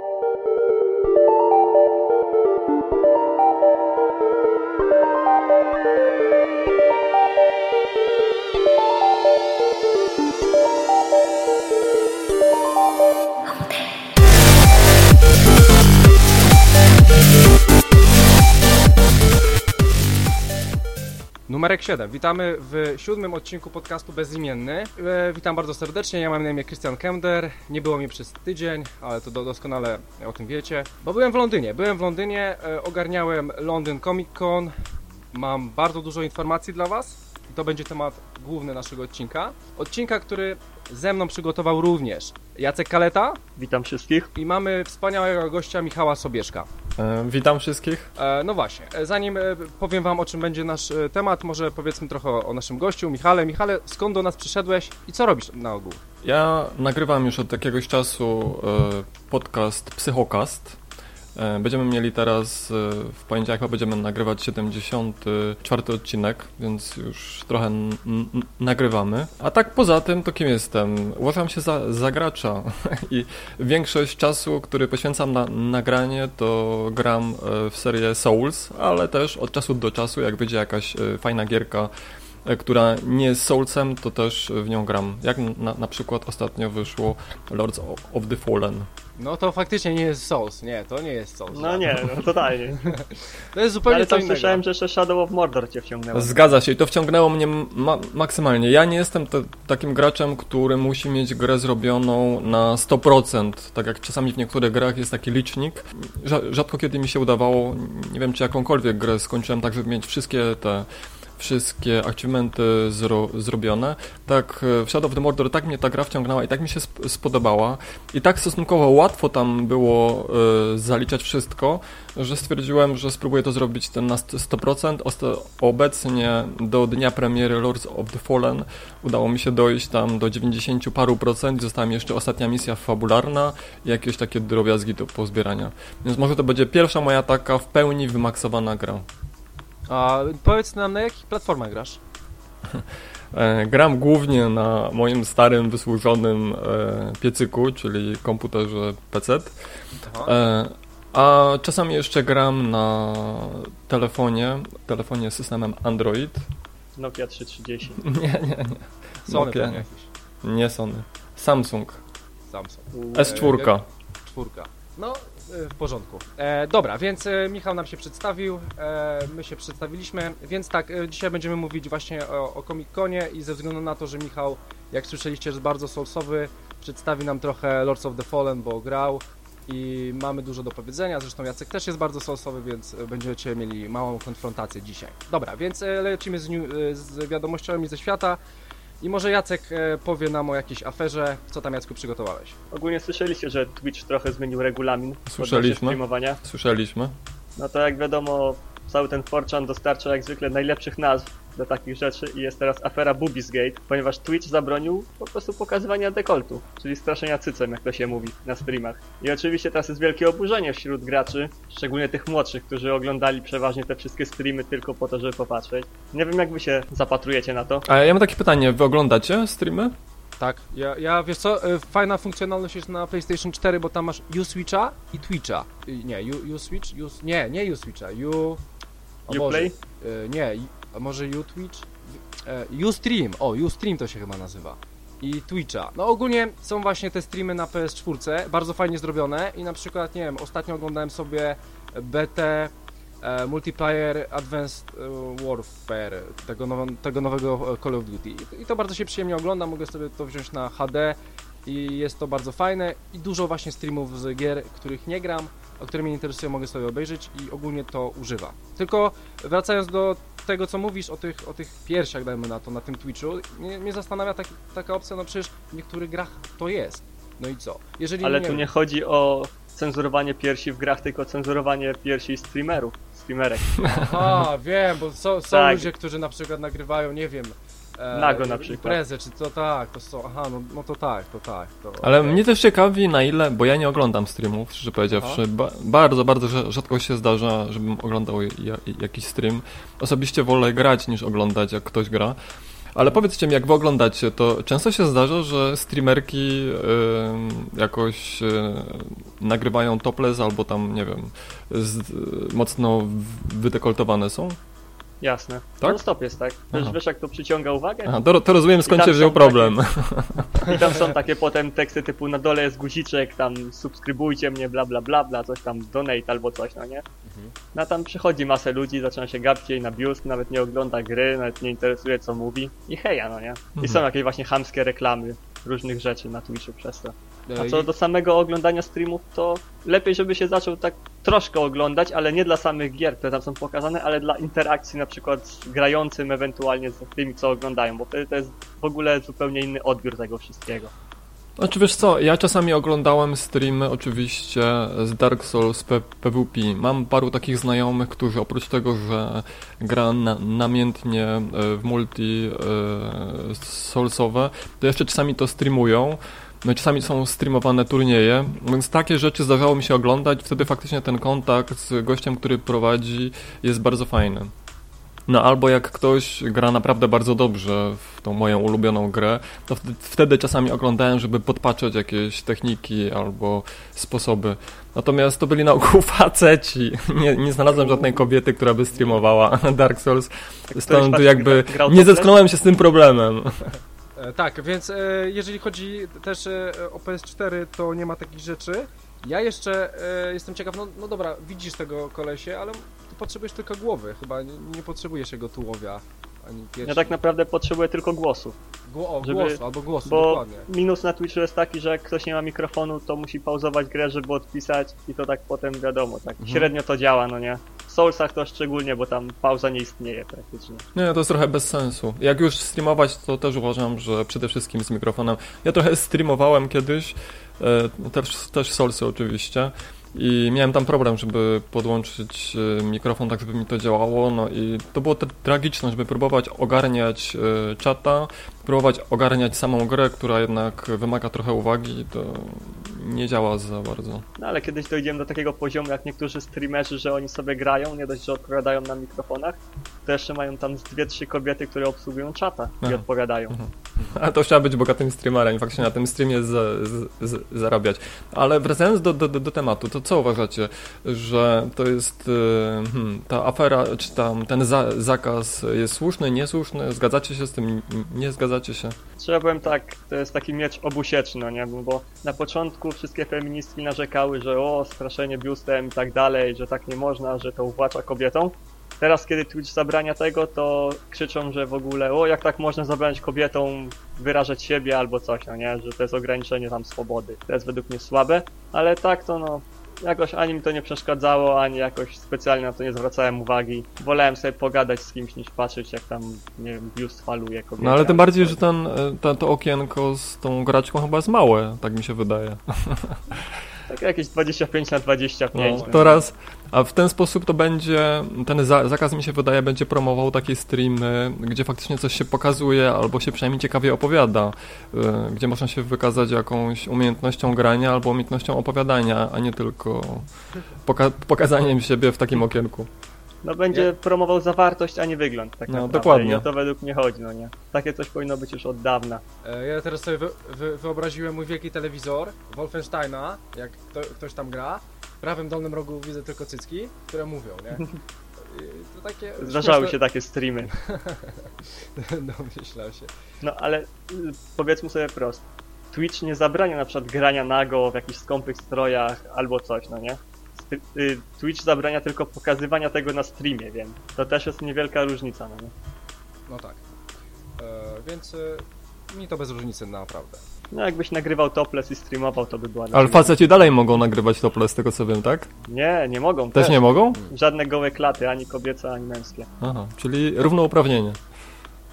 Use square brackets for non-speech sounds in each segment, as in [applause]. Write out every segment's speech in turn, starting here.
Música Numerek 7. Witamy w siódmym odcinku podcastu Bezimienny. E, witam bardzo serdecznie, ja mam na imię Christian Kemder. Nie było mnie przez tydzień, ale to do, doskonale o tym wiecie. Bo byłem w Londynie. Byłem w Londynie, e, ogarniałem Londyn Comic Con. Mam bardzo dużo informacji dla Was. I to będzie temat główny naszego odcinka. Odcinka, który ze mną przygotował również Jacek Kaleta Witam wszystkich. i mamy wspaniałego gościa Michała Sobieszka. E, Witam wszystkich. E, No właśnie, e, zanim powiem Wam o czym będzie nasz temat, może powiedzmy trochę o naszym gościu, Michale. Michale, skąd do nas przyszedłeś i co robisz na ogół? Ja nagrywam już od jakiegoś czasu podcast Psychokast. E, Będziemy mieli teraz e, w poniedziałek będziemy nagrywać 74 odcinek, więc już trochę nagrywamy. A tak poza tym, to kim jestem? Uważam się za, za gracza [laughs] i większość czasu, który poświęcam na nagranie, to gram e, w serię Souls, ale też od czasu do czasu, jak wyjdzie jakaś fajna gierka, która nie jest Soulsem, to też w nią gram. Jak na, na przykład ostatnio wyszło Lords of the Fallen. No to faktycznie nie jest Souls, nie, to nie jest Souls. No nie, no totalnie. [laughs] To jest zupełnie Ale co tam innego. słyszałem, że jeszcze Shadow of Mordor cię wciągnęło. Zgadza się i to wciągnęło mnie ma maksymalnie. Ja nie jestem te, takim graczem, który musi mieć grę zrobioną na 100%, tak jak czasami w niektórych grach jest taki licznik. Rza rzadko kiedy mi się udawało, nie wiem czy jakąkolwiek grę skończyłem tak, żeby mieć wszystkie te wszystkie achievementy zro zrobione. Tak e, w Shadow of the Mordor tak mnie ta gra wciągnęła i tak mi się sp spodobała i tak stosunkowo łatwo tam było e, zaliczać wszystko, że stwierdziłem, że spróbuję to zrobić ten na 100%. Osta obecnie do dnia premiery Lords of the Fallen udało mi się dojść tam do 90 paru procent. Została jeszcze ostatnia misja fabularna i jakieś takie drobiazgi do pozbierania. Więc może to będzie pierwsza moja taka w pełni wymaksowana gra. A powiedz nam, na jakich platformach grasz? [laughs] E, gram głównie na moim starym, wysłużonym e, piecyku, czyli komputerze PC. E, a czasami jeszcze gram na telefonie, telefonie z systemem Android. Nokia 330. [laughs] Nie, nie, nie. Sony Nokia. Nie Sony. Samsung. Samsung. S4. Czwórka. No, w porządku. E, dobra, więc e, Michał nam się przedstawił, e, my się przedstawiliśmy, więc tak, e, dzisiaj będziemy mówić właśnie o, o Comic-Conie i ze względu na to, że Michał, jak słyszeliście, jest bardzo soulsowy, przedstawi nam trochę Lords of the Fallen, bo grał i mamy dużo do powiedzenia, zresztą Jacek też jest bardzo soulsowy, więc e, będziecie mieli małą konfrontację dzisiaj. Dobra, więc e, lecimy z, e, z wiadomościami ze świata i może Jacek e, powie nam o jakiejś aferze, co tam Jacku przygotowałeś. Ogólnie słyszeliście, że Twitch trochę zmienił regulamin Słyszeliśmy. streamowania. Słyszeliśmy. No to jak wiadomo, cały ten 4chan dostarcza jak zwykle najlepszych nazw do takich rzeczy i jest teraz afera Boobiesgate, ponieważ Twitch zabronił po prostu pokazywania dekoltu, czyli straszenia cycem, jak to się mówi na streamach. I oczywiście teraz jest wielkie oburzenie wśród graczy, szczególnie tych młodszych, którzy oglądali przeważnie te wszystkie streamy tylko po to, żeby popatrzeć. Nie wiem, jak wy się zapatrujecie na to. A ja mam takie pytanie, wy oglądacie streamy? Tak, ja, ja wiesz co, y, fajna funkcjonalność jest na PlayStation 4, bo tam masz U-Switcha i Twitcha. Nie, U-Switch, nie, nie U-Switcha, U... o Boże, Uplay? y, Nie, może U-Twitch? Y, U-Stream, o, U-Stream to się chyba nazywa. I Twitcha. No ogólnie są właśnie te streamy na PS4, bardzo fajnie zrobione i na przykład, nie wiem, ostatnio oglądałem sobie BT e, Multiplayer Advanced e, Warfare, tego, now, tego nowego e, Call of Duty. I to bardzo się przyjemnie ogląda, mogę sobie to wziąć na HD i jest to bardzo fajne i dużo właśnie streamów z gier, których nie gram, o które mnie interesują, mogę sobie obejrzeć i ogólnie to używa. Tylko wracając do tego, co mówisz o tych, o tych piersiach, dajmy na to, na tym Twitchu, mnie, mnie zastanawia tak, taka opcja, no przecież w niektórych grach to jest. No i co? Jeżeli Ale nie tu nie chodzi o cenzurowanie piersi w grach, tylko cenzurowanie piersi streamerów, streamerek. [laughs] Aha, wiem, bo są, są Tak. ludzie, którzy na przykład nagrywają, nie wiem. E, Nago na przykład. Imprezę, czy to tak, to są. Aha, no, no to tak, to tak. To, Ale okej. mnie też ciekawi na ile, bo ja nie oglądam streamów, szczerze powiedziawszy. Ba bardzo, bardzo rza- rzadko się zdarza, żebym oglądał ja jakiś stream. Osobiście wolę grać niż oglądać, jak ktoś gra. Ale powiedzcie mi, jak wy oglądacie, to często się zdarza, że streamerki jakoś yy, nagrywają topless albo tam, nie wiem, z, mocno wydekoltowane są? Jasne. Tak? Non stop jest tak. Wiesz, Aha. wiesz jak to przyciąga uwagę? Aha, to, to rozumiem skąd się wziął problem. [laughs] I tam są takie potem teksty typu na dole jest guziczek, tam subskrybujcie mnie, bla bla bla bla, coś tam donate albo coś, no nie? No a tam przychodzi masę ludzi, zaczyna się gapić jej na biust, nawet nie ogląda gry, nawet nie interesuje co mówi i heja, no nie? I są jakieś właśnie chamskie reklamy różnych rzeczy na Twitchu przez to. A co do samego oglądania streamów, to lepiej, żeby się zaczął tak troszkę oglądać, ale nie dla samych gier, które tam są pokazane, ale dla interakcji na przykład z grającym, ewentualnie z tymi, co oglądają, bo wtedy to jest w ogóle zupełnie inny odbiór tego wszystkiego. Znaczy wiesz co, ja czasami oglądałem streamy oczywiście z Dark Souls P PvP. Mam paru takich znajomych, którzy oprócz tego, że gra na namiętnie e, w multi e, soulsowe, to jeszcze czasami to streamują. No i czasami są streamowane turnieje, więc takie rzeczy zdarzało mi się oglądać. Wtedy faktycznie ten kontakt z gościem, który prowadzi, jest bardzo fajny. No albo jak ktoś gra naprawdę bardzo dobrze w tą moją ulubioną grę, to wtedy, czasami oglądałem, żeby podpatrzeć jakieś techniki albo sposoby. Natomiast to byli na ogół [laughs] faceci. Nie, nie znalazłem żadnej kobiety, która by streamowała Dark Souls. Stąd jakby nie zetknąłem się z tym problemem. [laughs] E, tak, więc e, jeżeli chodzi też e, o PS4, to nie ma takich rzeczy. Ja jeszcze jestem ciekaw, no, no dobra, widzisz tego kolesie, ale ty potrzebujesz tylko głowy, chyba nie, nie potrzebujesz jego tułowia. Ja tak naprawdę potrzebuję tylko głosu, Gło o, żeby- głosu, albo głosu, bo dokładnie. minus na Twitchu jest taki, że jak ktoś nie ma mikrofonu, to musi pauzować grę, żeby odpisać i to tak potem wiadomo, tak średnio to działa, no nie? W Soulsach to szczególnie, bo tam pauza nie istnieje praktycznie. Nie, to jest trochę bez sensu. Jak już streamować, to też uważam, że przede wszystkim z mikrofonem. Ja trochę streamowałem kiedyś, e, też, też Solsy oczywiście. I miałem tam problem, żeby podłączyć e, mikrofon tak, żeby mi to działało. No i to było tragiczne, żeby próbować ogarniać e, czata, próbować ogarniać samą grę, która jednak wymaga trochę uwagi, to nie działa za bardzo. No ale kiedyś dojdziemy do takiego poziomu, jak niektórzy streamerzy, że oni sobie grają, nie dość, że odpowiadają na mikrofonach, to jeszcze mają tam z dwie, trzy kobiety, które obsługują czata i Aha. odpowiadają. A to trzeba być bogatym streamerem faktycznie na tym streamie z, z, z, zarabiać. Ale wracając do, do, do, tematu, to co uważacie, że to jest e, hmm, ta afera, czy tam ten za, zakaz jest słuszny, niesłuszny? Zgadzacie się z tym, nie zgadzacie się? Ja powiem tak, to jest taki miecz obusieczny, nie? Bo na początku wszystkie feministki narzekały, że o, straszenie biustem i tak dalej, że tak nie można, że to uwłacza kobietom. Teraz, kiedy Twitch zabrania tego, to krzyczą, że w ogóle, o, jak tak można zabraniać kobietom wyrażać siebie albo coś, no nie? Że to jest ograniczenie tam swobody. To jest według mnie słabe, ale tak to no, jakoś ani mi to nie przeszkadzało, ani jakoś specjalnie na to nie zwracałem uwagi. Wolałem sobie pogadać z kimś niż patrzeć, jak tam, nie wiem, biust faluje kobieta. No ale tym bardziej, że ten, e, ta, to okienko z tą graczką chyba jest małe, tak mi się wydaje. [laughs] Tak jakieś 25 na 25. No, to raz. A w ten sposób to będzie, ten za, zakaz mi się wydaje, będzie promował takie streamy, gdzie faktycznie coś się pokazuje, albo się przynajmniej ciekawie opowiada, y, gdzie można się wykazać jakąś umiejętnością grania albo umiejętnością opowiadania, a nie tylko poka pokazaniem siebie w takim okienku. No będzie promował zawartość, a nie wygląd, tak No, naprawdę. dokładnie. I o to według mnie chodzi, no nie? Takie coś powinno być już od dawna. E, Ja teraz sobie wy, wy, wyobraziłem mój wielki telewizor Wolfensteina, jak kto, ktoś tam gra. W prawym dolnym rogu widzę tylko cycki, które mówią, nie? [laughs] I To takie Zdarzały śmieszne- się takie streamy. [laughs] No, myślał się. No ale y, powiedzmy sobie prosto. Twitch nie zabrania na przykład grania nago w jakichś skąpych strojach albo coś, no nie? Y, Twitch zabrania tylko pokazywania tego na streamie, więc to też jest niewielka różnica, no nie? No tak. E, więc e, mi to bez różnicy naprawdę. No jakbyś nagrywał topless i streamował, to by była Ale faceci dalej mogą nagrywać topless, z tego co wiem, tak? Nie, nie mogą. Też nie mogą? Żadne gołe klaty, ani kobiece, ani męskie. Aha, czyli równouprawnienie.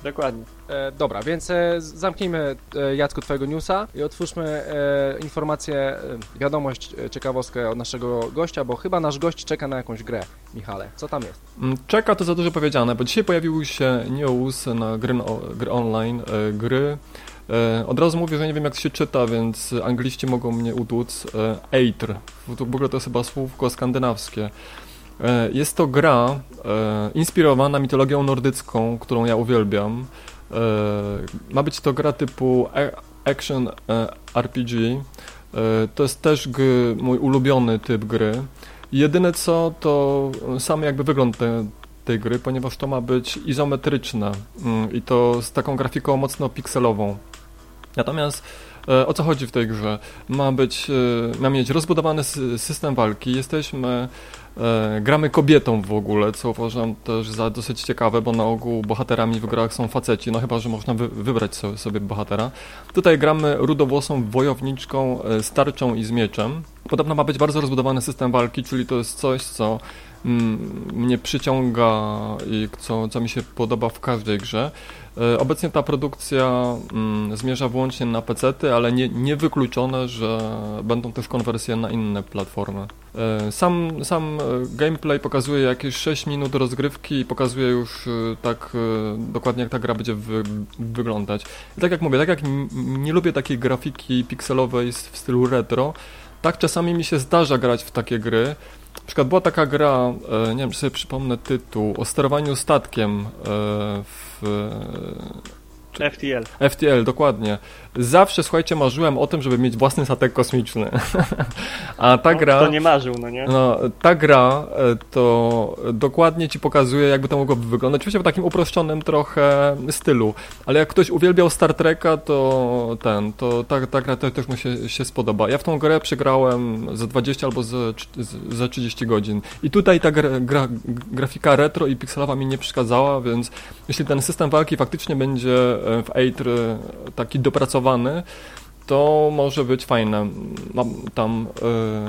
Dokładnie. E, dobra, więc e, zamknijmy e, Jacku twojego newsa i otwórzmy e, informację, e, wiadomość, e, ciekawostkę od naszego gościa, bo chyba nasz gość czeka na jakąś grę. Michale, co tam jest? Mm, Czeka to za dużo powiedziane, bo dzisiaj pojawił się news na gry, gry online, e, gry. E, Od razu mówię, że nie wiem jak się czyta, więc angliści mogą mnie utłuc. E, Eitr. W ogóle to jest chyba słówko skandynawskie. E, Jest to gra inspirowana mitologią nordycką, którą ja uwielbiam. Ma być to gra typu action RPG. To jest też mój ulubiony typ gry. Jedyne co, to sam jakby wygląd te, tej gry, ponieważ to ma być izometryczne mm, i to z taką grafiką mocno pikselową. Natomiast e, o co chodzi w tej grze? Ma być, e, ma mieć rozbudowany sy- system walki. Jesteśmy, e, gramy kobietą w ogóle, co uważam też za dosyć ciekawe, bo na ogół bohaterami w grach są faceci, no chyba, że można wy- wybrać so- sobie bohatera. Tutaj gramy rudowłosą wojowniczką z tarczą i z mieczem. Podobno ma być bardzo rozbudowany system walki, czyli to jest coś, co mm, mnie przyciąga i co, co mi się podoba w każdej grze. E, Obecnie ta produkcja mm, zmierza wyłącznie na PC, ale nie, nie wykluczone, że będą też konwersje na inne platformy. E, Sam, sam e, gameplay pokazuje jakieś 6 minut rozgrywki i pokazuje już tak dokładnie jak ta gra będzie wy, wyglądać. I tak jak mówię, tak jak nie lubię takiej grafiki pikselowej w stylu retro, tak czasami mi się zdarza grać w takie gry. Na przykład była taka gra, e, nie wiem czy sobie przypomnę tytuł, o sterowaniu statkiem e, w FTL. FTL, dokładnie. Zawsze, słuchajcie, marzyłem o tym, żeby mieć własny statek kosmiczny. [laughs] A ta No, gra... To nie marzył, no nie? No, ta gra e, to dokładnie ci pokazuje, jakby to mogłoby wyglądać. Oczywiście w takim uproszczonym trochę stylu, ale jak ktoś uwielbiał Star Treka, to ten, to ta, ta gra te- też mu się, się spodoba. Ja w tą grę przegrałem za 20 albo za, za 30 godzin. I tutaj ta gra, gra, grafika retro i pixelowa mi nie przeszkadzała, więc jeśli ten system walki faktycznie będzie e, w Eitr taki dopracowany, to może być fajne. Ma, tam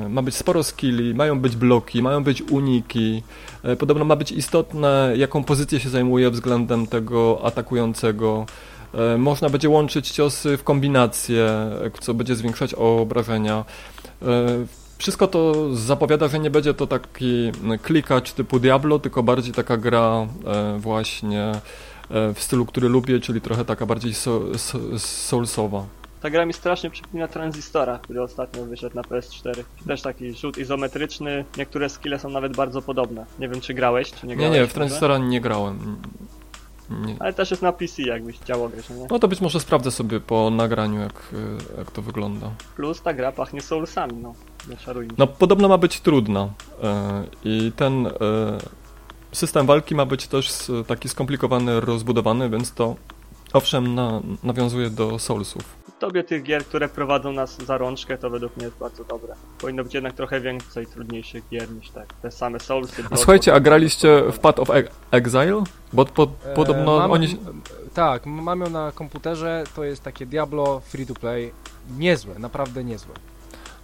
e, ma być sporo skilli, mają być bloki, mają być uniki. E, podobno ma być istotne, jaką pozycję się zajmuje względem tego atakującego. E, można będzie łączyć ciosy w kombinacje, co będzie zwiększać obrażenia. Wszystko to zapowiada, że nie będzie to taki klikacz typu Diablo, tylko bardziej taka gra właśnie w stylu, który lubię, czyli trochę taka bardziej so, so, soulsowa. Ta gra mi strasznie przypomina Transistora, który ostatnio wyszedł na PS4. Też taki rzut izometryczny, niektóre skille są nawet bardzo podobne. Nie wiem czy grałeś, czy nie Nie, grałeś. nie, w może? Transistora nie grałem. Nie. Ale też jest na PC, jakbyś chciał grać, no nie? No to być może sprawdzę sobie po nagraniu, jak, e, jak to wygląda. Plus ta gra pachnie Soulsami, no. Nie szarujmy. No podobno ma być trudna e, i ten e, system walki ma być też taki skomplikowany, rozbudowany, więc to owszem na, nawiązuje do Soulsów. Tobie tych gier, które prowadzą nas za rączkę, to według mnie jest bardzo dobre. Powinno być jednak trochę więcej trudniejszych gier niż tak. Te same Soulsy. A słuchajcie, a graliście w Path of Exile? Bo po, E, podobno mam, oni... Tak, mam ją na komputerze, to jest takie Diablo free to play. Niezłe, naprawdę niezłe.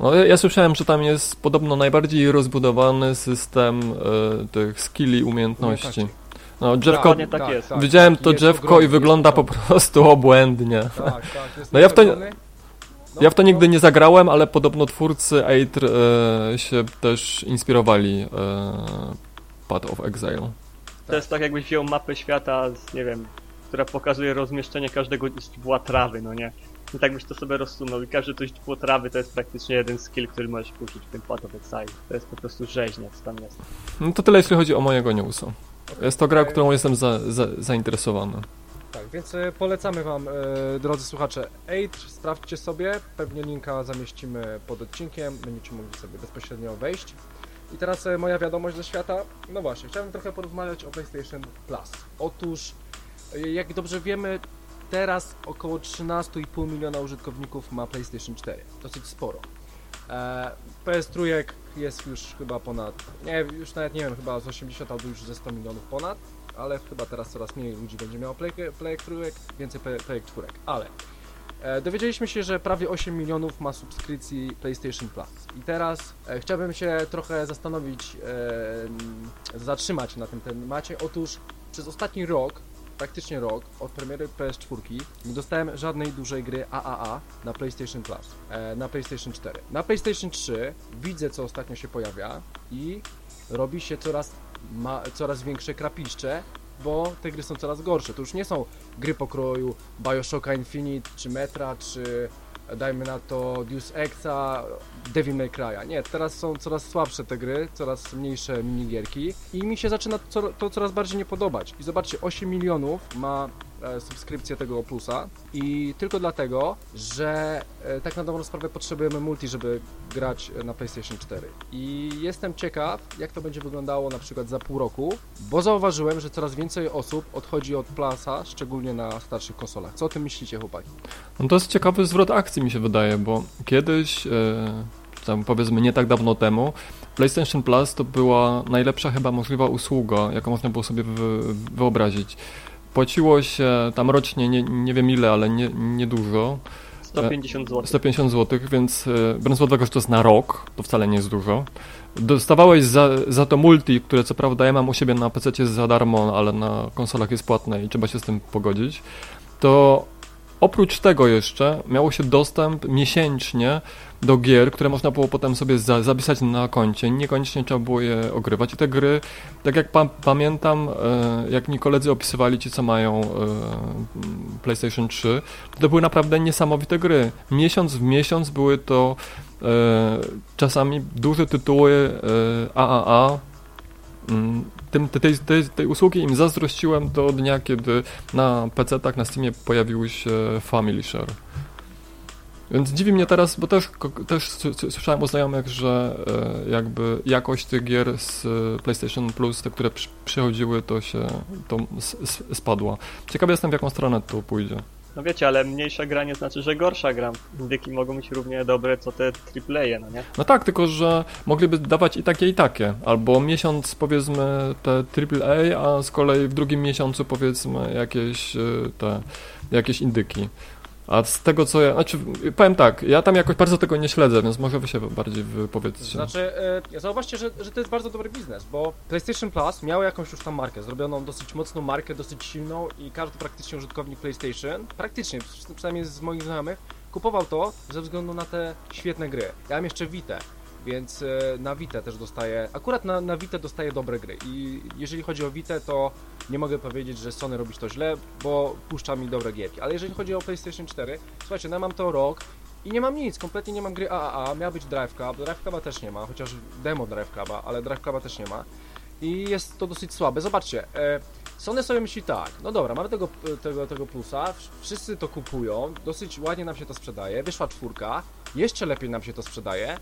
No, ja, ja słyszałem, że tam jest podobno najbardziej rozbudowany system e, tych skilli, umiejętności. Umiejętności. No, drzewko... Dokładnie tak jest. Widziałem to drzewko i wygląda po prostu [laughs] obłędnie. Tak, tak. No ja w to-. No, Ja w to no, nigdy nie zagrałem, ale podobno twórcy Eitr e, się też inspirowali e, Path of Exile. To jest tak jakbyś wziął mapę świata, z, nie wiem, która pokazuje rozmieszczenie każdego źdźbła trawy, no nie? I tak byś to sobie rozsunął i to źdźbło trawy to jest praktycznie jeden skill, który możesz użyć w tym Path of Exile. To jest po prostu rzeźnia, co tam jest. No to tyle, jeśli chodzi o mojego newsa. Jest to gra, którą jestem za, za, zainteresowany. Tak, więc e, polecamy wam, e, drodzy słuchacze, Aid, sprawdźcie sobie, pewnie linka zamieścimy pod odcinkiem, będziecie mogli sobie bezpośrednio wejść. I teraz e, moja wiadomość ze świata, no właśnie, chciałem trochę porozmawiać o PlayStation Plus. Otóż, e, jak dobrze wiemy, teraz około 13,5 miliona użytkowników ma PlayStation 4, dosyć sporo. E, PS trójek jest już chyba ponad, nie, już nawet nie wiem, chyba z 80 albo już ze 100 milionów ponad ale chyba teraz coraz mniej ludzi będzie miało play, trójek, więcej play, czwórek, ale e, dowiedzieliśmy się, że prawie 8 milionów ma subskrypcji PlayStation Plus. I teraz e, chciałbym się trochę zastanowić, e, zatrzymać na tym temacie, otóż przez ostatni rok, praktycznie rok, od premiery PS4 nie dostałem żadnej dużej gry AAA na PlayStation Plus, e, na PlayStation 4. Na PlayStation 3 widzę, co ostatnio się pojawia i robi się coraz ma coraz większe krapiszcze, bo te gry są coraz gorsze. To już nie są gry pokroju Bioshocka Infinite, czy Metra, czy e, dajmy na to Deus Exa, Devil May Cry'a. Nie, teraz są coraz słabsze te gry, coraz mniejsze minigierki i mi się zaczyna to, to coraz bardziej nie podobać. I zobaczcie, 8 milionów ma e, subskrypcję tego Plusa i tylko dlatego, że e, tak na dobrą sprawę potrzebujemy multi, żeby grać na PlayStation 4. I jestem ciekaw, jak to będzie wyglądało na przykład za pół roku, bo zauważyłem, że coraz więcej osób odchodzi od Plusa, szczególnie na starszych konsolach. Co o tym myślicie, chłopaki? No to jest ciekawy zwrot akcji mi się wydaje, bo kiedyś, e, tam powiedzmy nie tak dawno temu, PlayStation Plus to była najlepsza chyba możliwa usługa, jaką można było sobie wy, wyobrazić. Płaciło się tam rocznie, nie, nie wiem ile, ale nie, niedużo. 150 zł. 150 zł, więc e, biorąc pod uwagę, że to jest na rok, to wcale nie jest dużo. Dostawałeś za, za to multi, które co prawda ja mam u siebie na PC za darmo, ale na konsolach jest płatne i trzeba się z tym pogodzić. To oprócz tego jeszcze miało się dostęp miesięcznie do gier, które można było potem sobie za, zapisać na koncie. Niekoniecznie trzeba było je ogrywać. I te gry, tak jak pa, pamiętam, e, jak mi koledzy opisywali ci, co mają e, PlayStation 3, to były naprawdę niesamowite gry. Miesiąc w miesiąc były to e, czasami duże tytuły AAA. Mm, tym, tej, tej, tej usługi im zazdrościłem do dnia, kiedy na PC-tak, na Steamie pojawił się Family Share. Więc dziwi mnie teraz, bo też, też słyszałem o znajomych, że e, jakby jakość tych gier z PlayStation Plus, te, które przychodziły, to się to spadła. Ciekawy jestem, w jaką stronę to pójdzie. No wiecie, ale mniejsza gra nie znaczy, że gorsza gra. Indyki mogą być równie dobre, co te AAA, no nie? No tak, tylko że mogliby dawać i takie, i takie. Albo miesiąc, powiedzmy, te AAA, a z kolei w drugim miesiącu, powiedzmy, jakieś e, te, jakieś indyki. A z tego co ja, znaczy powiem tak, ja tam jakoś bardzo tego nie śledzę, więc może wy się bardziej wypowiedzcie. Znaczy, e, zauważcie, że, że to jest bardzo dobry biznes, bo PlayStation Plus miał jakąś już tam markę, zrobioną dosyć mocną markę, dosyć silną i każdy praktycznie użytkownik PlayStation, praktycznie, przynajmniej z moich znajomych, kupował to ze względu na te świetne gry. Ja mam jeszcze Vita, więc e, na Vita też dostaję, akurat na, na Vita dostaję dobre gry. I jeżeli chodzi o Vita, to nie mogę powiedzieć, że Sony robi to źle, bo puszcza mi dobre gierki, ale jeżeli chodzi o PlayStation 4, słuchajcie, no ja mam to rok i nie mam nic, kompletnie nie mam gry AAA, miała być Drive Club, Drive Cluba też nie ma, chociaż demo Drive Cluba, ale Drive Cluba też nie ma. I jest to dosyć słabe. Zobaczcie, e, Sony sobie myśli tak, no dobra, mamy tego, tego, tego plusa, wszyscy to kupują, dosyć ładnie nam się to sprzedaje, wyszła czwórka, jeszcze lepiej nam się to sprzedaje,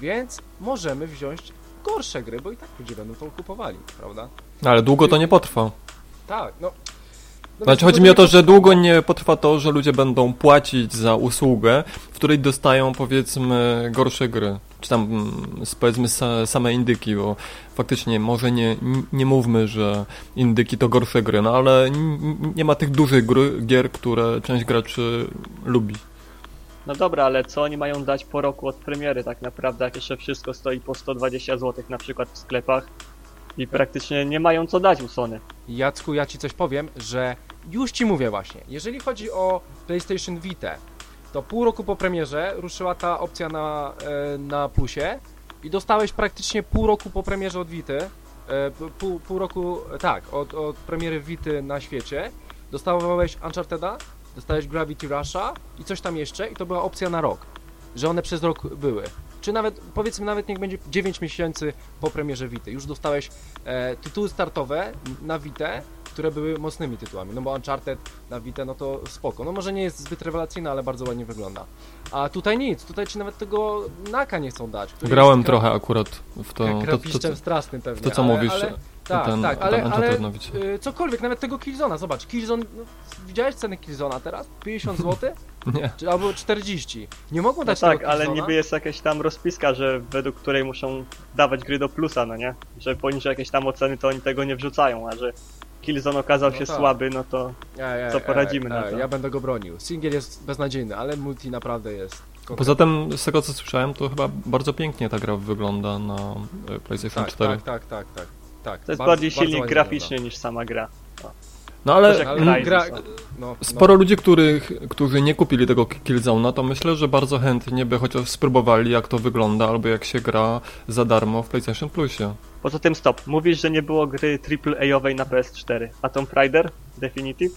więc możemy wziąć gorsze gry, bo i tak ludzie będą to kupowali, prawda? Ale długo to nie potrwa. Tak, no. no znaczy chodzi mi o to, że długo nie potrwa to, że ludzie będą płacić za usługę, w której dostają powiedzmy gorsze gry. Czy tam mm, powiedzmy same indyki, bo faktycznie może nie, nie mówmy, że indyki to gorsze gry, no ale nie ma tych dużych gry, gier, które część graczy lubi. No dobra, ale co oni mają dać po roku od premiery? Tak naprawdę, jak jeszcze wszystko stoi po 120 zł na przykład w sklepach i praktycznie nie mają co dać u Sony. Jacku, ja ci coś powiem, że już ci mówię właśnie, jeżeli chodzi o PlayStation Vita, to pół roku po premierze ruszyła ta opcja na, e, na plusie i dostałeś praktycznie pół roku po premierze od Vity, e, pół, pół roku, tak, od, od premiery Vity na świecie, dostawałeś Uncharted'a, dostałeś Gravity Rusha i coś tam jeszcze i to była opcja na rok, że one przez rok były. Czy nawet, powiedzmy nawet niech będzie 9 miesięcy po premierze Vita. Już dostałeś e, tytuły startowe na Vita, które były mocnymi tytułami, no bo Uncharted na Vita, no to spoko. No może nie jest zbyt rewelacyjna, ale bardzo ładnie wygląda. A tutaj nic, tutaj ci nawet tego naka nie chcą dać. Grałem trochę akurat w to. to, to, to, strasznym pewnie. To co ale, mówisz, ale, tak, ten, tak, ale, ale y, cokolwiek, nawet tego Killzona, zobacz, Killzone, no, widziałeś cenę Killzona teraz? 50 zł? [laughs] Nie. Czy, albo 40. Nie mogą no dać tak, ale niby jest jakaś tam rozpiska, że według której muszą dawać gry do plusa, no nie? Że poniżej jakieś tam oceny to oni tego nie wrzucają, a że Killzone okazał no się tak. słaby, no to ja, ja, co poradzimy ja, na to? Ja będę go bronił. Single jest beznadziejny, ale multi naprawdę jest Poza tym, z tego co słyszałem, to chyba bardzo pięknie ta gra wygląda na e, PlayStation tak, 4. Tak, tak, tak, tak tak. To jest bardzo, bardziej silnik graficzny niż sama gra. No, no ale, ale gra, no, no, sporo no. ludzi, których, którzy nie kupili tego Killzone'a, to myślę, że bardzo chętnie by chociaż spróbowali jak to wygląda, albo jak się gra za darmo w PlayStation Plusie. Poza tym stop, mówisz, że nie było gry AAA-owej na PS4, a Tomb Raider? Definitive?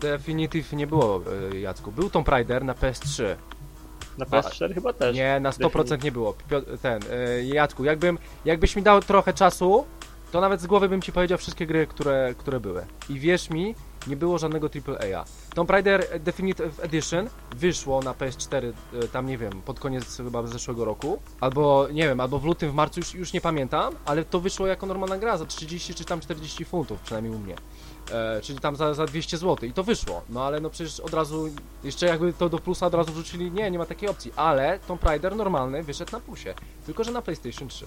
Definitive nie było, e, Jacku. Był Tomb Raider na PS3. Na PS4 a, chyba też. Nie, na 100% Definitive. nie było. Ten, e, Jacku, jakbym, jakbyś mi dał trochę czasu, to nawet z głowy bym ci powiedział wszystkie gry, które, które były. I wierz mi, nie było żadnego AAA. Tomb Raider Definitive Edition wyszło na PS4, e, tam nie wiem, pod koniec chyba zeszłego roku, albo nie wiem, albo w lutym, w marcu, już, już nie pamiętam, ale to wyszło jako normalna gra za 30 czy tam 40 funtów, przynajmniej u mnie. E, czyli tam za, za 200 zł i to wyszło. No ale no przecież od razu, jeszcze jakby to do plusa od razu wrzucili, nie, nie ma takiej opcji. Ale Tomb Raider normalny wyszedł na plusie, tylko że na PlayStation 3.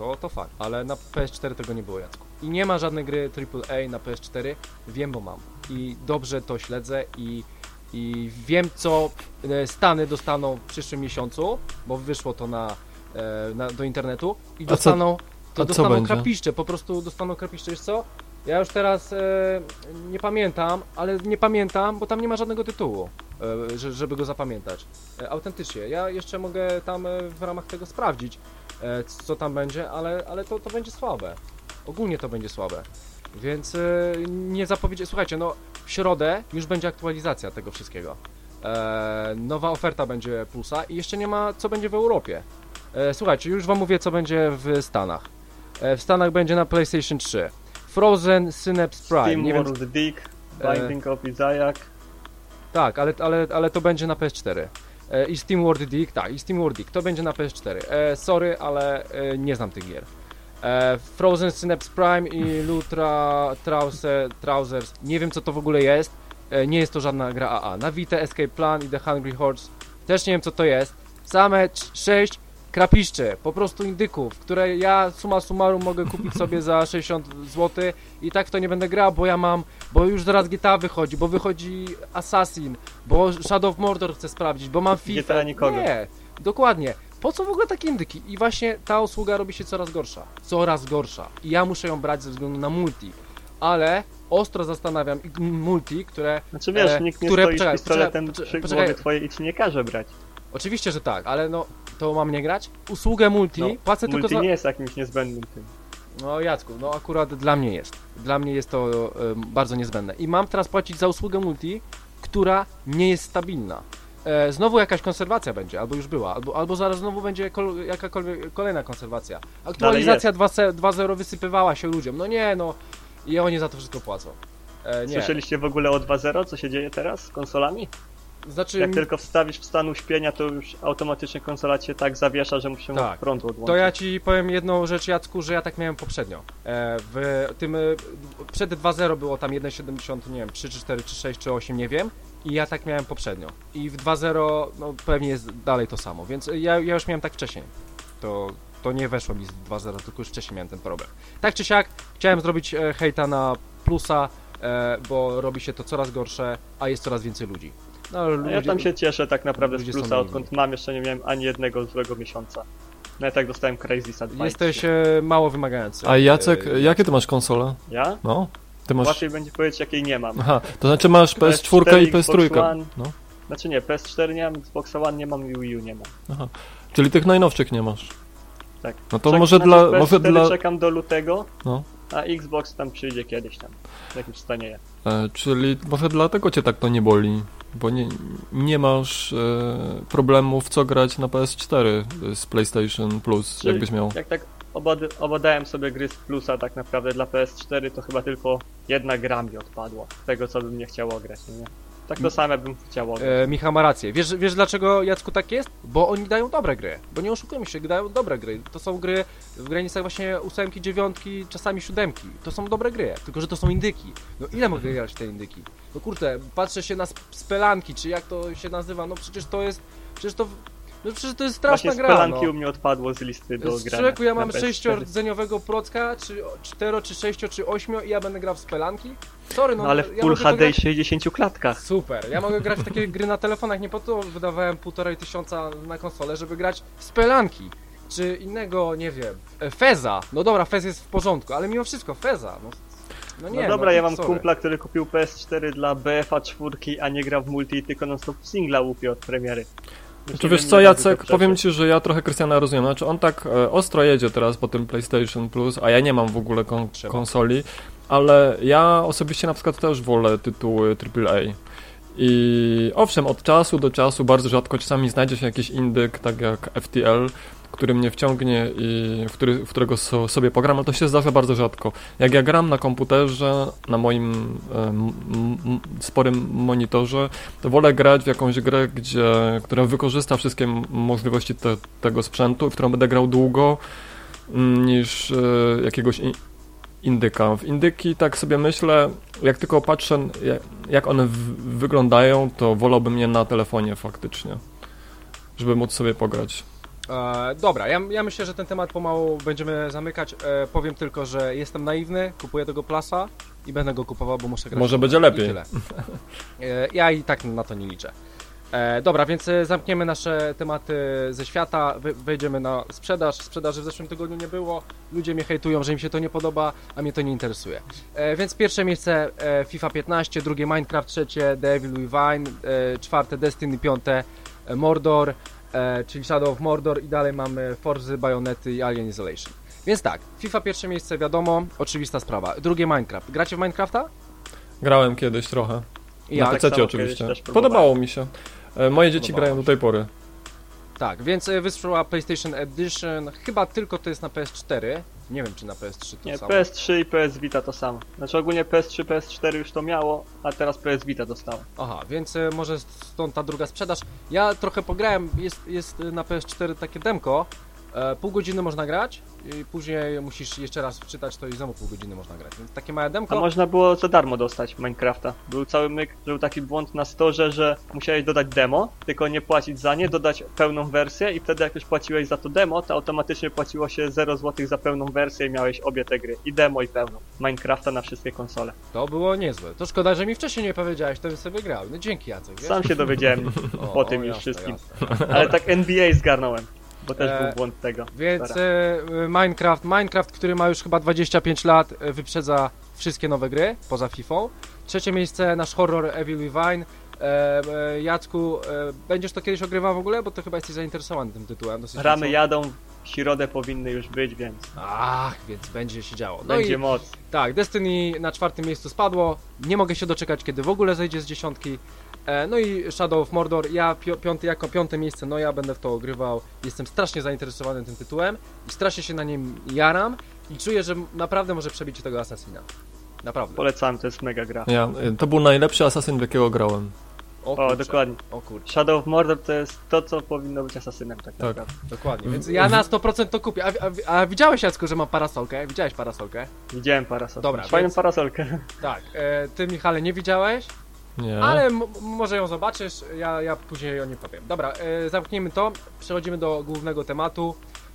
To, to fakt, ale na PS4 tego nie było, Jacku. I nie ma żadnej gry AAA na PS4, wiem, bo mam. I dobrze to śledzę i, i wiem, co e, Stany dostaną w przyszłym miesiącu, bo wyszło to na, e, na do internetu i dostaną, to dostaną będzie? krapiszcze, po prostu dostaną krapiszcze, wiesz co? Ja już teraz e, nie pamiętam, ale nie pamiętam, bo tam nie ma żadnego tytułu, e, że, żeby go zapamiętać. E, autentycznie, ja jeszcze mogę tam e, w ramach tego sprawdzić, co tam będzie, ale, ale to, to będzie słabe. Ogólnie to będzie słabe. Więc e, nie zapowiedzie. Słuchajcie, no w środę już będzie aktualizacja tego wszystkiego. E, nowa oferta będzie Plusa i jeszcze nie ma co będzie w Europie. E, słuchajcie, już wam mówię co będzie w Stanach. E, w Stanach będzie na PlayStation 3. Frozen Synapse Prime. Steam nie wiem, World Dick, E, Binding of Isaac. tak, ale, ale, ale to będzie na PS4. E, I Steam World Dig, tak, i Steam World Dig, to będzie na PS4. E, sorry, ale e, nie znam tych gier. E, Frozen Synapse Prime i Lutra Trouser, Trousers, nie wiem co to w ogóle jest. E, nie jest to żadna gra AA. Na Vita Escape Plan i The Hungry Horse, też nie wiem co to jest. Same 6 krapiszcze, po prostu indyków, które ja summa summarum mogę kupić sobie za [laughs] 60 zł i tak w to nie będę grał, bo ja mam bo już zaraz GTA wychodzi, bo wychodzi Assassin, bo Shadow of Mordor chcę sprawdzić, bo mam FIFA. GTA nikogo. Nie, dokładnie. Po co w ogóle takie indyki? I właśnie ta usługa robi się coraz gorsza. Coraz gorsza. I ja muszę ją brać ze względu na multi. Ale ostro zastanawiam multi, które... Znaczy wiesz, e, nikt nie które- stoi z pistoletem poczekaj, przy poczekaj. głowie twojej i ci nie każe brać. Oczywiście, że tak, ale no, to mam nie grać? Usługę multi, No, płacę tylko Multi za... nie jest jakimś niezbędnym tym. No Jacku, no akurat dla mnie jest. Dla mnie jest to bardzo niezbędne. I mam teraz płacić za usługę multi, która nie jest stabilna. E, znowu jakaś konserwacja będzie, albo już była, albo, albo zaraz znowu będzie kol, jakakolwiek kolejna konserwacja. Aktualizacja 2.0 2.0 wysypywała się ludziom. No nie, no. I oni za to wszystko płacą. E. Słyszeliście w ogóle o 2.0, co się dzieje teraz z konsolami? Znaczy, Jak tylko wstawisz w stan uśpienia, to już automatycznie konsola cię tak zawiesza, że musi się Tak. od prądu odłączyć. To ja ci powiem jedną rzecz, Jacku, że ja tak miałem poprzednio. E, w tym e, przed 2.0 było tam 1.70, nie wiem, 3 czy 4 czy 6 czy 8, nie wiem. I ja tak miałem poprzednio. I w 2.0 no pewnie jest dalej to samo, więc ja, ja już miałem tak wcześniej. To, to nie weszło mi z 2.0, tylko już wcześniej miałem ten problem. Tak czy siak, chciałem zrobić e, hejta na plusa, bo robi się to coraz gorsze, a jest coraz więcej ludzi. No, ludzie, ja tam się cieszę tak naprawdę z plusa, odkąd mam, jeszcze nie miałem ani jednego złego miesiąca. Nawet jak dostałem Crazy Sad Jesteś e, mało wymagający. A Jacek, E, jakie ty masz konsole? Ja? No? Ty masz... Łatwiej będzie powiedzieć, jakiej nie mam. Aha, to znaczy masz PS4 i Xbox PS3. One. No. Znaczy nie, PS4 nie mam, Xbox One nie mam i Wii U nie mam. Aha. Czyli tych najnowszych nie masz. Tak. No to Czek- może znaczy dla... PS4 Może dla... czekam do lutego, No. a Xbox tam przyjdzie kiedyś tam. W jakimś stanie jest. E, czyli może dlatego cię tak to nie boli, bo nie, nie masz e, problemów co grać na PS4 z PlayStation Plus, Czyli- jakbyś miał. Jak tak obad- obadałem sobie gry z plusa tak naprawdę dla PS4, to chyba tylko jedna gra mi odpadła. Tego co bym nie chciał grać, nie? Tak to same bym chciał. E, Michał ma rację. Wiesz, wiesz dlaczego Jacku tak jest? Bo oni dają dobre gry. Bo nie oszukujmy się, dają dobre gry. To są gry w granicach właśnie ósemki, dziewiątki, czasami siódemki. To są dobre gry, tylko że to są indyki. No ile mogę grać w te indyki? No kurde, patrzę się na sp- spelanki, czy jak to się nazywa, no przecież to jest, przecież to, no przecież to jest straszna Właśnie gra, Spelanki no. u mnie odpadło z listy do Z grania. człowieku, ja mam PS4. sześciordzeniowego procka, czy cztero, czy sześcio, czy ośmio i ja będę grał w spelanki? Sorry, no, No ale ja w mogę Full HD grać- i 60 klatkach. Super, ja mogę grać w takie gry na telefonach, nie po to wydawałem półtorej tysiąca na konsolę, żeby grać w spelanki. Czy innego, nie wiem, e, Feza. No dobra, Fez jest w porządku, ale mimo wszystko Feza. No, no nie, no dobra, ja mam sorry. kumpla, który kupił PS4 dla BFA 4, a nie gra w multi, tylko non stop singla łupie od premiery. Już Czy nie wiesz co, Jacek, powiem ci, że ja trochę Krystiana rozumiem. Znaczy on tak e, ostro jedzie teraz po tym PlayStation Plus, a ja nie mam w ogóle kon konsoli, ale ja osobiście na przykład też wolę tytuły AAA. I owszem, od czasu do czasu bardzo rzadko czasami znajdzie się jakiś indyk, tak jak FTL, który mnie wciągnie i w, który, w którego so, sobie pogram, ale to się zdarza bardzo rzadko. Jak ja gram na komputerze, na moim m, m, sporym monitorze, to wolę grać w jakąś grę, gdzie, która wykorzysta wszystkie możliwości te, tego sprzętu, w którą będę grał długo, m, niż e, jakiegoś indyka. W indyki tak sobie myślę, jak tylko patrzę, jak, one wyglądają, to wolałbym je na telefonie faktycznie, żeby móc sobie pograć. E, dobra, ja, ja myślę, że ten temat pomału będziemy zamykać. E, powiem tylko, że jestem naiwny, kupuję tego plasa i będę go kupował, bo muszę grać. Może będzie i lepiej. tyle. [laughs] E, ja i tak na to nie liczę. E, dobra, więc e, zamkniemy nasze tematy ze świata, wejdziemy na sprzedaż. Sprzedaży w zeszłym tygodniu nie było. Ludzie mnie hejtują, że im się to nie podoba, a mnie to nie interesuje. E, więc pierwsze miejsce e, FIFA 15, drugie Minecraft, trzecie Devil Vine, e, czwarte Destiny, piąte e, Mordor, czyli Shadow of Mordor i dalej mamy Forzy, Bayonety i Alien Isolation. Więc tak, FIFA pierwsze miejsce wiadomo, oczywista sprawa. Drugie Minecraft. Gracie w Minecrafta? Grałem kiedyś trochę. I na? PC kiedyś oczywiście. Podobało mi się. E, Moje dzieci grają do tej pory. Tak, więc e, wyszła PlayStation Edition, chyba tylko to jest na PS4. Nie wiem, czy na PS3 to Nie, samo. PS3 i PS Vita to samo. Znaczy ogólnie PS3, PS4 już to miało, a teraz PS Vita dostało. Aha, więc e, może stąd ta druga sprzedaż. Ja trochę pograłem, jest, jest na PS4 takie demko. E, pół godziny można grać i później musisz jeszcze raz wczytać to i znowu pół godziny można grać. Więc takie małe A demko. można było za darmo dostać Minecrafta. Był cały myk, że był taki błąd na storze, że musiałeś dodać demo, tylko nie płacić za nie, dodać pełną wersję i wtedy jak już płaciłeś za to demo, to automatycznie płaciło się 0 zł za pełną wersję i miałeś obie te gry. I demo i pełną. Minecrafta na wszystkie konsole. To było niezłe. To szkoda, że mi wcześniej nie powiedziałeś, to bym sobie grał. No dzięki Jacek, wiesz? Sam się dowiedziałem [laughs] O, po tym o, już jasne, wszystkim. jasne. Ale tak NBA zgarnąłem. Bo też E, był błąd tego. Więc Stara. e, Minecraft, Minecraft, który ma już chyba 25 lat, e, wyprzedza wszystkie nowe gry poza FIFA. Trzecie miejsce nasz horror Evil Within. E, e, Jacku, e, będziesz to kiedyś ogrywał w ogóle, bo to chyba jesteś zainteresowany tym tytułem. Dosyć Ramy mocno. jadą, w środę powinny już być, więc Ach, więc będzie się działo. No będzie i moc. tak, Destiny na czwartym miejscu spadło. Nie mogę się doczekać, kiedy w ogóle zejdzie z dziesiątki. E, no i Shadow of Mordor, ja piąty, jako piąte miejsce, no ja będę w to ogrywał. Jestem strasznie zainteresowany tym tytułem i strasznie się na nim jaram i czuję, że naprawdę może przebić tego Assassina. Naprawdę. Polecam, to jest mega gra. Ja, e, to był najlepszy Assassin, w jakiego grałem. O, O, dokładnie. O kurczę, Shadow of Mordor to jest to, co powinno być asasynem tak Tak. naprawdę. dokładnie. Więc ja na 100% to kupię. A, a, a widziałeś, Jacku, że mam parasolkę? Widziałeś parasolkę? Widziałem parasolkę. Dobra, Fajną więc- parasolkę. Tak. E, ty, Michale, nie widziałeś? Nie. Ale może ją zobaczysz, ja, ja później o niej powiem. Dobra, e, zamkniemy to, przechodzimy do głównego tematu,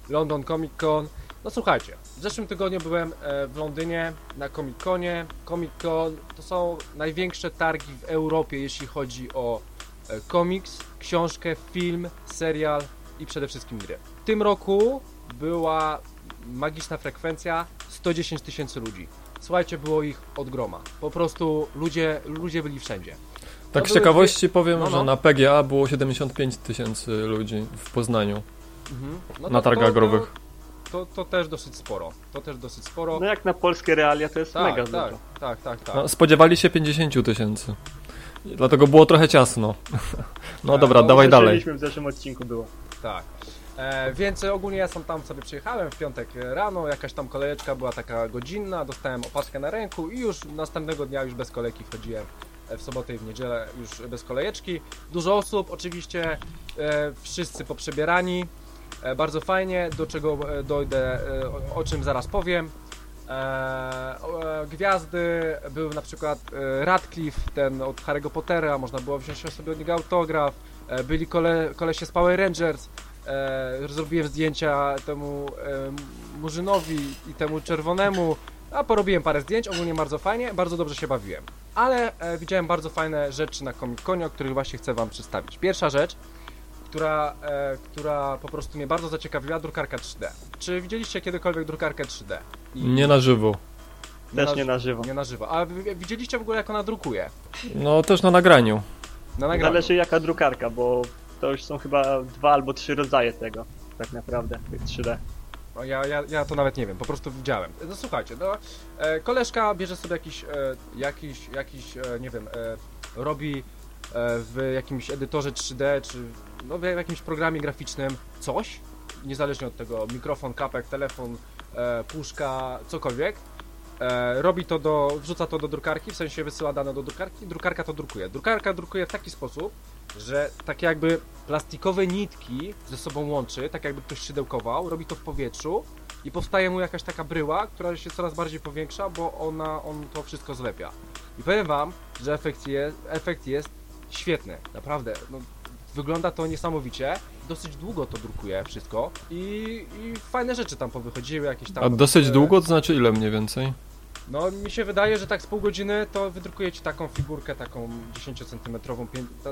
London Comic Con. No słuchajcie, w zeszłym tygodniu byłem e, w Londynie na Comic Conie. Comic Con to są największe targi w Europie, jeśli chodzi o e, komiks, książkę, film, serial i przede wszystkim gry. W tym roku była magiczna frekwencja 110 tysięcy ludzi. Słuchajcie, było ich od groma. Po prostu ludzie, ludzie byli wszędzie. tak to z były ciekawości powiem, No, no. że na PGA było 75 tysięcy ludzi w Poznaniu. Mhm. No Na targach growych. To, to, też dosyć sporo. To też dosyć sporo. No jak na polskie realia to jest tak, mega tak, dużo. tak, tak, tak. No, spodziewali się 50 tysięcy. Dlatego było trochę ciasno. [laughs] No Tak, dobra, no, dawaj dalej. W zeszłym odcinku było. tak. E, więc ogólnie ja sam tam sobie przyjechałem w piątek rano, jakaś tam kolejeczka była taka godzinna, dostałem opaskę na ręku i już następnego dnia już bez kolejki wchodziłem e, w sobotę i w niedzielę już bez kolejeczki. Dużo osób, oczywiście e, wszyscy poprzebierani, e, bardzo fajnie, do czego e, dojdę, e, o, o czym zaraz powiem. E, e, gwiazdy, był na przykład e, Radcliffe, ten od Harry'ego Pottera, można było wziąć sobie od niego autograf, e, byli kole, kolesie z Power Rangers, e, zrobiłem zdjęcia temu e, Murzynowi i temu czerwonemu, a porobiłem parę zdjęć, ogólnie bardzo fajnie, bardzo dobrze się bawiłem. Ale e, widziałem bardzo fajne rzeczy na Comic Conie, o których właśnie chcę Wam przedstawić. Pierwsza rzecz, która, e, która po prostu mnie bardzo zaciekawiła, drukarka 3D. Czy widzieliście kiedykolwiek drukarkę 3D? I- Nie na żywo. Też nie na żywo. Nie na żywo. A wy- widzieliście w ogóle jak ona drukuje? No też na nagraniu. Na nagraniu. Zależy jaka drukarka, bo to już są chyba dwa albo trzy rodzaje tego. Tak naprawdę, tych 3D. No, Ja, ja, ja to nawet nie wiem, po prostu widziałem. No słuchajcie, no, e, koleżka bierze sobie jakiś, e, jakiś, jakiś e, nie wiem, e, robi e, w jakimś edytorze 3D, czy no, w jakimś programie graficznym coś niezależnie od tego, mikrofon, kapek, telefon, e, puszka, cokolwiek. E, robi to do, wrzuca to do drukarki, w sensie wysyła dane do drukarki, drukarka to drukuje. Drukarka drukuje w taki sposób, że takie jakby plastikowe nitki ze sobą łączy, tak jakby ktoś szydełkował, robi to w powietrzu i powstaje mu jakaś taka bryła, która się coraz bardziej powiększa, bo ona, on to wszystko zlepia. I powiem wam, że efekt jest, efekt jest świetny, naprawdę. No, wygląda to niesamowicie. Dosyć długo to drukuje wszystko i, i fajne rzeczy tam powychodziły, jakieś tam... A dosyć e, długo, to znaczy ile mniej więcej? No, mi się wydaje, że tak z pół godziny to wydrukuje ci taką figurkę, taką 10 cm,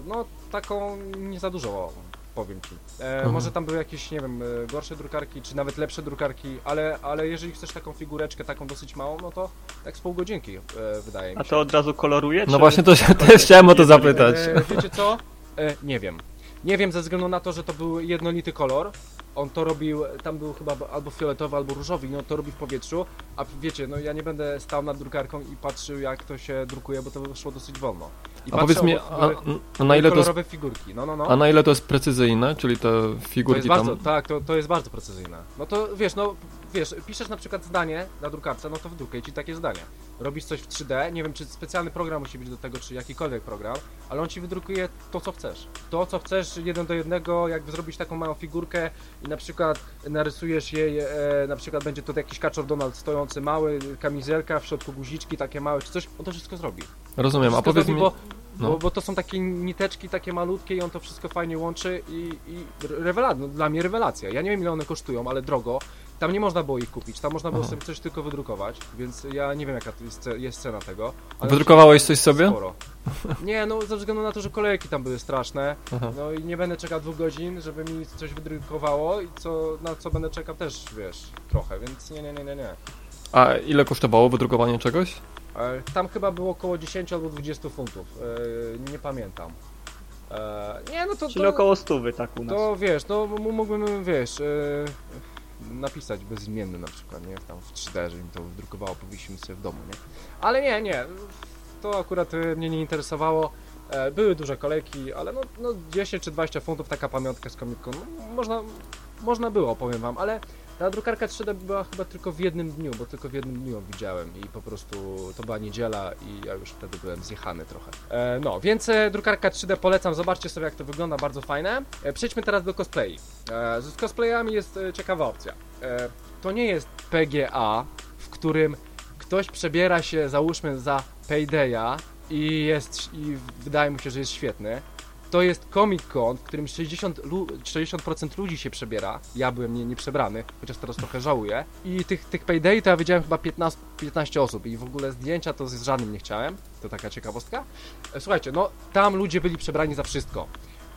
no taką nie za dużo, powiem ci. E, Mhm. Może tam były jakieś, nie wiem, e, gorsze drukarki, czy nawet lepsze drukarki, ale, ale jeżeli chcesz taką figureczkę, taką dosyć małą, no to tak z pół godzinki, e, wydaje mi A się. to od razu koloruje? No właśnie to się, też chciałem o to zapytać. E, wiecie co? E, nie wiem. Nie wiem ze względu na to, że to był jednolity kolor. On to robił, tam był chyba albo fioletowy, albo różowy on to robi w powietrzu. A wiecie, no ja nie będę stał nad drukarką i patrzył jak to się drukuje, bo to by szło dosyć wolno. I A powiedz mi, a, a na ile to jest, figurki, no no no. a na ile to jest precyzyjne, czyli te To figurki jest bardzo, tam... tak, to, to jest bardzo precyzyjne. No to wiesz, no wiesz, piszesz na przykład zdanie na drukarce, no to wydrukaj ci takie zdanie. Robisz coś w 3D, nie wiem czy specjalny program musi być do tego, czy jakikolwiek program, ale on ci wydrukuje to co chcesz. To co chcesz, jeden do jednego, jakby zrobić taką małą figurkę i na przykład narysujesz jej, e, na przykład będzie to jakiś kaczor Donald stojący mały, kamizelka, w środku guziczki takie małe, czy coś, on to wszystko zrobi. Rozumiem, a Wszystko powiedz zrobi, mi... bo, no. bo, bo to są takie niteczki takie malutkie i on to wszystko fajnie łączy i, i rewelacja, no, dla mnie rewelacja. Ja nie wiem ile one kosztują, ale drogo. Tam nie można było ich kupić, tam można było Aha. sobie coś tylko wydrukować, więc ja nie wiem jaka jest, ce- jest cena tego. Wydrukowałeś coś sobie? Sporo. Nie, no ze względu na to, że kolejki tam były straszne, Aha. no i nie będę czekał dwóch godzin, żeby mi coś wydrukowało i co, na co będę czekał też, wiesz, trochę, więc nie, nie, nie, nie, nie. A ile kosztowało wydrukowanie czegoś? E, Tam chyba było około 10 albo 20 funtów, e, nie pamiętam. E, Nie, no to, Czyli to, około stówy, tak u nas. to wiesz, no m- mógłbym, wiesz, napisać bezimienny na przykład, nie, tam w 3D, że mi to wydrukowało, powiesimy sobie w domu, nie. Ale nie, nie, to akurat mnie nie interesowało. Były duże kolejki, ale no, no 10 czy 20 funtów taka pamiątka z komiką, no, można, można było, powiem wam, ale ta drukarka 3D była chyba tylko w jednym dniu, bo tylko w jednym dniu ją widziałem i po prostu to była niedziela i ja już wtedy byłem zjechany trochę. E, no, więc e, drukarka 3D polecam, zobaczcie sobie jak to wygląda, bardzo fajne. E, przejdźmy teraz do cosplay. E, z cosplayami jest e, ciekawa opcja. E, to nie jest PGA, w którym ktoś przebiera się załóżmy za Paydaya i jest i wydaje mu się, że jest świetny. To jest Comic Con, w którym 60, lu 60% ludzi się przebiera. Ja byłem nie, nie przebrany, chociaż teraz trochę żałuję. I tych, tych Payday to ja widziałem chyba 15, 15 osób i w ogóle zdjęcia to z żadnym nie chciałem. To taka ciekawostka. E, Słuchajcie, no tam ludzie byli przebrani za wszystko.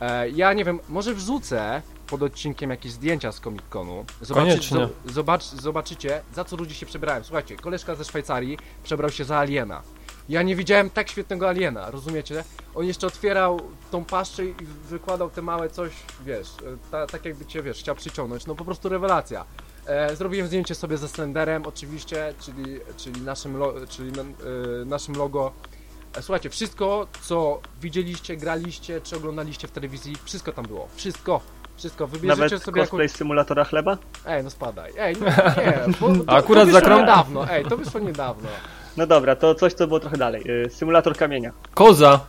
E, ja nie wiem, może wrzucę pod odcinkiem jakieś zdjęcia z Comic Conu. Koniecznie. zo- zobacz, zobaczycie, za co ludzie się przebrałem. Słuchajcie, koleżka ze Szwajcarii przebrał się za aliena. Ja nie widziałem tak świetnego aliena, rozumiecie? On jeszcze otwierał tą paszczę i wykładał te małe coś, wiesz, e, ta, tak jakby cię, wiesz, chciał przyciągnąć. No po prostu rewelacja. E, zrobiłem zdjęcie sobie ze Slenderem, oczywiście, czyli, czyli, naszym, lo, czyli e, naszym logo. E, Słuchajcie, wszystko co widzieliście, graliście, czy oglądaliście w telewizji, wszystko tam było. Wszystko. Wszystko. Wybierzecie Nawet sobie jakąś... cosplay z symulatora chleba? Ej, no spadaj. Ej, nie, nie bo, [laughs] to, Akurat to za wyszło krą- niedawno. Ej, to wyszło niedawno. No dobra, to coś, co było trochę dalej. Y, Symulator kamienia. Koza!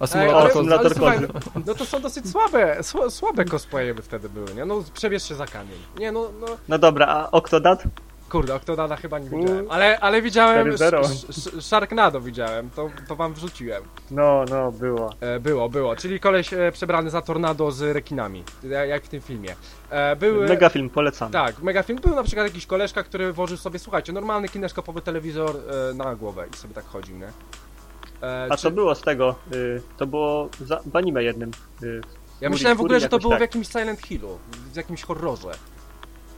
A Ej, symulator ale, kozy. symulator ale słuchaj, kozy. no, no to są dosyć słabe, sła, słabe cosplaye by wtedy były, nie? No przebierz się za kamień. Nie, no, no, No dobra, a Octodad? Kurde, Octodada chyba nie widziałem. Ale, ale widziałem, 4-0. sz, sz, Sharknado widziałem, to, to wam wrzuciłem. No, no, było. E, było, było, czyli koleś e, przebrany za tornado z rekinami, jak, jak w tym filmie. E, były... Mega film, polecam. Tak, mega film. Był na przykład jakiś koleżka, który włożył sobie, słuchajcie, normalny kineskopowy telewizor e, na głowę i sobie tak chodził, nie? E, A czy- to było z tego, y, to było za, w anime jednym. Y, Ja myślałem w ogóle, że to jakoś było w tak. jakimś Silent Hillu, w jakimś horrorze.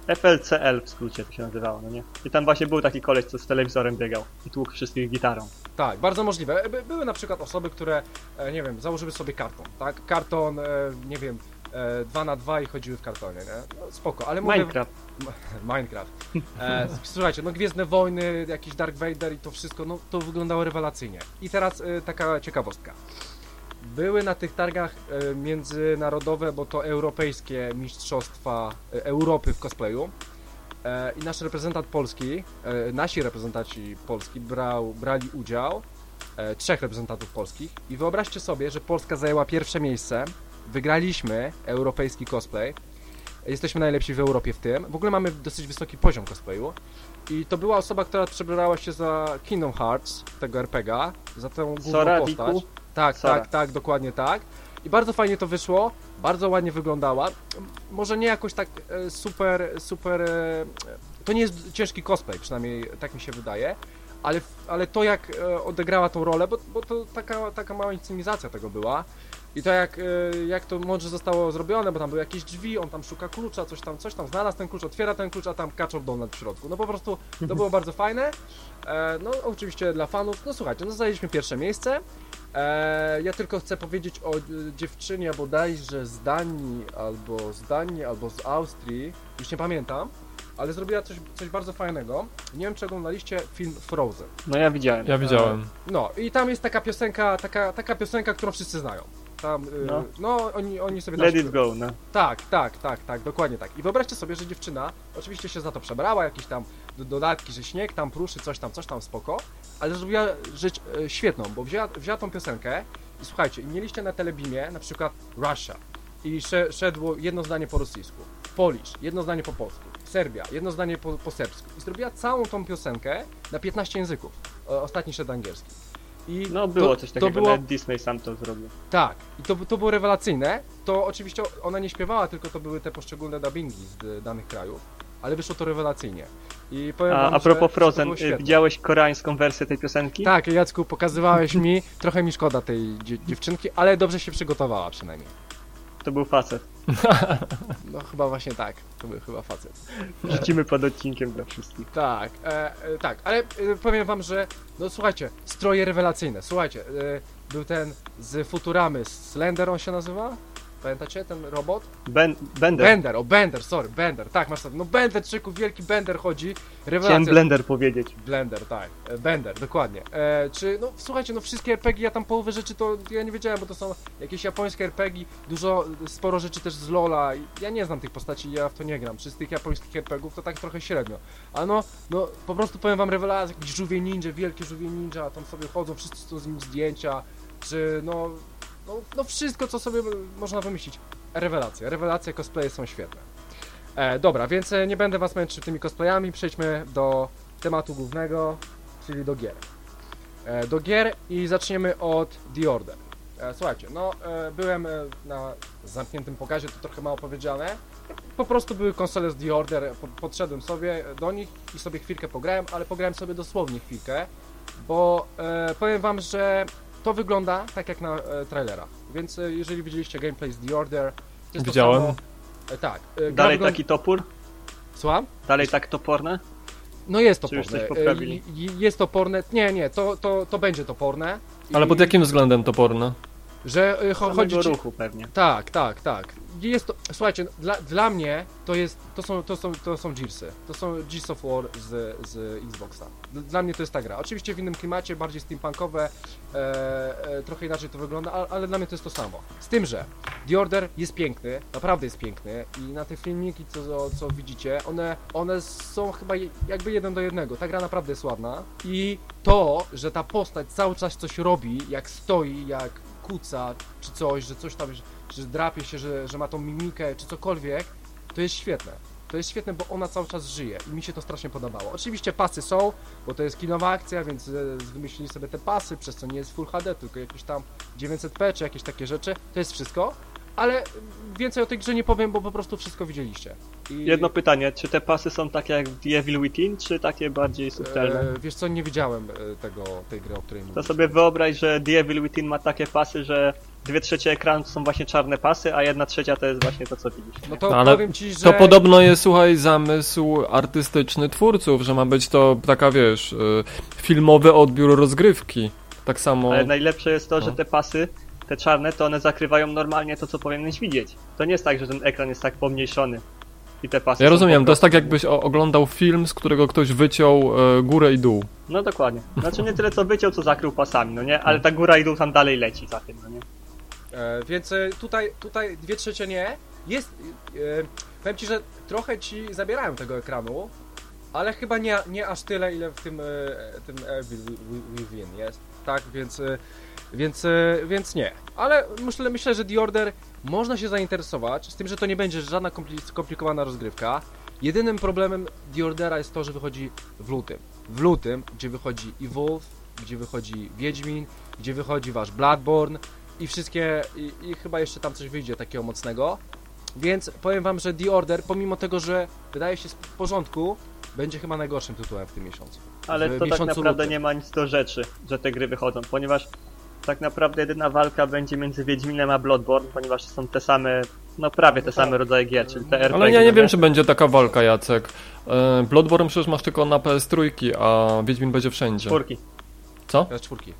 FLCL w skrócie to się nazywało, no nie? I tam właśnie był taki koleś, co z telewizorem biegał i tłukł wszystkich gitarą. Tak, bardzo możliwe. By, były na przykład osoby, które, e, nie wiem, założyły sobie karton, tak? Karton, e, nie wiem, e, 2 na 2 i chodziły w kartonie, nie? No, spoko, ale mówię... Minecraft. [laughs] Minecraft. E, słuchajcie, no Gwiezdne Wojny, jakiś Dark Vader i to wszystko, no to wyglądało rewelacyjnie. I teraz e, taka ciekawostka. Były na tych targach e, międzynarodowe, bo to europejskie mistrzostwa e, Europy w cosplayu. E, I nasz reprezentant Polski, nasi reprezentanci Polski brał, brali udział, trzech reprezentantów polskich. I wyobraźcie sobie, że Polska zajęła pierwsze miejsce, wygraliśmy europejski cosplay. Jesteśmy najlepsi w Europie w tym. W ogóle mamy dosyć wysoki poziom cosplayu. I to była osoba, która przebrała się za Kingdom Hearts, tego RPGa, za tę główną Sora, postać. Riku? Tak, Sora. tak, tak, dokładnie tak. I bardzo fajnie to wyszło, bardzo ładnie wyglądała. Może nie jakoś tak e, super, super. e, To nie jest ciężki cosplay, przynajmniej tak mi się wydaje. Ale, ale to jak e, odegrała tą rolę, bo, bo to taka, taka mała inscenizacja tego była. I to jak, e, jak to mądrze zostało zrobione, bo tam były jakieś drzwi, on tam szuka klucza, coś tam, coś tam, znalazł ten klucz, otwiera ten klucz, a tam kaczor Donald w środku. No po prostu to było bardzo fajne. No oczywiście dla fanów, no słuchajcie, no zajęliśmy pierwsze miejsce. E, ja tylko chcę powiedzieć o e, dziewczynie bodajże z Danii, albo z Danii, albo z Austrii, już nie pamiętam, ale zrobiła coś, coś bardzo fajnego. Nie wiem, czy oglądaliście film Frozen. No ja widziałem. Ja widziałem. No i tam jest taka piosenka, taka, taka piosenka, którą wszyscy znają. Tam, y, no. No. oni, oni sobie Let it go, no. tak, tak, tak, tak, dokładnie tak. I wyobraźcie sobie, że dziewczyna oczywiście się za to przebrała, jakieś tam do, dodatki, że śnieg tam pruszy, coś tam, coś tam, spoko, ale zrobiła rzecz e, świetną, bo wzięła, wzięła tą piosenkę i słuchajcie, mieliście na telebimie na przykład Russia i sze, szedło jedno zdanie po rosyjsku, Polish, jedno zdanie po polsku, Serbia, jedno zdanie po, po serbsku i zrobiła całą tą piosenkę na 15 języków, o, ostatni szedł angielski. I No było to, coś to takiego, było nawet Disney sam to zrobił. tak, i to, to było rewelacyjne. To oczywiście ona nie śpiewała, tylko to były te poszczególne dubbingi z danych krajów, ale wyszło to rewelacyjnie. I powiem A, wam, a propos Frozen, y, widziałeś koreańską wersję tej piosenki? Tak, Jacku, pokazywałeś mi, trochę mi szkoda tej dzie- dziewczynki, ale dobrze się przygotowała przynajmniej. To był facet. [laughs] No chyba właśnie tak, to był chyba facet. [laughs] Rzucimy pod odcinkiem dla wszystkich. Tak, e, e, tak, ale e, powiem wam, że no słuchajcie, stroje rewelacyjne, słuchajcie, e, był ten z Futuramy, Slender on się nazywa? Pamiętacie ten robot? Ben, Bender. Bender, o Bender, sorry, Bender, tak masz. No Bender, czyku, wielki Bender chodzi. Chciałem Rewelacja. Blender powiedzieć. Blender, tak. E, Bender, dokładnie. E, czy, no słuchajcie, no wszystkie RPG, ja tam połowę rzeczy to ja nie wiedziałem, bo to są jakieś japońskie RPG, dużo, sporo rzeczy też z Lola. Ja nie znam tych postaci, ja w to nie gram. Czy z tych japońskich RPGów to tak trochę średnio. A no, no po prostu powiem wam rewelację, jakieś żółwie ninja, wielkie żółwie ninja, tam sobie chodzą, wszyscy są z nim zdjęcia, czy no, no, no wszystko, co sobie można wymyślić. Rewelacje, rewelacje, cosplaye są świetne. E, dobra, więc e, nie będę was męczył tymi cosplayami, przejdźmy do tematu głównego, czyli do gier. E, do gier i zaczniemy od The Order. E, słuchajcie, no e, byłem e, na zamkniętym pokazie, to trochę mało powiedziane. Po prostu były konsole z The Order, po, podszedłem sobie do nich i sobie chwilkę pograłem, ale pograłem sobie dosłownie chwilkę, bo e, powiem wam, że to wygląda tak jak na e, trailerach. Więc e, jeżeli widzieliście gameplay z The Order, to jest Widziałem. To samo, e, tak. e, gra Dalej wygląda- taki topór? Słucham? Dalej tak toporne? No jest Czy już toporne. coś poprawili? E, i- i- Jest toporne. Nie, nie, to, to, to będzie toporne. Ale I- pod jakim względem toporne? Że Samego chodzi ci... ruchu pewnie. Tak, tak, tak. Jest to, słuchajcie, dla, dla mnie to jest, to są, to są, to są Gearsy. To są Gears of War z, z Xboxa. Dla- Dla mnie to jest ta gra. Oczywiście w innym klimacie, bardziej steampunkowe, e, e, trochę inaczej to wygląda, ale, ale dla mnie to jest to samo. Z tym, że The Order jest piękny, naprawdę jest piękny i na te filmiki, co, co widzicie, one, one są chyba jakby jeden do jednego. Ta gra naprawdę jest ładna i to, że ta postać cały czas coś robi, jak stoi, jak kuca, czy coś, że coś tam, że, drapie się, że, że ma tą mimikę, czy cokolwiek, to jest świetne. To jest świetne, bo ona cały czas żyje i mi się to strasznie podobało. Oczywiście pasy są, bo to jest kinowa akcja, więc e, wymyślili sobie te pasy, przez co nie jest Full HD, tylko jakieś tam 900p czy jakieś takie rzeczy. To jest wszystko, ale więcej o tej grze nie powiem, bo po prostu wszystko widzieliście. I, Jedno pytanie, czy te pasy są takie jak w The Evil Within, czy takie bardziej subtelne? e, Wiesz co, nie widziałem e, tego, tej gry, o której To mówisz. sobie wyobraź, że The Evil Within ma takie pasy, że dwie trzecie ekranu to są właśnie czarne pasy, a jedna trzecia to jest właśnie to, co widzisz. No to No, ale powiem ci, że... To podobno jest, słuchaj, zamysł artystyczny twórców, że ma być to taka, wiesz, y, filmowy odbiór rozgrywki. Tak samo... Ale najlepsze jest to, że No. te pasy, te czarne, to one zakrywają normalnie to, co powinieneś widzieć. To nie jest tak, że ten ekran jest tak pomniejszony. I te pasy Ja rozumiem, to jest tak jakbyś oglądał film, z którego ktoś wyciął e, górę i dół. No dokładnie. Znaczy nie tyle co wyciął, co zakrył pasami, no nie? Ale ta góra i dół tam dalej leci za tym, no nie? E, więc e, tutaj, tutaj dwie trzecie nie. Jest, e, powiem ci, że trochę ci zabierają tego ekranu, ale chyba nie, nie aż tyle, ile w tym, e, tym e, Within jest. Tak, więc, e, więc, e, więc nie. Ale myślę, myślę, że The Order można się zainteresować, z tym, że to nie będzie żadna kompli- skomplikowana rozgrywka. Jedynym problemem The Ordera jest to, że wychodzi w lutym. W lutym, gdzie wychodzi Evolve, gdzie wychodzi Wiedźmin, gdzie wychodzi wasz Bloodborne i wszystkie, i, i chyba jeszcze tam coś wyjdzie takiego mocnego. Więc powiem wam, że The Order, pomimo tego, że wydaje się w porządku, będzie chyba najgorszym tytułem w tym miesiącu. Ale w to tak naprawdę lutym. nie ma nic do rzeczy, że te gry wychodzą, ponieważ tak naprawdę jedyna walka będzie między Wiedźminem a Bloodborne, ponieważ to są te same, no prawie te No same tak. rodzaje gier, czyli te RPG. Ale ja nie no wiem, czy będzie taka walka, Jacek. E, Bloodborne przecież masz tylko na PS3, a Wiedźmin będzie wszędzie. Czwórki. Co? PS4.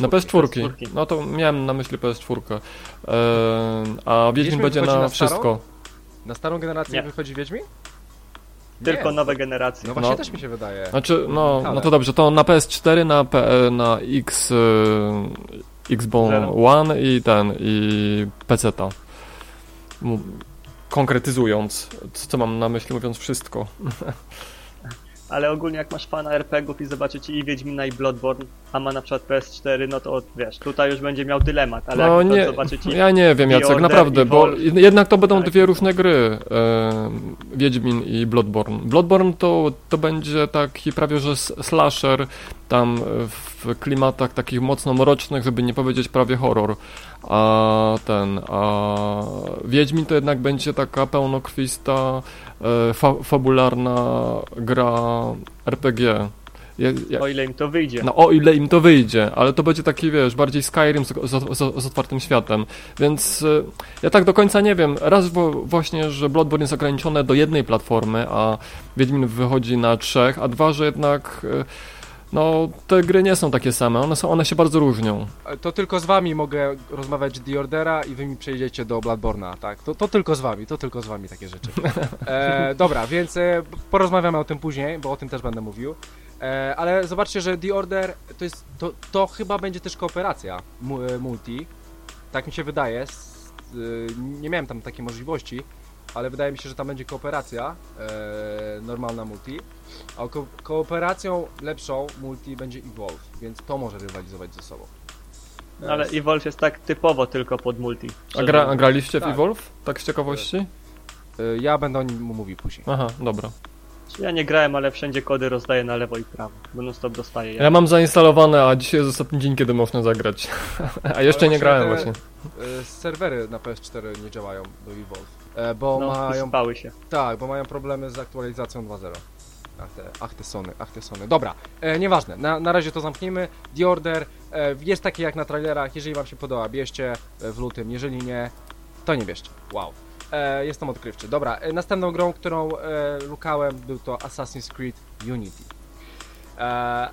Na PS4. PS4. No to miałem na myśli PS4. E, a Wiedźmin Wiedźmin będzie na na wszystko. Na starą generację Nie. wychodzi Wiedźmin? Tylko Nie. nowe generacje. No właśnie No. też mi się wydaje. Znaczy, no, Ale. no to dobrze, to na PS4, na, P, na X, e, Xbox. One i ten, i. M- Konkretyzując, co mam na myśli, mówiąc wszystko. [laughs] Ale ogólnie jak masz fana RPGów i zobaczycie i Wiedźmina i Bloodborne, a ma na przykład PS4, no to wiesz, tutaj już będzie miał dylemat, ale No nie, zobaczycie ja nie wiem, Jacek, naprawdę, bo jednak to będą Tak. dwie różne gry, e, Wiedźmin i Bloodborne. Bloodborne to, to będzie taki prawie że slasher, tam w klimatach takich mocno mrocznych, żeby nie powiedzieć prawie horror. A ten, a Wiedźmin to jednak będzie taka pełnokrwista, e, fa fabularna gra RPG. Ja, ja, o ile im to wyjdzie. no o ile im to wyjdzie, ale to będzie taki, wiesz, bardziej Skyrim z, z, z, z otwartym światem, więc y, ja tak do końca nie wiem. Raz bo, właśnie, że Bloodborne jest ograniczone do jednej platformy, a Wiedźmin wychodzi na trzech, a dwa, że jednak y, no te gry nie są takie same, one, są, one się bardzo różnią. To tylko z wami mogę rozmawiać The Ordera i wy mi przejdziecie do Bloodborna, tak? To, to tylko z wami, to tylko z wami takie rzeczy. [laughs] E, dobra, więc e, porozmawiamy o tym później, bo o tym też będę mówił. E, ale zobaczcie, że The Order to jest, to, to chyba będzie też kooperacja e, multi. Tak mi się wydaje. Y, nie miałem tam takiej możliwości, ale wydaje mi się, że tam będzie kooperacja e, normalna multi. A ko kooperacją lepszą multi będzie Evolve, więc to może rywalizować ze sobą. Ale Evolve jest tak typowo tylko pod multi. A, gra, a graliście w Tak. Evolve? Tak z ciekawości? Ja będę o nim mówił później. Aha, dobra. Ja nie grałem, ale wszędzie kody rozdaję na lewo i prawo, bo non stop dostaję. Ja mam zainstalowane, a dzisiaj jest ostatni dzień, kiedy można zagrać. [laughs] a jeszcze nie grałem te- właśnie. Y, Serwery na PS4 nie działają do Evolve, e, bo no, mają spały się. Tak, bo mają problemy z aktualizacją 2.0. Ach te, ach te Sony, ach te Sony. Dobra, e, nieważne, na, na razie to zamkniemy. The Order e, jest taki jak na trailerach, jeżeli wam się podoba, bierzcie e, w lutym, jeżeli nie, to nie bierzcie. Wow. E, jestem odkrywczy. Dobra, e, następną grą, którą e, lukałem, był to Assassin's Creed Unity. E,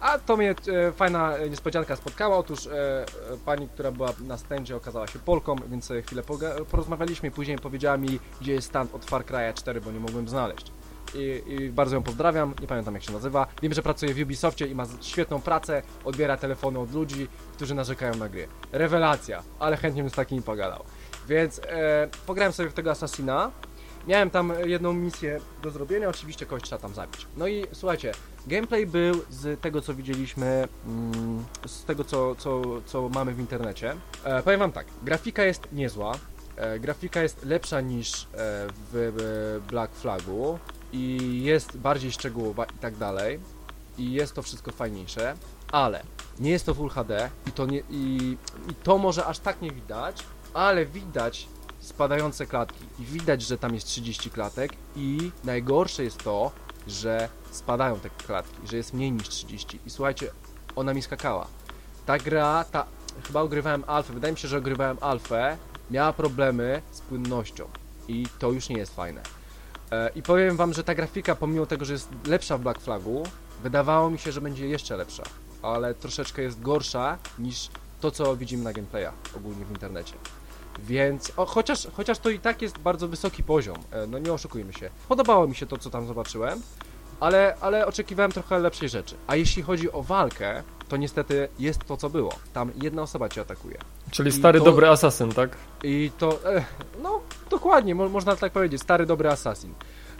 a to mnie e, fajna niespodzianka spotkała. Otóż e, e, pani, która była na stędzie, okazała się Polką, więc e, chwilę porozmawialiśmy i później powiedziała mi, gdzie jest stand od Far Cry'a 4, bo nie mogłem znaleźć. I, I bardzo ją pozdrawiam, nie pamiętam jak się nazywa. Wiem, że pracuje w Ubisoftie i ma świetną pracę, odbiera telefony od ludzi, którzy narzekają na gry. Rewelacja, ale chętnie bym z takimi pogadał. Więc e, pograłem sobie w tego Assassina. Miałem tam jedną misję do zrobienia, oczywiście kogoś trzeba tam zabić. No i słuchajcie, gameplay był z tego co widzieliśmy, mm, z tego co, co, co mamy w internecie. E, powiem wam tak, grafika jest niezła, e, grafika jest lepsza niż e, w, w Black Flagu i jest bardziej szczegółowa i tak dalej. I jest to wszystko fajniejsze, ale nie jest to Full HD i to, nie, i, i to może aż tak nie widać, ale widać spadające klatki i widać, że tam jest 30 klatek i najgorsze jest to, że spadają te klatki, że jest mniej niż 30 i słuchajcie, ona mi skakała. Ta gra, ta, chyba ogrywałem alfę, wydaje mi się, że ogrywałem alfę, miała problemy z płynnością i to już nie jest fajne. E, I powiem wam, że ta grafika, pomimo tego, że jest lepsza w Black Flagu, wydawało mi się, że będzie jeszcze lepsza, ale troszeczkę jest gorsza niż to, co widzimy na gameplayach ogólnie w internecie. Więc, o, chociaż, chociaż to i tak jest bardzo wysoki poziom, e, no nie oszukujmy się. Podobało mi się to, co tam zobaczyłem, ale, ale oczekiwałem trochę lepszej rzeczy. A jeśli chodzi o walkę, to niestety jest to, co było. Tam jedna osoba cię atakuje. Czyli I stary, to- dobry asasyn, tak? I to, e, no dokładnie, mo można tak powiedzieć, stary dobry assassin.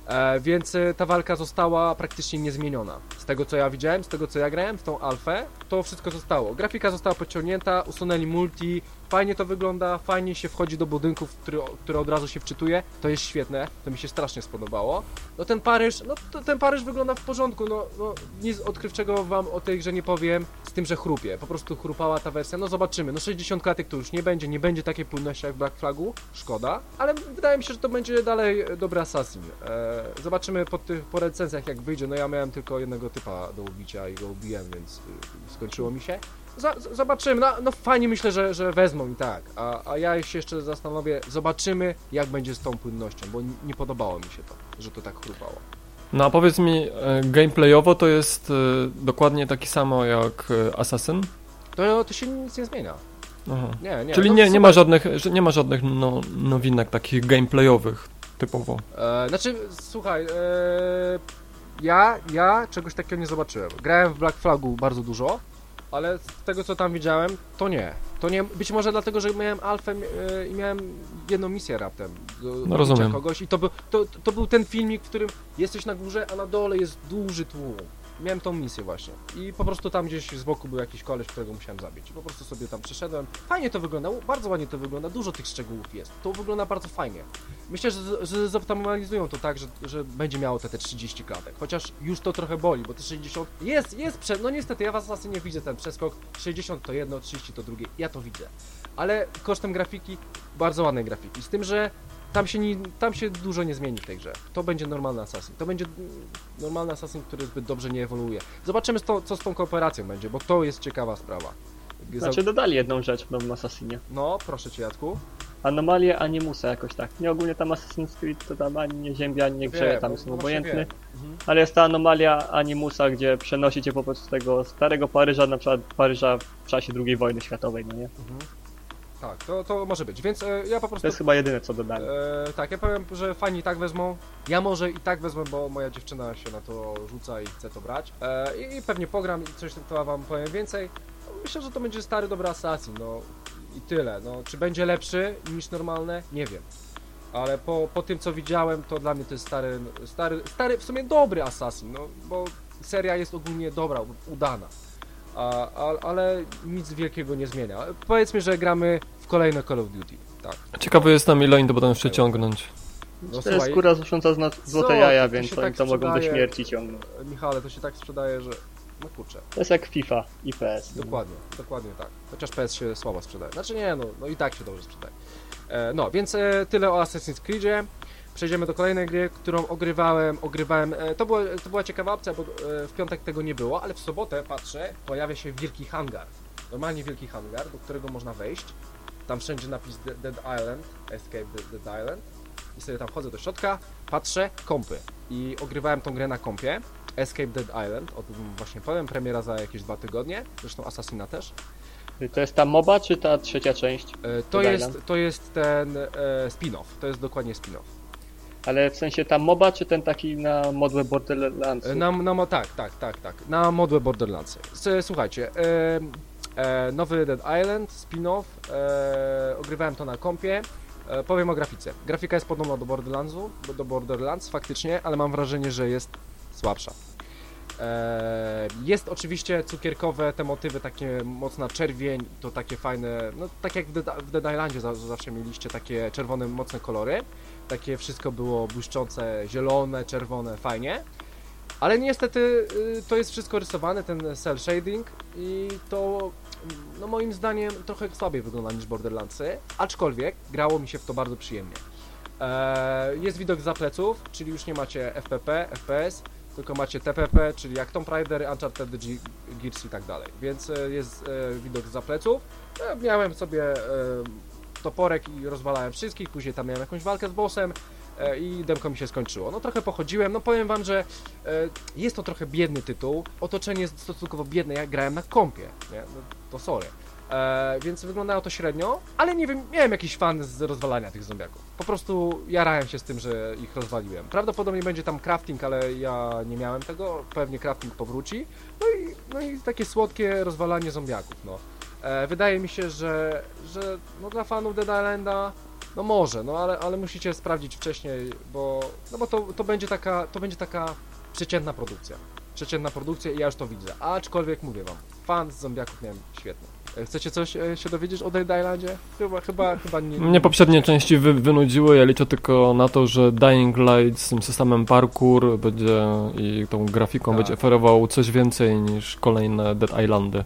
E, więc e, ta walka została praktycznie niezmieniona. Z tego co ja widziałem, z tego co ja grałem w tą alfę, to wszystko zostało. Grafika została podciągnięta, usunęli multi, fajnie to wygląda, fajnie się wchodzi do budynków, które, które od razu się wczytuje, to jest świetne, to mi się strasznie spodobało. No ten Paryż, no to, ten Paryż wygląda w porządku, no, no nic odkrywczego wam o tej grze nie powiem, z tym, że chrupie, po prostu chrupała ta wersja, no zobaczymy, no 60 klatek to już nie będzie, nie będzie takiej płynności jak w Black Flagu, szkoda, ale wydaje mi się, że to będzie dalej dobry Assassin. E, zobaczymy po tych po recenzjach jak wyjdzie, no ja miałem tylko jednego typa do ubicia i go ubiłem, więc y, skończyło mi się. Za, zobaczymy, no, no fajnie myślę, że, że wezmą i tak, a, a ja się jeszcze zastanowię, zobaczymy jak będzie z tą płynnością, bo nie, podobało mi się to, że to tak chrupało. No a powiedz mi, e, gameplayowo to jest e, dokładnie taki samo jak e, Assassin? To, to się nic nie zmienia. Nie, nie. Czyli no, nie, nie ma żadnych, nie ma żadnych no, nowinek takich gameplayowych typowo. E, znaczy, słuchaj, e, ja, ja czegoś takiego nie zobaczyłem. Grałem w Black Flagu bardzo dużo, ale z tego co tam widziałem, to nie. To nie, być może dlatego, że miałem alfę e, i miałem jedną misję raptem. Do, No, rozumiem. kogoś i to to, to był ten filmik, w którym jesteś na górze, a na dole jest duży tłum. Miałem tą misję właśnie. I po prostu tam gdzieś z boku był jakiś koleś, którego musiałem zabić. I po prostu sobie tam przeszedłem. Fajnie to wygląda, bardzo ładnie to wygląda, dużo tych szczegółów jest. To wygląda bardzo fajnie. Myślę, że, że zoptymalizują to tak, że, że będzie miało te, te 30 klatek. Chociaż już to trochę boli, bo te 60 jest, jest prze... No niestety, ja w Assassinie nie widzę ten przeskok. 60 to jedno, 30 to drugie. Ja to widzę. Ale kosztem grafiki, bardzo ładnej grafiki. Z tym, że tam się, nie, tam się dużo nie zmieni w tej grze. To będzie normalny Assassin. To będzie normalny Assassin, który zbyt dobrze nie ewoluuje. Zobaczymy, co, co z tą kooperacją będzie, bo to jest ciekawa sprawa. Znaczy dodali jedną rzecz w nowym Assassinie. No, proszę cię, Jacku. Anomalię Animusa jakoś tak. Nie ogólnie tam Assassin's Creed to tam ani nie ziębia, ani nie grzeje, tam są właśnie obojętny. Mhm. Ale jest ta anomalia Animusa, gdzie przenosi cię po prostu tego starego Paryża, na przykład Paryża w czasie II wojny światowej, no nie? Mhm. Tak, to, to może być. Więc e, ja po prostu. To jest chyba jedyne co dodali. E, tak, ja powiem, że fani i tak wezmą. Ja może i tak wezmę, bo moja dziewczyna się na to rzuca i chce to brać. E, i, pewnie pogram i coś to wam powiem więcej. Myślę, że to będzie stary dobry Assassin, no i tyle. No, czy będzie lepszy niż normalne? Nie wiem. Ale po, po tym co widziałem, to dla mnie to jest stary, stary, stary w sumie dobry Assassin, no bo seria jest ogólnie dobra, udana. A, a, ale nic wielkiego nie zmienia. Powiedzmy, że gramy w kolejne Call of Duty. Tak. Ciekawy jestem, ile oni to będą jeszcze ciągnąć. No, to jest skóra znosząca zna- złote Co? jaja, więc się oni tak to mogą do śmierci ciągnąć. Michale, to się tak sprzedaje, że. No kurczę, To jest jak FIFA i PS. dokładnie, dokładnie tak. Chociaż PS się słabo sprzedaje. Znaczy nie, no, no i tak się dobrze sprzedaje. E, no, więc e, tyle o Assassin's Creedzie. Przejdziemy do kolejnej gry, którą ogrywałem, ogrywałem. E, to, było, to była ciekawa opcja, bo e, w piątek tego nie było, ale w sobotę patrzę, pojawia się wielki hangar. Normalnie wielki hangar, do którego można wejść. Tam wszędzie napis De- Dead Island, Escape Dead, Dead Island. I sobie tam wchodzę do środka, patrzę, kompy. I ogrywałem tą grę na kompie. Escape Dead Island, o tym właśnie powiem, premiera za jakieś dwa tygodnie, zresztą Assassina też. To jest ta MOBA, czy ta trzecia część? E, To Dead jest, Island? to jest ten e, spin-off, to jest dokładnie spin-off. Ale w sensie ta MOBA, czy ten taki na modłę Borderlands? E, Na, na, tak, tak, tak, tak, na modłę Borderlands. S- Słuchajcie, e, e, nowy Dead Island, spin-off, e, ogrywałem to na kompie. E, powiem o grafice. Grafika jest podobna do Borderlandsu, bo- do Borderlands faktycznie, ale mam wrażenie, że jest słabsza. E, jest oczywiście cukierkowe, te motywy takie mocna czerwień, to takie fajne, no tak jak w Dead, w Dead Islandzie za- zawsze mieliście takie czerwone, mocne kolory. Takie wszystko było błyszczące, zielone, czerwone, fajnie. Ale niestety y, to jest wszystko rysowane, ten cel shading i to no moim zdaniem trochę słabiej wygląda niż Borderlandsy, aczkolwiek grało mi się w to bardzo przyjemnie. E, jest widok za pleców, czyli już nie macie FPP, FPS, tylko macie TPP, czyli jak Tomb Raider, Uncharted, Gears i tak dalej. Więc e, jest e, widok za pleców. Miałem sobie toporek i rozwalałem wszystkich, później tam miałem jakąś walkę z bossem e, i demko mi się skończyło. No trochę pochodziłem, no powiem wam, że e, jest to trochę biedny tytuł, otoczenie jest stosunkowo biedne, ja grałem na kompie, nie? No, to sorry. E, więc wyglądało to średnio, ale nie wiem, miałem jakiś fan z rozwalania tych zombiaków. Po prostu jarałem się z tym, że ich rozwaliłem. Prawdopodobnie będzie tam crafting, ale ja nie miałem tego, pewnie crafting powróci. No i, no i takie słodkie rozwalanie zombiaków, no. E, wydaje mi się, że, że no dla fanów Dead Islanda no może, no ale, ale musicie sprawdzić wcześniej, bo, no bo to, to, będzie taka, to będzie taka przeciętna produkcja. Przeciętna produkcja i ja już to widzę. Aczkolwiek mówię wam, fan z zombiaków miałem świetny. E, Chcecie coś e, się dowiedzieć o Dead Islandzie? Chyba, chyba, chyba nie. Mnie poprzednie części wy, wynudziły, ja liczę tylko na to, że Dying Light z tym systemem parkour będzie i tą grafiką Tak. będzie oferował coś więcej niż kolejne Dead Islandy.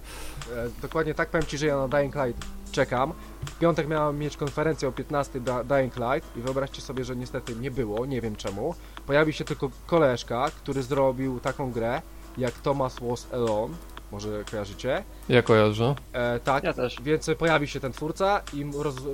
E, Dokładnie tak powiem Ci, że ja na Dying Light czekam. W piątek miałem mieć konferencję o 15 da Dying Light i wyobraźcie sobie, że niestety nie było, nie wiem czemu. Pojawił się tylko koleżka, który zrobił taką grę jak Thomas Was Alone, może kojarzycie. Ja kojarzę. E, tak, Ja też. więc pojawi się ten twórca i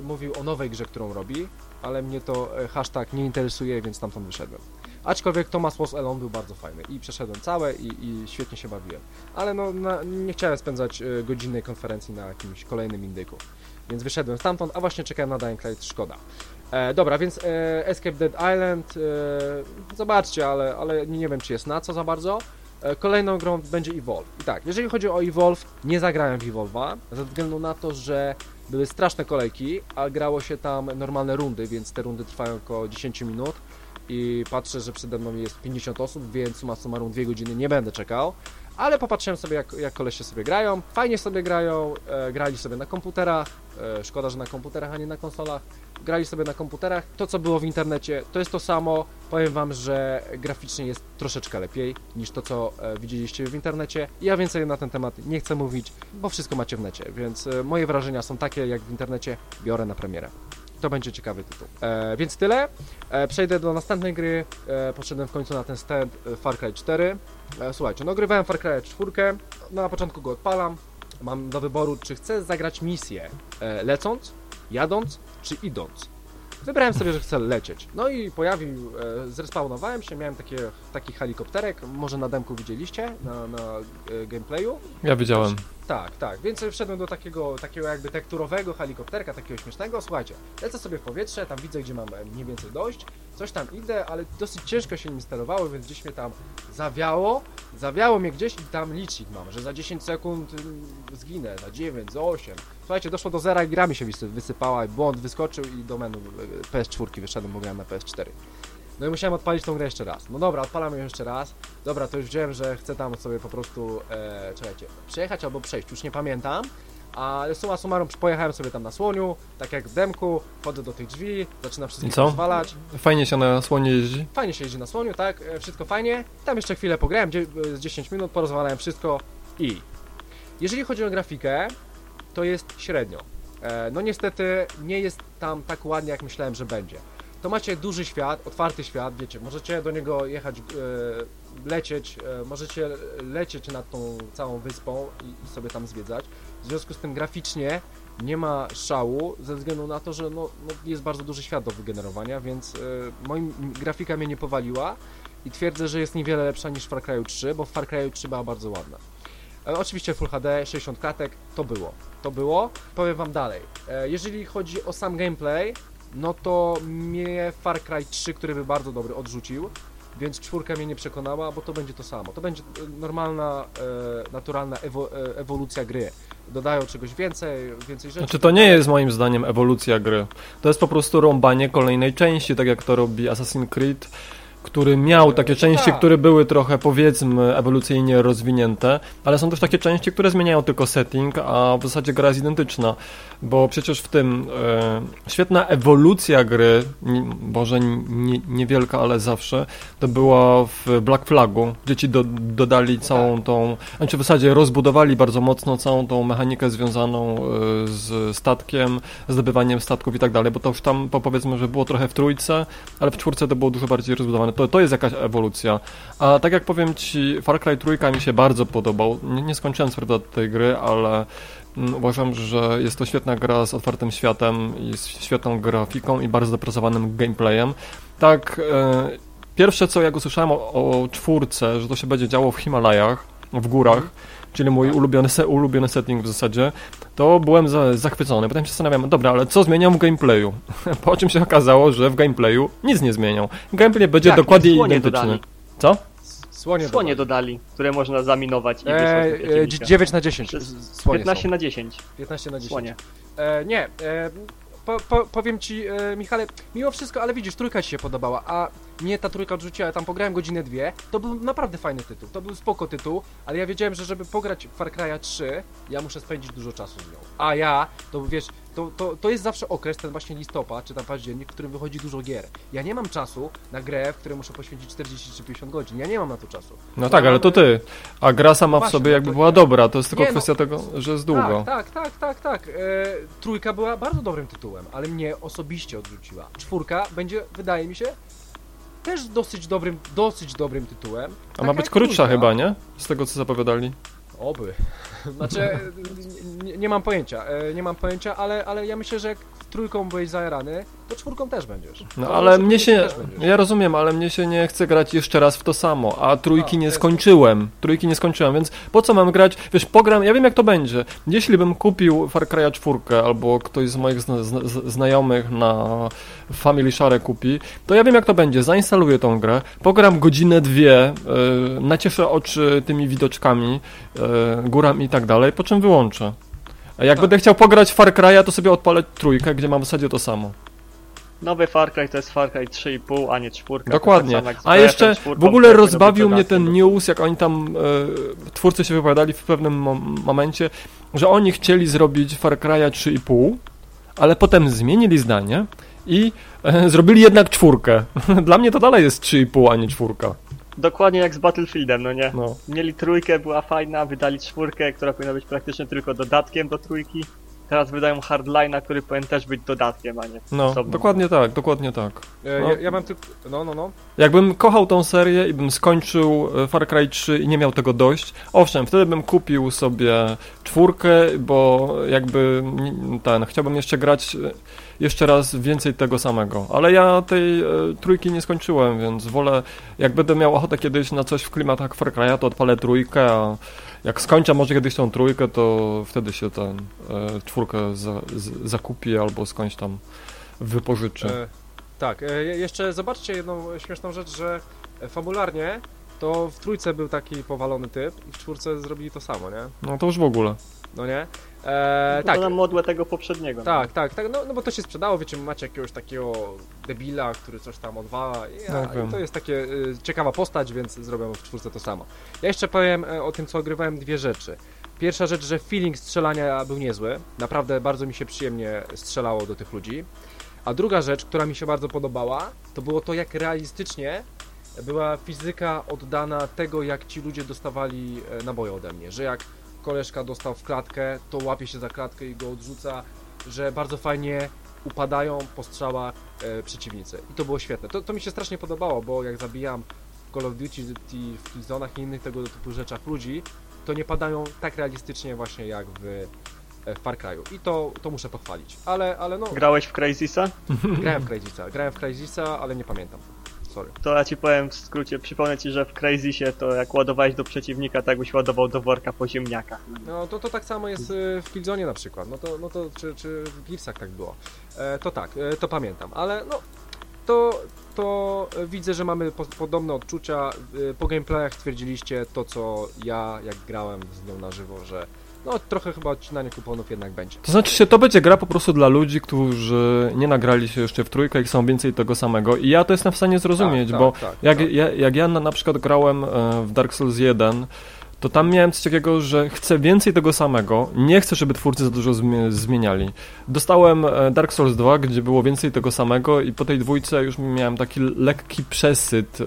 mówił o nowej grze, którą robi, ale mnie to e, hashtag nie interesuje, więc tamtąd wyszedłem. Aczkolwiek Thomas Was Alone był bardzo fajny i przeszedłem całe i, i świetnie się bawiłem. Ale no, na, nie chciałem spędzać e, godzinnej konferencji na jakimś kolejnym indyku. Więc wyszedłem stamtąd, a właśnie czekałem na Dying Light, szkoda. E, dobra, więc e, Escape Dead Island, e, zobaczcie, ale, ale nie wiem czy jest na co za bardzo. E, Kolejną grą będzie Evolve. I tak, jeżeli chodzi o Evolve, nie zagrałem w Evolve'a, ze względu na to, że były straszne kolejki, a grało się tam normalne rundy, więc te rundy trwają około 10 minut i patrzę, że przede mną jest 50 osób, więc summa summarum 2 godziny nie będę czekał. Ale popatrzyłem sobie, jak, jak kolesie sobie grają. Fajnie sobie grają, e, grali sobie na komputerach. E, szkoda, że na komputerach, a nie na konsolach. Grali sobie na komputerach. To, co było w internecie, to jest to samo. Powiem Wam, że graficznie jest troszeczkę lepiej niż to, co e, widzieliście w internecie. Ja więcej na ten temat nie chcę mówić, bo wszystko macie w necie, więc e, moje wrażenia są takie, jak w internecie. Biorę na premierę. To będzie ciekawy tytuł. E, więc tyle. E, przejdę do następnej gry. E, poszedłem w końcu na ten stand e, Far Cry 4. E, słuchajcie, no grywałem Far Cry 4. No, na początku go odpalam. Mam do wyboru, czy chcę zagrać misję e, lecąc, jadąc, czy idąc. Wybrałem sobie, że chcę lecieć. No i pojawił, e, zrespawnowałem się, miałem takie, taki helikopterek, może na demku widzieliście, na, na e, gameplayu. Ja widziałem. Tak, tak, więc wszedłem do takiego, takiego jakby tekturowego helikopterka, takiego śmiesznego. Słuchajcie, lecę sobie w powietrze, tam widzę, gdzie mam e, mniej więcej dojść, coś tam idę, ale dosyć ciężko się nim sterowało, więc gdzieś mnie tam zawiało, zawiało mnie gdzieś i tam licznik mam, że za 10 sekund y, zginę, za 9, za 8. Słuchajcie, doszło do zera i gra mi się wysy- wysypała, błąd wyskoczył i do menu e, PS4 wyszedłem, bo grałem na PS4. No i musiałem odpalić tą grę jeszcze raz. No dobra, odpalam ją jeszcze raz. Dobra, to już wziąłem, że chcę tam sobie po prostu, e, czekajcie, przejechać albo przejść, już nie pamiętam. Ale summa summarum pojechałem sobie tam na słoniu, tak jak w demku, wchodzę do tych drzwi, zaczynam wszystkich I co? rozwalać. Fajnie się na słonie jeździ. Fajnie się jeździ na słoniu, tak, e, wszystko fajnie. Tam jeszcze chwilę pograłem, dzie- e, z 10 minut, porozwalałem wszystko i... Jeżeli chodzi o grafikę, to jest średnio. E, no niestety nie jest tam tak ładnie, jak myślałem, że będzie. To macie duży świat, otwarty świat, wiecie, możecie do niego jechać, lecieć, możecie lecieć nad tą całą wyspą i sobie tam zwiedzać. W związku z tym graficznie nie ma szału, ze względu na to, że no, no jest bardzo duży świat do wygenerowania, więc e, moim grafika mnie nie powaliła i twierdzę, że jest niewiele lepsza niż Far Cry 3, bo Far Cry 3 była bardzo ładna. E, oczywiście Full HD, 60 klatek, to było. To było. Powiem wam dalej. E, jeżeli chodzi o sam gameplay, no to mnie Far Cry 3, który był bardzo dobry, odrzucił. Więc czwórka mnie nie przekonała, bo to będzie to samo. To będzie e, normalna, e, naturalna ewo, e, ewolucja gry. Dodają czegoś więcej, więcej rzeczy. Znaczy to nie jest moim zdaniem ewolucja gry. To jest po prostu rąbanie kolejnej części, tak jak to robi Assassin's Creed, który miał takie części, tak. które były trochę powiedzmy ewolucyjnie rozwinięte, ale są też takie części, które zmieniają tylko setting, a w zasadzie gra jest identyczna, bo przecież w tym e, świetna ewolucja gry, może nie, niewielka, ale zawsze, to była w Black Flagu, gdzie ci do, dodali całą tą, znaczy w zasadzie rozbudowali bardzo mocno całą tą mechanikę związaną e, z statkiem, zdobywaniem statków i tak dalej, bo to już tam po- powiedzmy, że było trochę w trójce, ale w czwórce to było dużo bardziej rozbudowane. To, to jest jakaś ewolucja. A tak jak powiem Ci, Far Cry trójka mi się bardzo podobał. Nie, nie skończyłem co tej gry, ale mm, uważam, że jest to świetna gra z otwartym światem z świetną grafiką i bardzo dopracowanym gameplayem. Tak, e, pierwsze co jak usłyszałem o, o czwórce, że to się będzie działo w Himalajach, w górach, czyli mój ulubiony, ulubiony setting w zasadzie, to byłem za, zachwycony. Potem się zastanawiam, dobra, ale co zmienią w gameplayu? [laughs] Po czym się okazało, że w gameplayu nic nie zmienią. Gameplay będzie Jak? dokładnie identyczny. dodali. Co? Słonie, Słonie dodali. dodali, które można zaminować i E, wysłać do e, przeciwnika. 9 na 10. Przez z- Słonie 15 są. na 10. 15 na 10. Słonie. E, nie, e, po, po, powiem ci, e, Michale, mimo wszystko, ale widzisz, trójka ci się podobała, a mnie ta trójka odrzuciła, ja tam pograłem godzinę, dwie, to był naprawdę fajny tytuł, to był spoko tytuł, ale ja wiedziałem, że żeby pograć Far Cry'a 3, ja muszę spędzić dużo czasu z nią. A ja, to wiesz, to, to, to jest zawsze okres, ten właśnie listopad, czy tam październik, w którym wychodzi dużo gier. Ja nie mam czasu na grę, w której muszę poświęcić 40 czy 50 godzin, ja nie mam na to czasu. No tak, ale to ty. A gra sama w sobie no jakby była dobra, to jest tylko Nie, no. kwestia tego, że jest długo. Tak, tak, tak, tak, tak. E, trójka była bardzo dobrym tytułem, ale mnie osobiście odrzuciła. Czwórka będzie, wydaje mi się, też dosyć dobrym, dosyć dobrym tytułem. A Tak ma być krótsza chyba, nie? Z tego co zapowiadali. Oby. [laughs] Znaczy, [laughs] nie, nie mam pojęcia, e, nie mam pojęcia, ale, ale ja myślę, że trójką byłeś zajarany, to czwórką też będziesz. No To ale mnie się, ja rozumiem, ale mnie się nie chce grać jeszcze raz w to samo, a trójki A, nie skończyłem, trójki nie skończyłem, więc po co mam grać, wiesz, pogram, ja wiem jak to będzie, jeśli bym kupił Far Cry'a 4 albo ktoś z moich zna, zna, znajomych na Family Share kupi, to ja wiem jak to będzie, zainstaluję tą grę, pogram godzinę, dwie, yy, nacieszę oczy tymi widoczkami, yy, górami i tak dalej, po czym wyłączę. A jak Tak. będę chciał pograć Far Cry'a, to sobie odpalę trójkę, gdzie mam w zasadzie to samo. Nowy Far Cry to jest Far Cry 3,5, a nie 4. Dokładnie. Tak A jeszcze BF4, w ogóle rozbawił mnie ten news, jak oni tam, e, twórcy się wypowiadali w pewnym mom- momencie, że oni chcieli zrobić Far Cry'a 3,5, ale potem zmienili zdanie i e, zrobili jednak czwórkę. [laughs] Dla mnie to dalej jest 3,5, a nie czwórka. Dokładnie jak z Battlefieldem, no nie? No. Mieli trójkę, była fajna, wydali czwórkę, która powinna być praktycznie tylko dodatkiem do trójki. Teraz wydają Hardline'a, który powinien też być dodatkiem, a nie No, osobną. dokładnie tak, dokładnie tak. E, no. ja, ja mam tylko, no, no, no. Jakbym kochał tą serię i bym skończył e, Far Cry 3 i nie miał tego dość, owszem, wtedy bym kupił sobie czwórkę, bo jakby ten, chciałbym jeszcze grać e, jeszcze raz więcej tego samego, ale ja tej e, trójki nie skończyłem, więc wolę, jak będę miał ochotę kiedyś na coś w klimatach Far Cry'a, to odpalę trójkę, a jak skończę może kiedyś tą trójkę, to wtedy się ten e, czwórkę za, z, zakupi albo skądś tam wypożyczę. E, tak, e, je- jeszcze zobaczcie jedną śmieszną rzecz, że fabularnie to w trójce był taki powalony typ i w czwórce zrobili to samo, nie? No to już w ogóle. No nie? E, No tak, To na modłę tego poprzedniego. tak, tak, tak, no, no bo to się sprzedało, wiecie, macie jakiegoś takiego debila, który coś tam odwala i, No, a, wiem. i to jest takie y, ciekawa postać, więc zrobią w czwórce to samo. Ja jeszcze powiem e, o tym, co ogrywałem dwie rzeczy. Pierwsza rzecz, że feeling strzelania był niezły, naprawdę bardzo mi się przyjemnie strzelało do tych ludzi. A druga rzecz, która mi się bardzo podobała, to było to, jak realistycznie była fizyka oddana tego, jak ci ludzie dostawali e, naboje ode mnie. Że jak koleżka dostał w klatkę, to łapie się za klatkę i go odrzuca, że bardzo fajnie upadają po strzałach e, przeciwnicy. I to było świetne. To, to mi się strasznie podobało, bo jak zabijam w Call of Duty, w Killzone'ach i innych tego typu rzeczach ludzi, to nie padają tak realistycznie właśnie jak w, e, w Far Cry'u. I to, to muszę pochwalić. Ale, ale no, Grałeś w Crysisa? grałem w Crazysa, grałem w Crazysa, ale nie pamiętam. Sorry. To ja ci powiem w skrócie, przypomnę ci, że w Crazysie to jak ładowałeś do przeciwnika, tak byś ładował do worka po ziemniakach. No to, to tak samo jest y, w Killzone na przykład, no to, no to czy, czy w Gearsach tak było. E, to tak, e, to pamiętam, ale no to, to widzę, że mamy po, podobne odczucia. E, po gameplayach stwierdziliście to, co ja jak grałem z nią na żywo, że no trochę chyba odcinanie kuponów jednak będzie. To znaczy się, to będzie gra po prostu dla ludzi, którzy nie nagrali się jeszcze w trójkę i chcą więcej tego samego. I ja to jestem w stanie zrozumieć, Tak, bo tak, tak, jak, tak. ja, jak ja na, na przykład grałem e, w Dark Souls 1, to tam miałem coś takiego, że chcę więcej tego samego, nie chcę, żeby twórcy za dużo zmie- zmieniali. Dostałem e, Dark Souls 2, gdzie było więcej tego samego i po tej dwójce już miałem taki lekki przesyt e,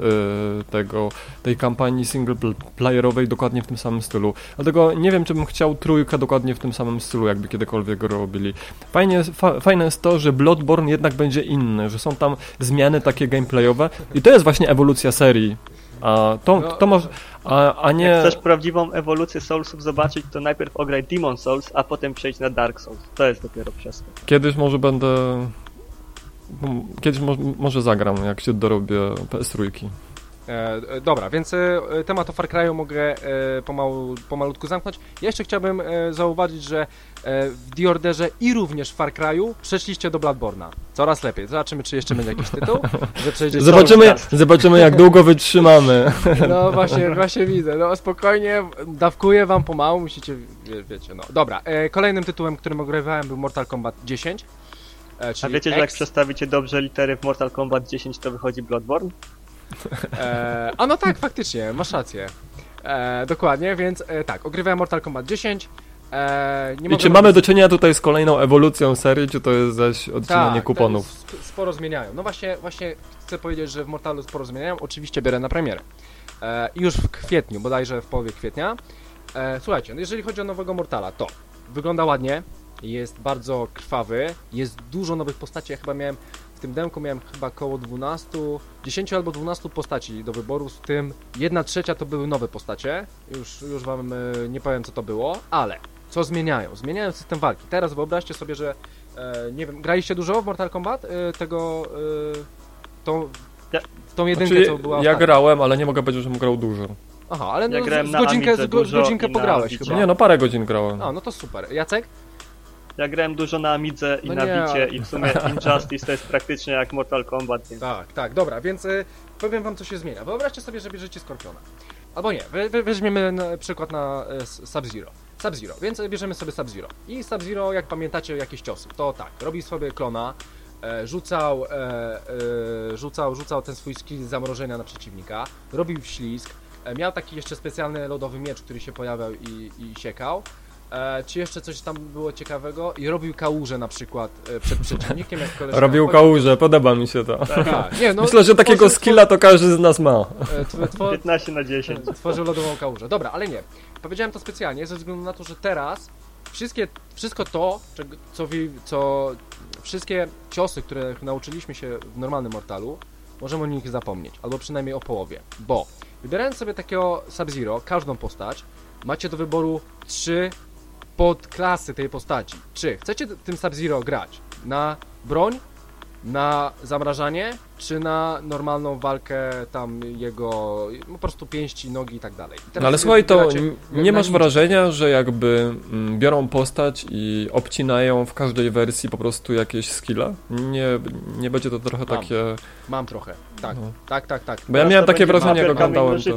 tego, tej kampanii single pl- playerowej dokładnie w tym samym stylu. Dlatego nie wiem, czy bym chciał trójkę dokładnie w tym samym stylu, jakby kiedykolwiek go robili. Fajnie, fa, fajne jest to, że Bloodborne jednak będzie inny, że są tam zmiany takie gameplayowe i to jest właśnie ewolucja serii. A to, No, to może... A, a nie... Jak chcesz prawdziwą ewolucję Soulsów zobaczyć, to najpierw ograj Demon Souls, a potem przejdź na Dark Souls. To jest dopiero przeskok. Kiedyś może będę... Kiedyś mo może zagram, jak się dorobię PS3. E, e, dobra, więc e, temat o Far Cry'u mogę e, pomału, pomalutku zamknąć. Ja jeszcze chciałbym e, zauważyć, że e, w The Orderze i również w Far Cry'u przeszliście do Bloodborne'a. Coraz lepiej. Zobaczymy, czy jeszcze będzie jakiś tytuł. [laughs] Zobaczymy, zobaczymy jak długo wytrzymamy. [laughs] No właśnie, właśnie widzę. No spokojnie, dawkuję wam pomału, musicie, wie, wiecie, no. Dobra, e, kolejnym tytułem, którym ogrywałem był Mortal Kombat 10. E, A wiecie, że jak X. przestawicie dobrze litery w Mortal Kombat 10, to wychodzi Bloodborne? E, a no tak, faktycznie, masz rację. E, dokładnie, więc e, tak, ogrywałem Mortal Kombat 10. E, nie I czy mamy do czynienia tutaj z kolejną ewolucją serii, czy to jest zaś odcinanie Tak, kuponów? sp- Sporo zmieniają. No właśnie, właśnie chcę powiedzieć, że w Mortalu sporo zmieniają. Oczywiście biorę na premierę. E, już w kwietniu, bodajże w połowie kwietnia. E, słuchajcie, no jeżeli chodzi o nowego Mortala, to wygląda ładnie, jest bardzo krwawy, jest dużo nowych postaci. Ja chyba miałem tym demku miałem chyba około 12, 10 albo 12 postaci do wyboru, z tym jedna trzecia to były nowe postacie. Już, już wam e, nie powiem co to było, ale co zmieniają? Zmieniają system walki. Teraz wyobraźcie sobie, że e, nie wiem, graliście dużo w Mortal Kombat? E, tego e, tą, Ja- tą jedynkę, Znaczy, co była ja grałem, ale nie mogę powiedzieć, żebym grał dużo. Aha, ale Ja no, grałem z, godzinkę, z godzinkę na pograłeś chyba. Nie no, parę godzin grałem. A, no to super. Jacek? Ja grałem dużo na Amidze i No na Bicie i w sumie Injustice to jest praktycznie jak Mortal Kombat, więc Tak, tak, dobra, więc y, powiem wam co się zmienia. Wyobraźcie sobie, że bierzecie Skorpiona. Albo nie, we, we, weźmiemy na przykład na y, Sub-Zero. Sub-Zero, więc bierzemy sobie Sub-Zero. I Sub-Zero, jak pamiętacie, jakieś ciosy. To tak, robi sobie klona, e, rzucał, e, e, rzucał, rzucał ten swój skill zamrożenia na przeciwnika, robił ślizg, e, miał taki jeszcze specjalny lodowy miecz, który się pojawiał i, i siekał. E, czy jeszcze coś tam było ciekawego? I robił kałuże na przykład e, przed przeciwnikiem, jak koleżka Robił kałuże, podoba mi się to. Tak, nie, no, [laughs] Myślę, że takiego tworzył- skilla to każdy z nas ma. e, tw- tw- 15 na 10. Tworzył lodową kałużę. Dobra, ale nie. Powiedziałem to specjalnie ze względu na to, że teraz wszystkie, wszystko to, co, co wszystkie ciosy, których nauczyliśmy się w normalnym Mortalu, możemy o nich zapomnieć, albo przynajmniej o połowie. Bo wybierając sobie takiego Sub-Zero, każdą postać, macie do wyboru trzy podklasy tej postaci. Czy chcecie tym Sub-Zero grać na broń, na zamrażanie, czy na normalną walkę tam jego, po prostu pięści, nogi i tak dalej. I No ale słuchaj, to nie masz ninja. wrażenia, że jakby biorą postać i obcinają w każdej wersji po prostu jakieś skilla? Nie, nie będzie to trochę Mam. takie... Mam trochę, tak, No. tak, tak, tak. Bo ja miałem takie wrażenie, jak oglądałem to.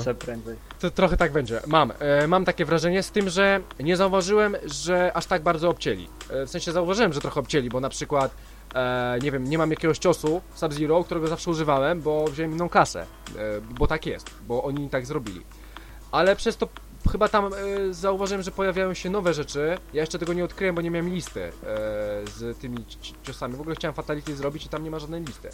To trochę tak będzie. Mam. E, mam takie wrażenie z tym, że nie zauważyłem, że aż tak bardzo obcięli. E, w sensie zauważyłem, że trochę obcięli, bo na przykład e, nie wiem, nie mam jakiegoś ciosu Sub-Zero, którego zawsze używałem, bo wziąłem inną klasę. E, bo tak jest, bo oni tak zrobili. Ale przez to chyba tam e, zauważyłem, że pojawiają się nowe rzeczy. Ja jeszcze tego nie odkryłem, bo nie miałem listy e, z tymi ci- ciosami. W ogóle chciałem Fatality zrobić i tam nie ma żadnej listy.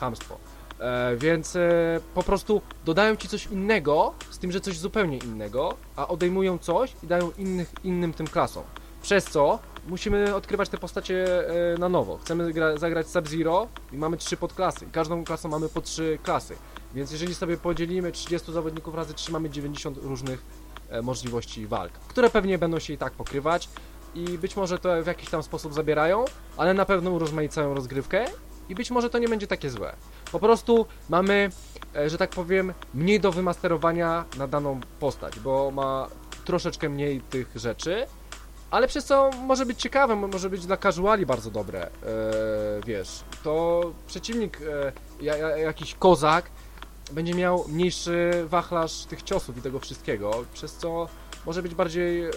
Hamstwo. E, więc e, po prostu dodają ci coś innego, z tym, że coś zupełnie innego, a odejmują coś i dają innych, innym tym klasom. Przez co musimy odkrywać te postacie e, na nowo. Chcemy gra, zagrać Sub-Zero i mamy trzy podklasy. I Każdą klasą mamy po trzy klasy. Więc jeżeli sobie podzielimy 30 zawodników razy 3, mamy 90 różnych e, możliwości walk, które pewnie będą się i tak pokrywać i być może to w jakiś tam sposób zabierają, ale na pewno urozmaicają rozgrywkę i być może to nie będzie takie złe. Po prostu mamy, e, że tak powiem, mniej do wymasterowania na daną postać, bo ma troszeczkę mniej tych rzeczy, ale przez co może być ciekawe, mo- może być dla casuali bardzo dobre, e, wiesz, to przeciwnik, e, ja, ja, jakiś kozak, będzie miał mniejszy wachlarz tych ciosów i tego wszystkiego, przez co może być bardziej, e,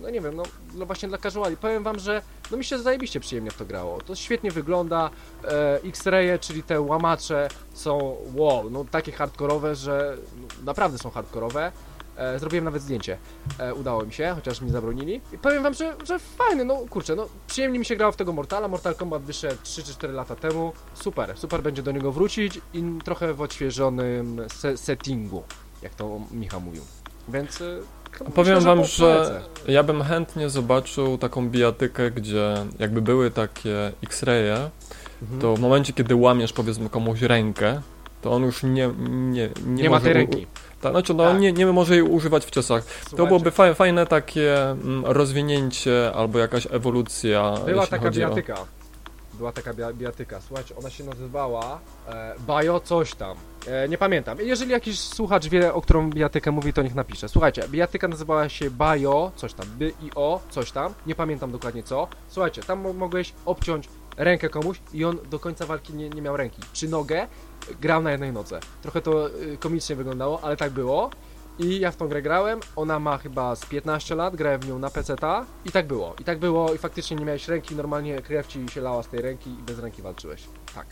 no nie wiem, no, no właśnie dla casuali. Powiem wam, że no mi się zajebiście przyjemnie w to grało. To świetnie wygląda, X-raye, czyli te łamacze są, wow, no takie hardkorowe, że no, naprawdę są hardkorowe. E, zrobiłem nawet zdjęcie, e, udało mi się, chociaż mi zabronili. I powiem wam, że, że fajny, no kurczę, no przyjemnie mi się grało w tego Mortala. Mortal Kombat wyszedł 3 czy 4 lata temu. Super, super będzie do niego wrócić i trochę w odświeżonym se settingu, jak to Michał mówił. Więc e, Powiem myślę, wam, że polecę. ja bym chętnie zobaczył taką bijatykę, gdzie jakby były takie X-raye, Mhm. to w momencie, kiedy łamiesz powiedzmy komuś rękę, to on już nie, nie, nie, nie, ma tej ręki. Tak, znaczy no, Tak. Nie, nie może jej używać w ciosach. To Słuchajcie, byłoby fa fajne takie mm, rozwinięcie albo jakaś ewolucja. Była taka chodzi o... była taka bia- bijatyka. Słuchajcie, ona się nazywała e, Bajo coś tam. E, nie pamiętam. Jeżeli jakiś słuchacz wie, o którą bijatykę mówi, to niech napisze. Słuchajcie, bijatyka nazywała się Bajo coś tam, by i o coś tam. Nie pamiętam dokładnie co. Słuchajcie, tam mo- mogłeś obciąć rękę komuś i on do końca walki nie, nie miał ręki. Czy nogę, grał na jednej nodze. Trochę to y, komicznie wyglądało, ale tak było. I ja w tą grę grałem, ona ma chyba z 15 lat, grałem w nią na PC-ta i tak było. I tak było i faktycznie nie miałeś ręki, normalnie krew ci się lała z tej ręki i bez ręki walczyłeś. Tak.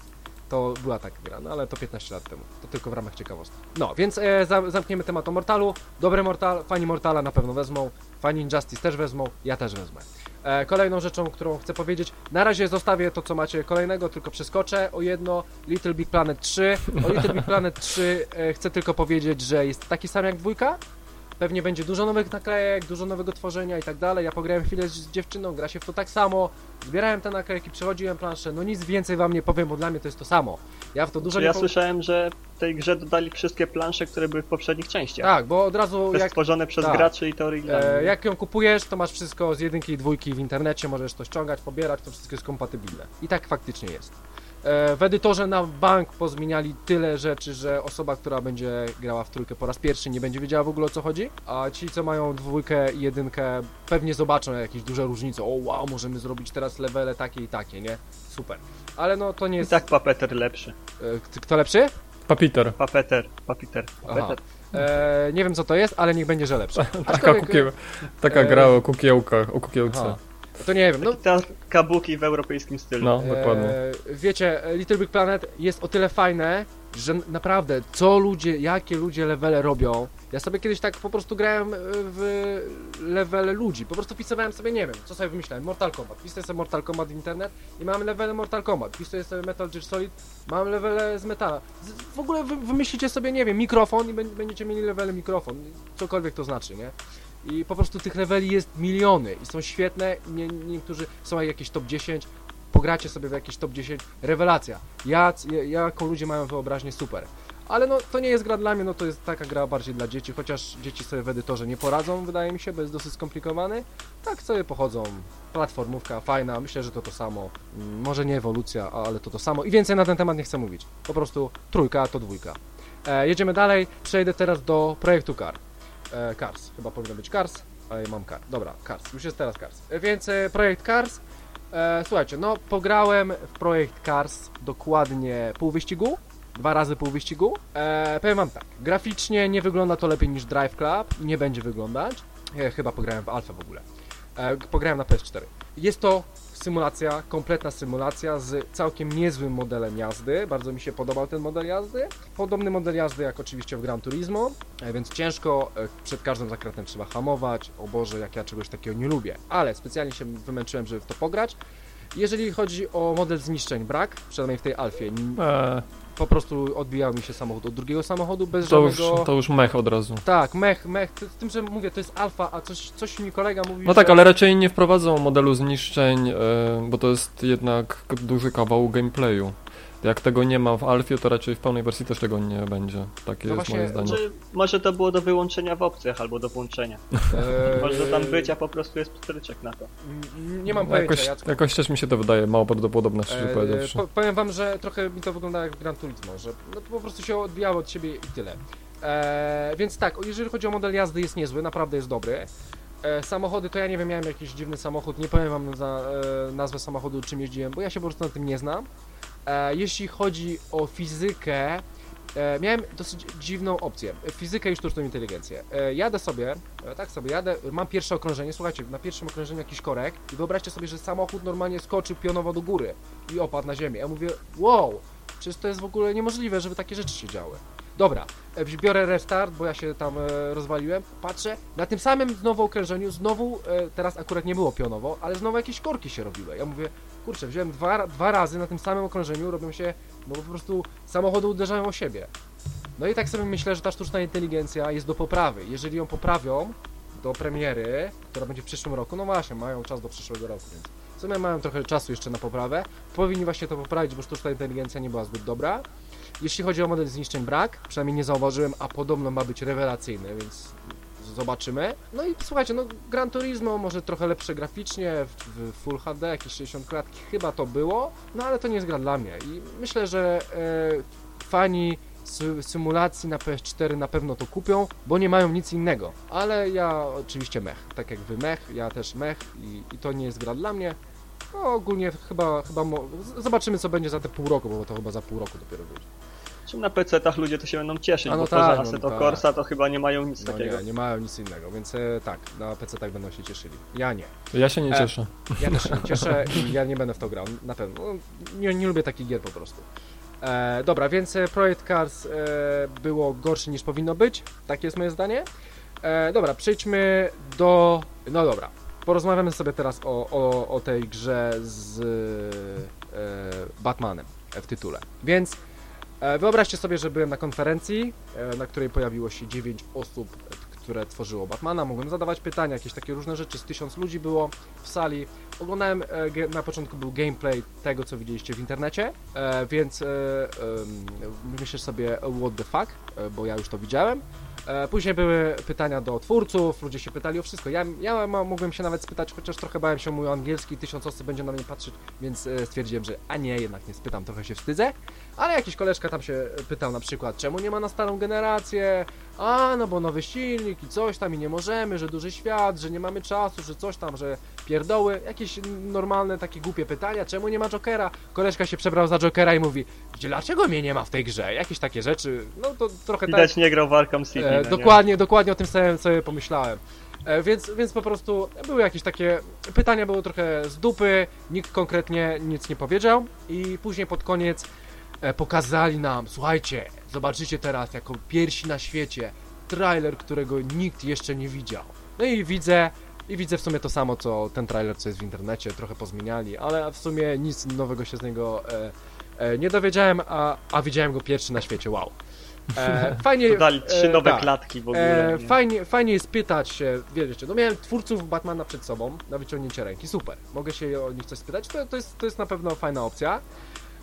To była taka gra, no ale to 15 lat temu. To tylko w ramach ciekawostki. No, więc e, za, zamkniemy temat o Mortalu. Dobry Mortal, fani Mortala na pewno wezmą, fani Injustice też wezmą, ja też wezmę. E, kolejną rzeczą, którą chcę powiedzieć, na razie zostawię to, co macie kolejnego, tylko przeskoczę o jedno, Little Big Planet 3. O Little Big Planet 3 e, chcę tylko powiedzieć, że jest taki sam jak dwójka, Pewnie będzie dużo nowych naklejek, dużo nowego tworzenia i tak dalej. Ja pograłem chwilę z dziewczyną, gra się w to tak samo. Zbierałem te naklejki, przechodziłem planszę. No nic więcej wam nie powiem, bo dla mnie to jest to samo. Ja w to dużo nie ja słyszałem, że w tej grze dodali wszystkie plansze, które były w poprzednich częściach. Tak, bo od razu jak, stworzone przez tak. graczy i oryginalne. e, jak ją kupujesz, to masz wszystko z jedynki i dwójki w internecie, możesz to ściągać, pobierać, to wszystko jest kompatybilne. I tak faktycznie jest. E, w edytorze na bank pozmieniali tyle rzeczy, że osoba, która będzie grała w trójkę po raz pierwszy nie będzie wiedziała w ogóle o co chodzi, a ci, co mają dwójkę i jedynkę pewnie zobaczą jakieś duże różnice. O wow, możemy zrobić teraz levele takie i takie, nie? Super. Ale no to nie I jest... tak Papeter lepszy. E, kto lepszy? Papiter. Papeter, Papiter. Papeter. E, nie wiem co to jest, ale niech będzie, że lepszy. [laughs] Taka, Aczkolwiek- kukie... Taka e, gra o kukiełkach, o kukiełce. Aha. To nie wiem, no Te kabuki w europejskim stylu. No, dokładnie. E, wiecie, Little Big Planet jest o tyle fajne, że naprawdę, co ludzie, jakie ludzie levele robią. Ja sobie kiedyś tak po prostu grałem e, w levele ludzi. Po prostu wpisywałem sobie, nie wiem, co sobie wymyślałem. Mortal Kombat. Wpisuję sobie Mortal Kombat w internet i mam levele Mortal Kombat. Wpisuję sobie Metal Gear Solid, mam levele z metala. Z, w ogóle wy, wymyślicie sobie, nie wiem, mikrofon i bę- będziecie mieli levele mikrofon. Cokolwiek to znaczy, nie? I po prostu tych leveli jest miliony i są świetne. Nie, niektórzy są jakieś top 10. Pogracie sobie w jakieś top 10. Rewelacja. Ja, ja, jaką ludzie mają wyobraźnię, super. Ale no, to nie jest gra dla mnie, no to jest taka gra bardziej dla dzieci, chociaż dzieci sobie w edytorze nie poradzą, wydaje mi się, bo jest dosyć skomplikowany. Tak sobie pochodzą. Platformówka, fajna, myślę, że to to samo. Mm, Może nie ewolucja, ale to to samo. I więcej na ten temat nie chcę mówić. Po prostu trójka to dwójka. E, jedziemy dalej. Przejdę teraz do projektu Car. E, Cars. Chyba powinno być Cars, ale mam Car. Dobra, Cars. Już jest teraz Cars. E, więc e, projekt Cars. E, słuchajcie, no pograłem w projekt Cars dokładnie pół wyścigu. Dwa razy pół wyścigu. E, powiem wam tak, graficznie nie wygląda to lepiej niż Drive Club nie będzie wyglądać. Ja chyba pograłem w Alpha w ogóle. E, pograłem na PS4. Jest to symulacja, kompletna symulacja z całkiem niezłym modelem jazdy. Bardzo mi się podobał ten model jazdy. Podobny model jazdy jak oczywiście w Gran Turismo, e, więc ciężko, e, przed każdym zakrętem trzeba hamować. O Boże, jak ja czegoś takiego nie lubię. Ale specjalnie się wymęczyłem, żeby w to pograć. Jeżeli chodzi o model zniszczeń, brak, przynajmniej w tej Alfie. Eee, Po prostu odbijał mi się samochód od drugiego samochodu bez to, już, żadnego... to już mech od razu. Tak, mech, mech, z tym, że mówię, to jest alfa, a coś, coś mi kolega mówi, No tak, że... ale raczej nie wprowadzą modelu zniszczeń, e, bo to jest jednak duży kawał gameplayu. Jak tego nie ma w Alfie, to raczej w pełnej wersji też tego nie będzie. Takie No jest właśnie, moje zdanie. Czy może to było do wyłączenia w opcjach albo do włączenia? Eee, [laughs] Może tam być, a po prostu jest pstryczek na to. Nie mam pojęcia, jakoś, Jacku. jakoś też mi się to wydaje mało prawdopodobne, szczerze Eee, powiedziawszy. po, powiem wam, że trochę mi to wygląda jak w Gran Turismo, że no, to po prostu się odbijało od siebie i tyle. Eee, więc tak, jeżeli chodzi o model jazdy jest niezły, naprawdę jest dobry. E, samochody to ja nie wiem, miałem jakiś dziwny samochód, nie powiem wam za, e, nazwę samochodu czym jeździłem, bo ja się po prostu na tym nie znam. E, jeśli chodzi o fizykę, e, miałem dosyć dziwną opcję. Fizykę i sztuczną inteligencję. E, jadę sobie, e, tak sobie jadę, mam pierwsze okrążenie, słuchajcie, na pierwszym okrążeniu jakiś korek i wyobraźcie sobie, że samochód normalnie skoczył pionowo do góry i opadł na ziemię. Ja mówię, wow, przecież to jest w ogóle niemożliwe, żeby takie rzeczy się działy. Dobra, e, biorę restart, bo ja się tam e, rozwaliłem, patrzę, na tym samym znowu okrężeniu, znowu, e, teraz akurat nie było pionowo, ale znowu jakieś korki się robiły. Ja mówię, kurczę, wziąłem dwa, dwa razy na tym samym okrążeniu, robią się, no po prostu samochody uderzają o siebie. No i tak sobie myślę, że ta sztuczna inteligencja jest do poprawy. Jeżeli ją poprawią do premiery, która będzie w przyszłym roku, no właśnie, mają czas do przyszłego roku, więc w sumie mają trochę czasu jeszcze na poprawę. Powinni właśnie to poprawić, bo sztuczna inteligencja nie była zbyt dobra. Jeśli chodzi o model zniszczeń brak, przynajmniej nie zauważyłem, a podobno ma być rewelacyjny, więc zobaczymy. No i słuchajcie, no Gran Turismo może trochę lepsze graficznie, w, Full HD, jakieś 60 klatki, chyba to było, no ale to nie jest gra dla mnie i myślę, że e, fani sy- symulacji na PS4 na pewno to kupią, bo nie mają nic innego. Ale ja oczywiście mech, tak jak wy mech, ja też mech i, i to nie jest gra dla mnie. No ogólnie chyba, chyba zobaczymy co będzie za te pół roku, bo to chyba za pół roku dopiero będzie. Na PC-tach ludzie to się będą cieszyć, A no bo tak, to, że no Assetto tak. Corsa to chyba nie mają nic No takiego. nie, nie mają nic innego, więc e, tak, na PC tak będą się cieszyli. Ja nie. Ja się nie E, cieszę. Ja też się nie [laughs] cieszę i ja nie będę w to grał, na pewno. No, nie, nie lubię takich gier po prostu. E, dobra, więc e, Projekt Cars e, było gorsze niż powinno być, takie jest moje zdanie. E, dobra, przejdźmy do... No dobra, porozmawiamy sobie teraz o, o, o tej grze z e, Batmanem w tytule. Więc wyobraźcie sobie, że byłem na konferencji, e, na której pojawiło się 9 osób, e, które tworzyło Batmana. Mogłem zadawać pytania, jakieś takie różne rzeczy. Z tysiąc ludzi było w sali. Oglądałem, e, na początku był gameplay tego, co widzieliście w internecie, e, więc e, myślisz sobie what the fuck, e, bo ja już to widziałem. E, Później były pytania do twórców, ludzie się pytali o wszystko. Ja, ja mogłem się nawet spytać, chociaż trochę bałem się mój angielski, tysiąc osób będzie na mnie patrzeć, więc e, stwierdziłem, że a nie, jednak nie spytam, trochę się wstydzę. Ale jakiś koleżka tam się pytał na przykład, czemu nie ma na starą generację? A, no bo nowy silnik i coś tam i nie możemy, że duży świat, że nie mamy czasu, że coś tam, że pierdoły. Jakieś normalne, takie głupie pytania, czemu nie ma Jokera? Koleżka się przebrał za Jokera i mówi, dlaczego mnie nie ma w tej grze? Jakieś takie rzeczy, no to trochę tak... Widać nie grał w Arkham City. E, no nie? dokładnie, dokładnie o tym samym sobie pomyślałem. E, więc, więc po prostu były jakieś takie pytania, były trochę z dupy, nikt konkretnie nic nie powiedział i później pod koniec e, pokazali nam, słuchajcie, zobaczycie teraz jako pierwsi na świecie trailer, którego nikt jeszcze nie widział. No i widzę, i widzę w sumie to samo, co ten trailer, co jest w internecie, trochę pozmieniali, ale w sumie nic nowego się z niego e, e, nie dowiedziałem, a, a widziałem go pierwszy na świecie, wow. E, [laughs] fajnie, Dodali trzy e, nowe tak. klatki w ogóle. E, nie? fajnie, fajnie jest pytać się, wiecie, no miałem twórców Batmana przed sobą na wyciągnięcie ręki, super. Mogę się o nich coś spytać, to, to, jest, to jest na pewno fajna opcja.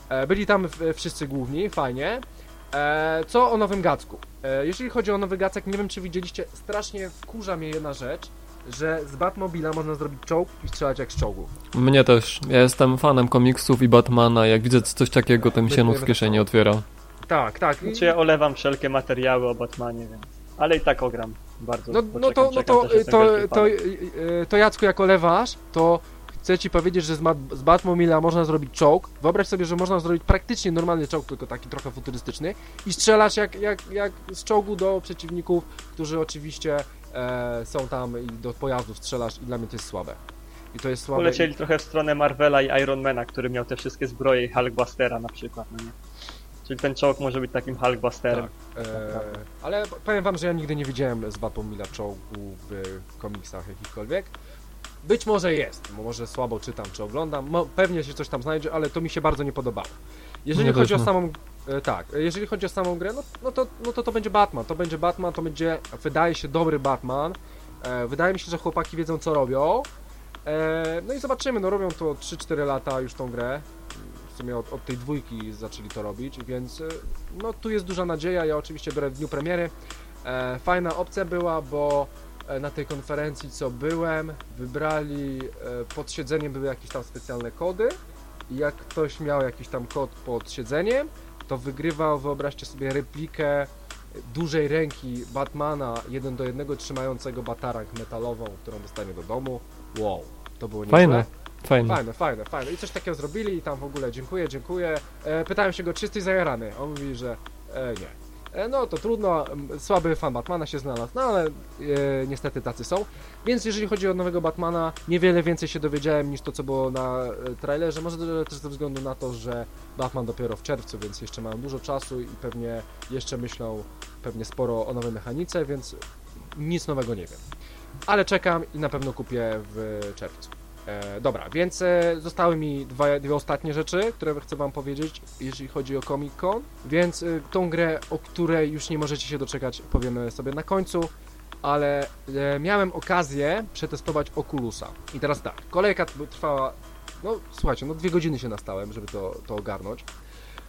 E, byli tam wszyscy główni, fajnie. Co o nowym Gacku? Jeżeli chodzi o nowy Gacek, nie wiem czy widzieliście, strasznie wkurza mnie jedna rzecz, że z Batmobila można zrobić czołg i strzelać jak z czołgu. Mnie też. Ja jestem fanem komiksów i Batmana. Jak widzę coś takiego, to mi się nóg w kieszeni otwiera. Tak, tak. Znaczy ja olewam wszelkie materiały o Batmanie, więc... Ale i tak ogram bardzo. No, poczekam, no to, no to, też jestem to, to, fanem. to, to Jacku, jako lewarz, to chcę ci powiedzieć, że z, Mat- z Batmobila można zrobić czołg. Wyobraź sobie, że można zrobić praktycznie normalny czołg, tylko taki trochę futurystyczny i strzelać jak, jak, jak z czołgu do przeciwników, którzy oczywiście e, są tam i do pojazdów strzelasz i dla mnie to jest słabe. I to jest słabe. Polecieli trochę w stronę Marvela i Ironmana, który miał te wszystkie zbroje i Hulkbustera na przykład, no nie? Czyli ten czołg może być takim Hulkbusterem. Tak. E, ale powiem wam, że ja nigdy nie widziałem z Batmobila czołgu w komiksach jakichkolwiek. Być może jest, może słabo czytam czy oglądam, pewnie się coś tam znajdzie, ale to mi się bardzo nie podobało. Jeżeli chodzi o samą, e, tak, e, jeżeli chodzi o samą grę, no, no, to, no to to będzie Batman, to będzie Batman, to będzie, wydaje się, dobry Batman. E, wydaje mi się, że chłopaki wiedzą co robią. E, no i zobaczymy, no robią to 3-4 lata już tą grę. W sumie od, od tej dwójki zaczęli to robić, więc e, no tu jest duża nadzieja. Ja oczywiście biorę w dniu premiery. E, fajna opcja była, bo e, na tej konferencji co byłem, wybrali e, pod siedzeniem były jakieś tam specjalne kody jak ktoś miał jakiś tam kod pod siedzeniem, to wygrywał, wyobraźcie sobie, replikę dużej ręki Batmana jeden do jednego trzymającego batarang metalową, którą dostanie do domu. Wow, to było niezłe. Fajne. Fajne. Fajne, fajne, fajne. I coś takiego zrobili i tam w ogóle dziękuję, dziękuję. E, pytałem się go, czy jesteś zajarany? On mówi, że e, nie. E, no to trudno, słaby fan Batmana się znalazł, no ale e, niestety tacy są. Więc jeżeli chodzi o nowego Batmana, niewiele więcej się dowiedziałem niż to, co było na e, trailerze. Może też ze względu na to, że Batman dopiero w czerwcu, więc jeszcze mają dużo czasu i pewnie jeszcze myślą pewnie sporo o nowej mechanice, więc nic nowego nie wiem. Ale czekam i na pewno kupię w czerwcu. E, dobra, więc e, zostały mi dwa, dwie ostatnie rzeczy, które chcę wam powiedzieć, jeżeli chodzi o Comic Con. Więc e, tą grę, o której już nie możecie się doczekać, powiemy sobie na końcu. Ale e, miałem okazję przetestować Oculusa. I teraz tak, kolejka trwała, no słuchajcie, no dwie godziny się nastałem, żeby to, to ogarnąć.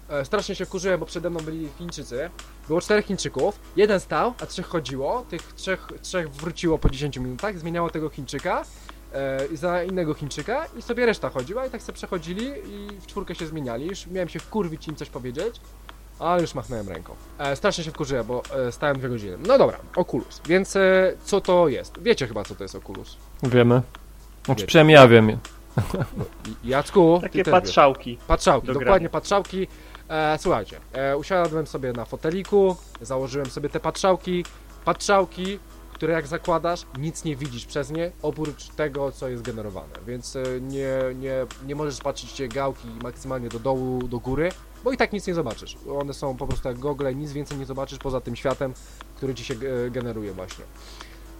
E, strasznie się wkurzyłem, bo przede mną byli Chińczycy. Było czterech Chińczyków, jeden stał, a trzech chodziło. Tych trzech, trzech wróciło po 10 minutach, zmieniało tego Chińczyka e, za innego Chińczyka i sobie reszta chodziła i tak sobie przechodzili i w czwórkę się zmieniali. Już miałem się wkurwić im coś powiedzieć, ale już machnąłem ręką. E, strasznie się wkurzyłem, bo e, stałem dwie godziny. No dobra, Oculus. Więc e, co to jest? Wiecie chyba, co to jest Oculus. Wiemy. Znaczy, Wiecie. przynajmniej ja wiem. [laughs] Jacku, Takie ty też wiesz. patrzałki. Patrzałki, do dokładnie grania. patrzałki. E, słuchajcie, e, usiadłem sobie na foteliku, założyłem sobie te patrzałki. Patrzałki, które jak zakładasz, nic nie widzisz przez nie, oprócz tego, co jest generowane. Więc e, nie, nie, nie możesz patrzeć się gałki maksymalnie do dołu, do góry, bo i tak nic nie zobaczysz. One są po prostu jak gogle, nic więcej nie zobaczysz poza tym światem, który ci się e, generuje właśnie.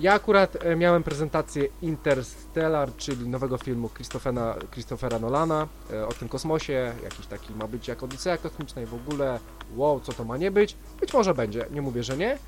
Ja akurat e, miałem prezentację Interstellar, czyli nowego filmu Christophera, Christophera Nolana o tym kosmosie, jakiś taki ma być jak Odyseja Kosmiczna i w ogóle wow, co to ma nie być. Być może będzie, nie mówię, że nie.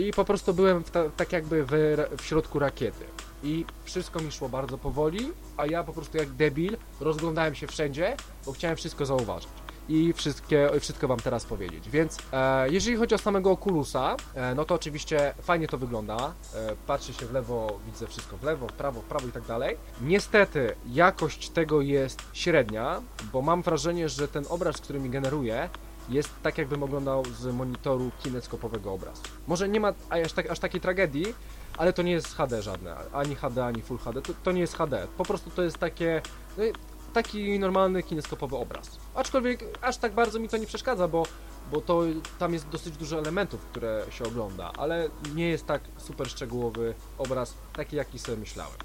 I po prostu byłem ta, tak jakby w, w środku rakiety. I wszystko mi szło bardzo powoli, a ja po prostu jak debil rozglądałem się wszędzie, bo chciałem wszystko zauważyć i wszystkie, wszystko Wam teraz powiedzieć. Więc e, jeżeli chodzi o samego Oculusa, e, no to oczywiście fajnie to wygląda. E, patrzy się w lewo, widzę wszystko w lewo, w prawo, w prawo i tak dalej. Niestety jakość tego jest średnia, bo mam wrażenie, że ten obraz, który mi generuje, jest tak, jakbym oglądał z monitoru kineskopowego obraz. Może nie ma aż, tak, aż takiej tragedii, ale to nie jest HD żadne, ani HD, ani Full HD, to, to nie jest HD. Po prostu to jest takie, no, taki normalny kineskopowy obraz. Aczkolwiek aż tak bardzo mi to nie przeszkadza, bo, bo to tam jest dosyć dużo elementów, które się ogląda, ale nie jest tak super szczegółowy obraz, taki jaki sobie myślałem.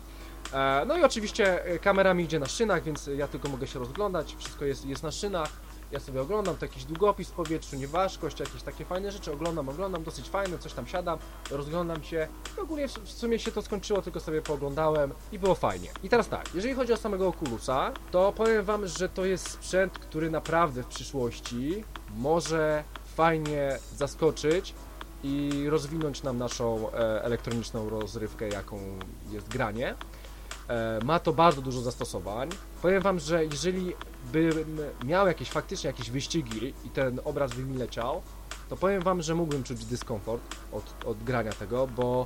E, No i oczywiście e, kamera mi idzie na szynach, więc ja tylko mogę się rozglądać, wszystko jest, jest na szynach. Ja sobie oglądam, to jakiś długopis w powietrzu, nieważkość, jakieś takie fajne rzeczy, oglądam, oglądam, dosyć fajne, coś tam siadam, rozglądam się. I ogólnie w sumie się to skończyło, tylko sobie pooglądałem i było fajnie. I teraz tak, jeżeli chodzi o samego Oculusa, to powiem wam, że to jest sprzęt, który naprawdę w przyszłości może fajnie zaskoczyć i rozwinąć nam naszą e, elektroniczną rozrywkę, jaką jest granie. E, ma to bardzo dużo zastosowań. Powiem wam, że jeżeli bym miał jakieś faktycznie jakieś wyścigi i ten obraz by mi leciał, to powiem wam, że mógłbym czuć dyskomfort od, od grania tego, bo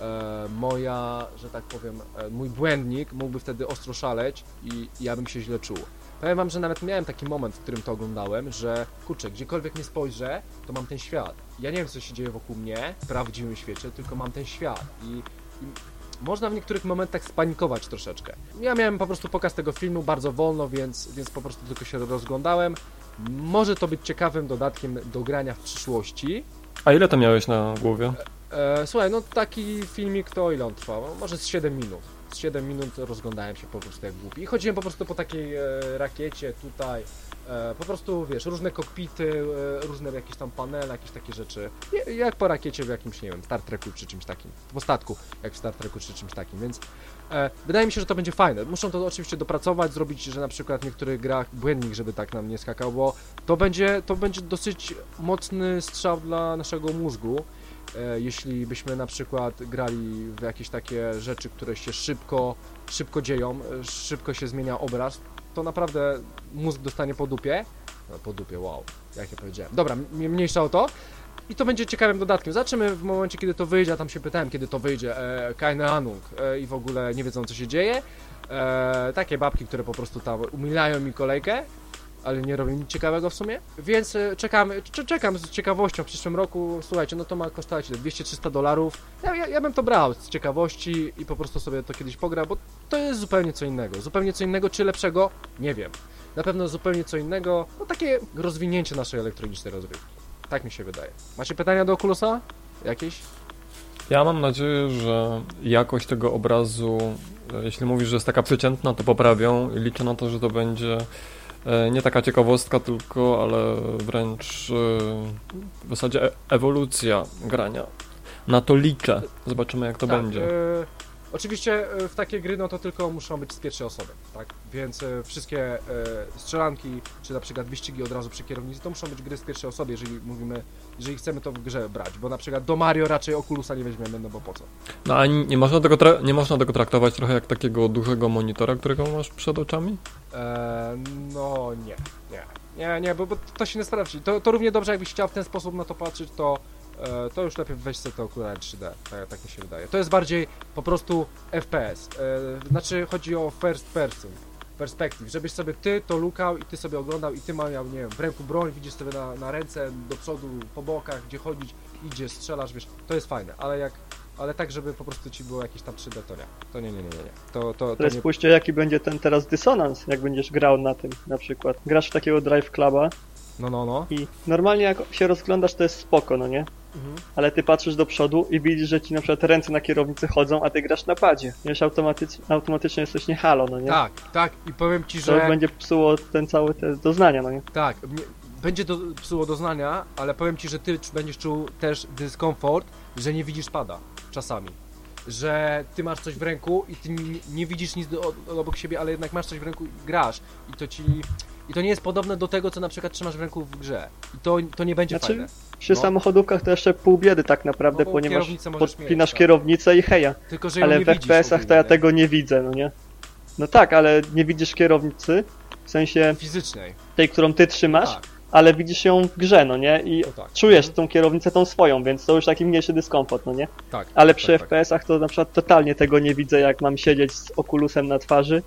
e, moja, że tak powiem, e, mój błędnik mógłby wtedy ostro szaleć i, i ja bym się źle czuł. Powiem wam, że nawet miałem taki moment, w którym to oglądałem, że kurczę, gdziekolwiek nie spojrzę, to mam ten świat. Ja nie wiem, co się dzieje wokół mnie w prawdziwym świecie, tylko mam ten świat i, i można w niektórych momentach spanikować troszeczkę. Ja miałem po prostu pokaz tego filmu bardzo wolno, więc, więc po prostu tylko się rozglądałem. Może to być ciekawym dodatkiem do grania w przyszłości. A ile to miałeś na głowie? E, słuchaj, no taki filmik to ile on trwał? Może z 7 minut. Z 7 minut rozglądałem się po prostu jak głupi. I chodziłem po prostu po takiej e, rakiecie tutaj. E, po prostu, wiesz, różne kokpity, e, różne jakieś tam panele, jakieś takie rzeczy. Je- Jak po rakiecie w jakimś, nie wiem, Star Treku czy czymś takim. Po statku, jak w Star Treku czy czymś takim, więc e, wydaje mi się, że to będzie fajne. Muszą to oczywiście dopracować, zrobić, że na przykład w niektórych grach błędnik, żeby tak nam nie skakał, bo to będzie, to będzie dosyć mocny strzał dla naszego mózgu. E, jeśli byśmy na przykład grali w jakieś takie rzeczy, które się szybko, szybko dzieją, e, szybko się zmienia obraz, to naprawdę mózg dostanie po dupie. No, po dupie, wow, jak ja powiedziałem. Dobra, mniejsza o to. I to będzie ciekawym dodatkiem. Zobaczymy w momencie, kiedy to wyjdzie, a tam się pytałem, kiedy to wyjdzie. E, Keine Ahnung. E, I w ogóle nie wiedzą, co się dzieje. E, takie babki, które po prostu tam umilają mi kolejkę, ale nie robią nic ciekawego w sumie. Więc e, czekam, cze- czekam z ciekawością w przyszłym roku. Słuchajcie, no to ma kosztować ile? 200-300 dolarów. Ja, ja, ja bym to brał z ciekawości i po prostu sobie to kiedyś pogra, bo to jest zupełnie co innego. Zupełnie co innego, czy lepszego? Nie wiem. Na pewno zupełnie co innego. No takie rozwinięcie naszej elektronicznej rozrywki. Tak mi się wydaje. Macie pytania do Oculusa? Jakieś? Ja mam nadzieję, że jakość tego obrazu, e, jeśli mówisz, że jest taka przeciętna, to poprawią i liczę na to, że to będzie nie taka ciekawostka tylko, ale wręcz e, w zasadzie e- ewolucja grania. Na to liczę. Zobaczymy jak to Tak, będzie. Oczywiście e, w takie gry no to tylko muszą być z pierwszej osoby, tak? Więc e, wszystkie e, strzelanki, czy na przykład wyścigi od razu przy kierownicy, to muszą być gry z pierwszej osoby, jeżeli mówimy, jeżeli chcemy to w grze brać, bo na przykład do Mario raczej Oculusa nie weźmiemy, no bo po co? No a nie można, tego nie można tego traktować trochę jak takiego dużego monitora, którego masz przed oczami? E, no nie, nie. Nie, nie, bo, bo to się nie sprawdzi. To, to równie dobrze, jakbyś chciał w ten sposób na to patrzeć, to, e, to już lepiej weź sobie te okulary 3D. Tak, tak mi się wydaje. To jest bardziej po prostu FPS. E, znaczy, chodzi o first person. Perspektyw, żebyś sobie ty to lukał i ty sobie oglądał i ty miał, nie wiem, w ręku broń, widzisz sobie na, na ręce, do przodu, po bokach, gdzie chodzić, idzie, strzelasz, wiesz, to jest fajne, ale jak, ale tak, żeby po prostu ci było jakieś tam 3D, to nie, to nie, nie, nie, nie, nie. to, to, to Ale nie, spójrzcie jaki będzie ten teraz dysonans, jak będziesz grał na tym na przykład. Grasz w takiego Drive Cluba no, no, no, i normalnie jak się rozglądasz to jest spoko, no nie? Mhm. Ale ty patrzysz do przodu i widzisz, że ci na przykład ręce na kierownicy chodzą, a ty grasz na padzie. Wiesz, automatycznie, automatycznie jesteś nie halo, no nie? tak, tak, i powiem ci, To że... będzie psuło ten cały te doznania, no nie? Tak, będzie do, psuło doznania, ale powiem ci, że ty będziesz czuł też dyskomfort, że nie widzisz pada czasami. Że ty masz coś w ręku i ty nie, widzisz nic do, obok siebie, ale jednak masz coś w ręku i grasz. I to ci. I to nie jest podobne do tego, co na przykład trzymasz w ręku w grze. I to, to nie będzie Znaczy, fajne. Przy No. samochodówkach to jeszcze pół biedy tak naprawdę, No ponieważ podpinasz mieć, tak. kierownicę i heja. Tylko, że Ale w FPS-ach to ja tego nie widzę, no nie? No tak, ale nie widzisz kierownicy, w sensie Fizycznej. tej, którą ty trzymasz, Tak, ale widzisz ją w grze, no nie? I to tak. czujesz Mhm. tą kierownicę tą swoją, więc to już taki mniejszy dyskomfort, no nie? Tak. Ale tak, przy tak, tak. FPS-ach to na przykład totalnie tego nie widzę, jak mam siedzieć z okulusem na twarzy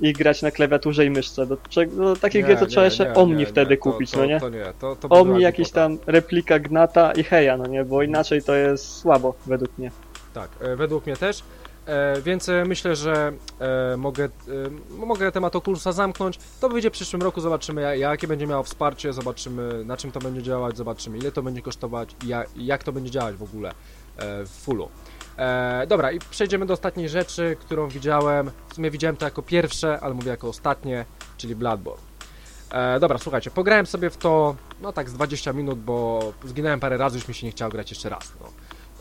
i grać na klawiaturze i myszce. Do, do takiej gry to trzeba jeszcze Omni wtedy to, kupić, to, no nie? To nie, to, to Omni jakiś głupota. tam replika Gnata i Heja, no nie? Bo inaczej to jest słabo, według mnie. Tak, e, według mnie też. E, więc e, myślę, że e, mogę, e, mogę temat Oculusa zamknąć. To wyjdzie w przyszłym roku, zobaczymy ja- jakie będzie miało wsparcie, zobaczymy na czym to będzie działać, zobaczymy ile to będzie kosztować i ja, i jak to będzie działać w ogóle e, w fullu. E, dobra, i przejdziemy do ostatniej rzeczy, którą widziałem. W sumie widziałem to jako pierwsze, ale mówię jako ostatnie, czyli Bloodborne. E, dobra, słuchajcie, pograłem sobie w to, no tak z 20 minut, bo zginąłem parę razy, już mi się nie chciało grać jeszcze raz. No.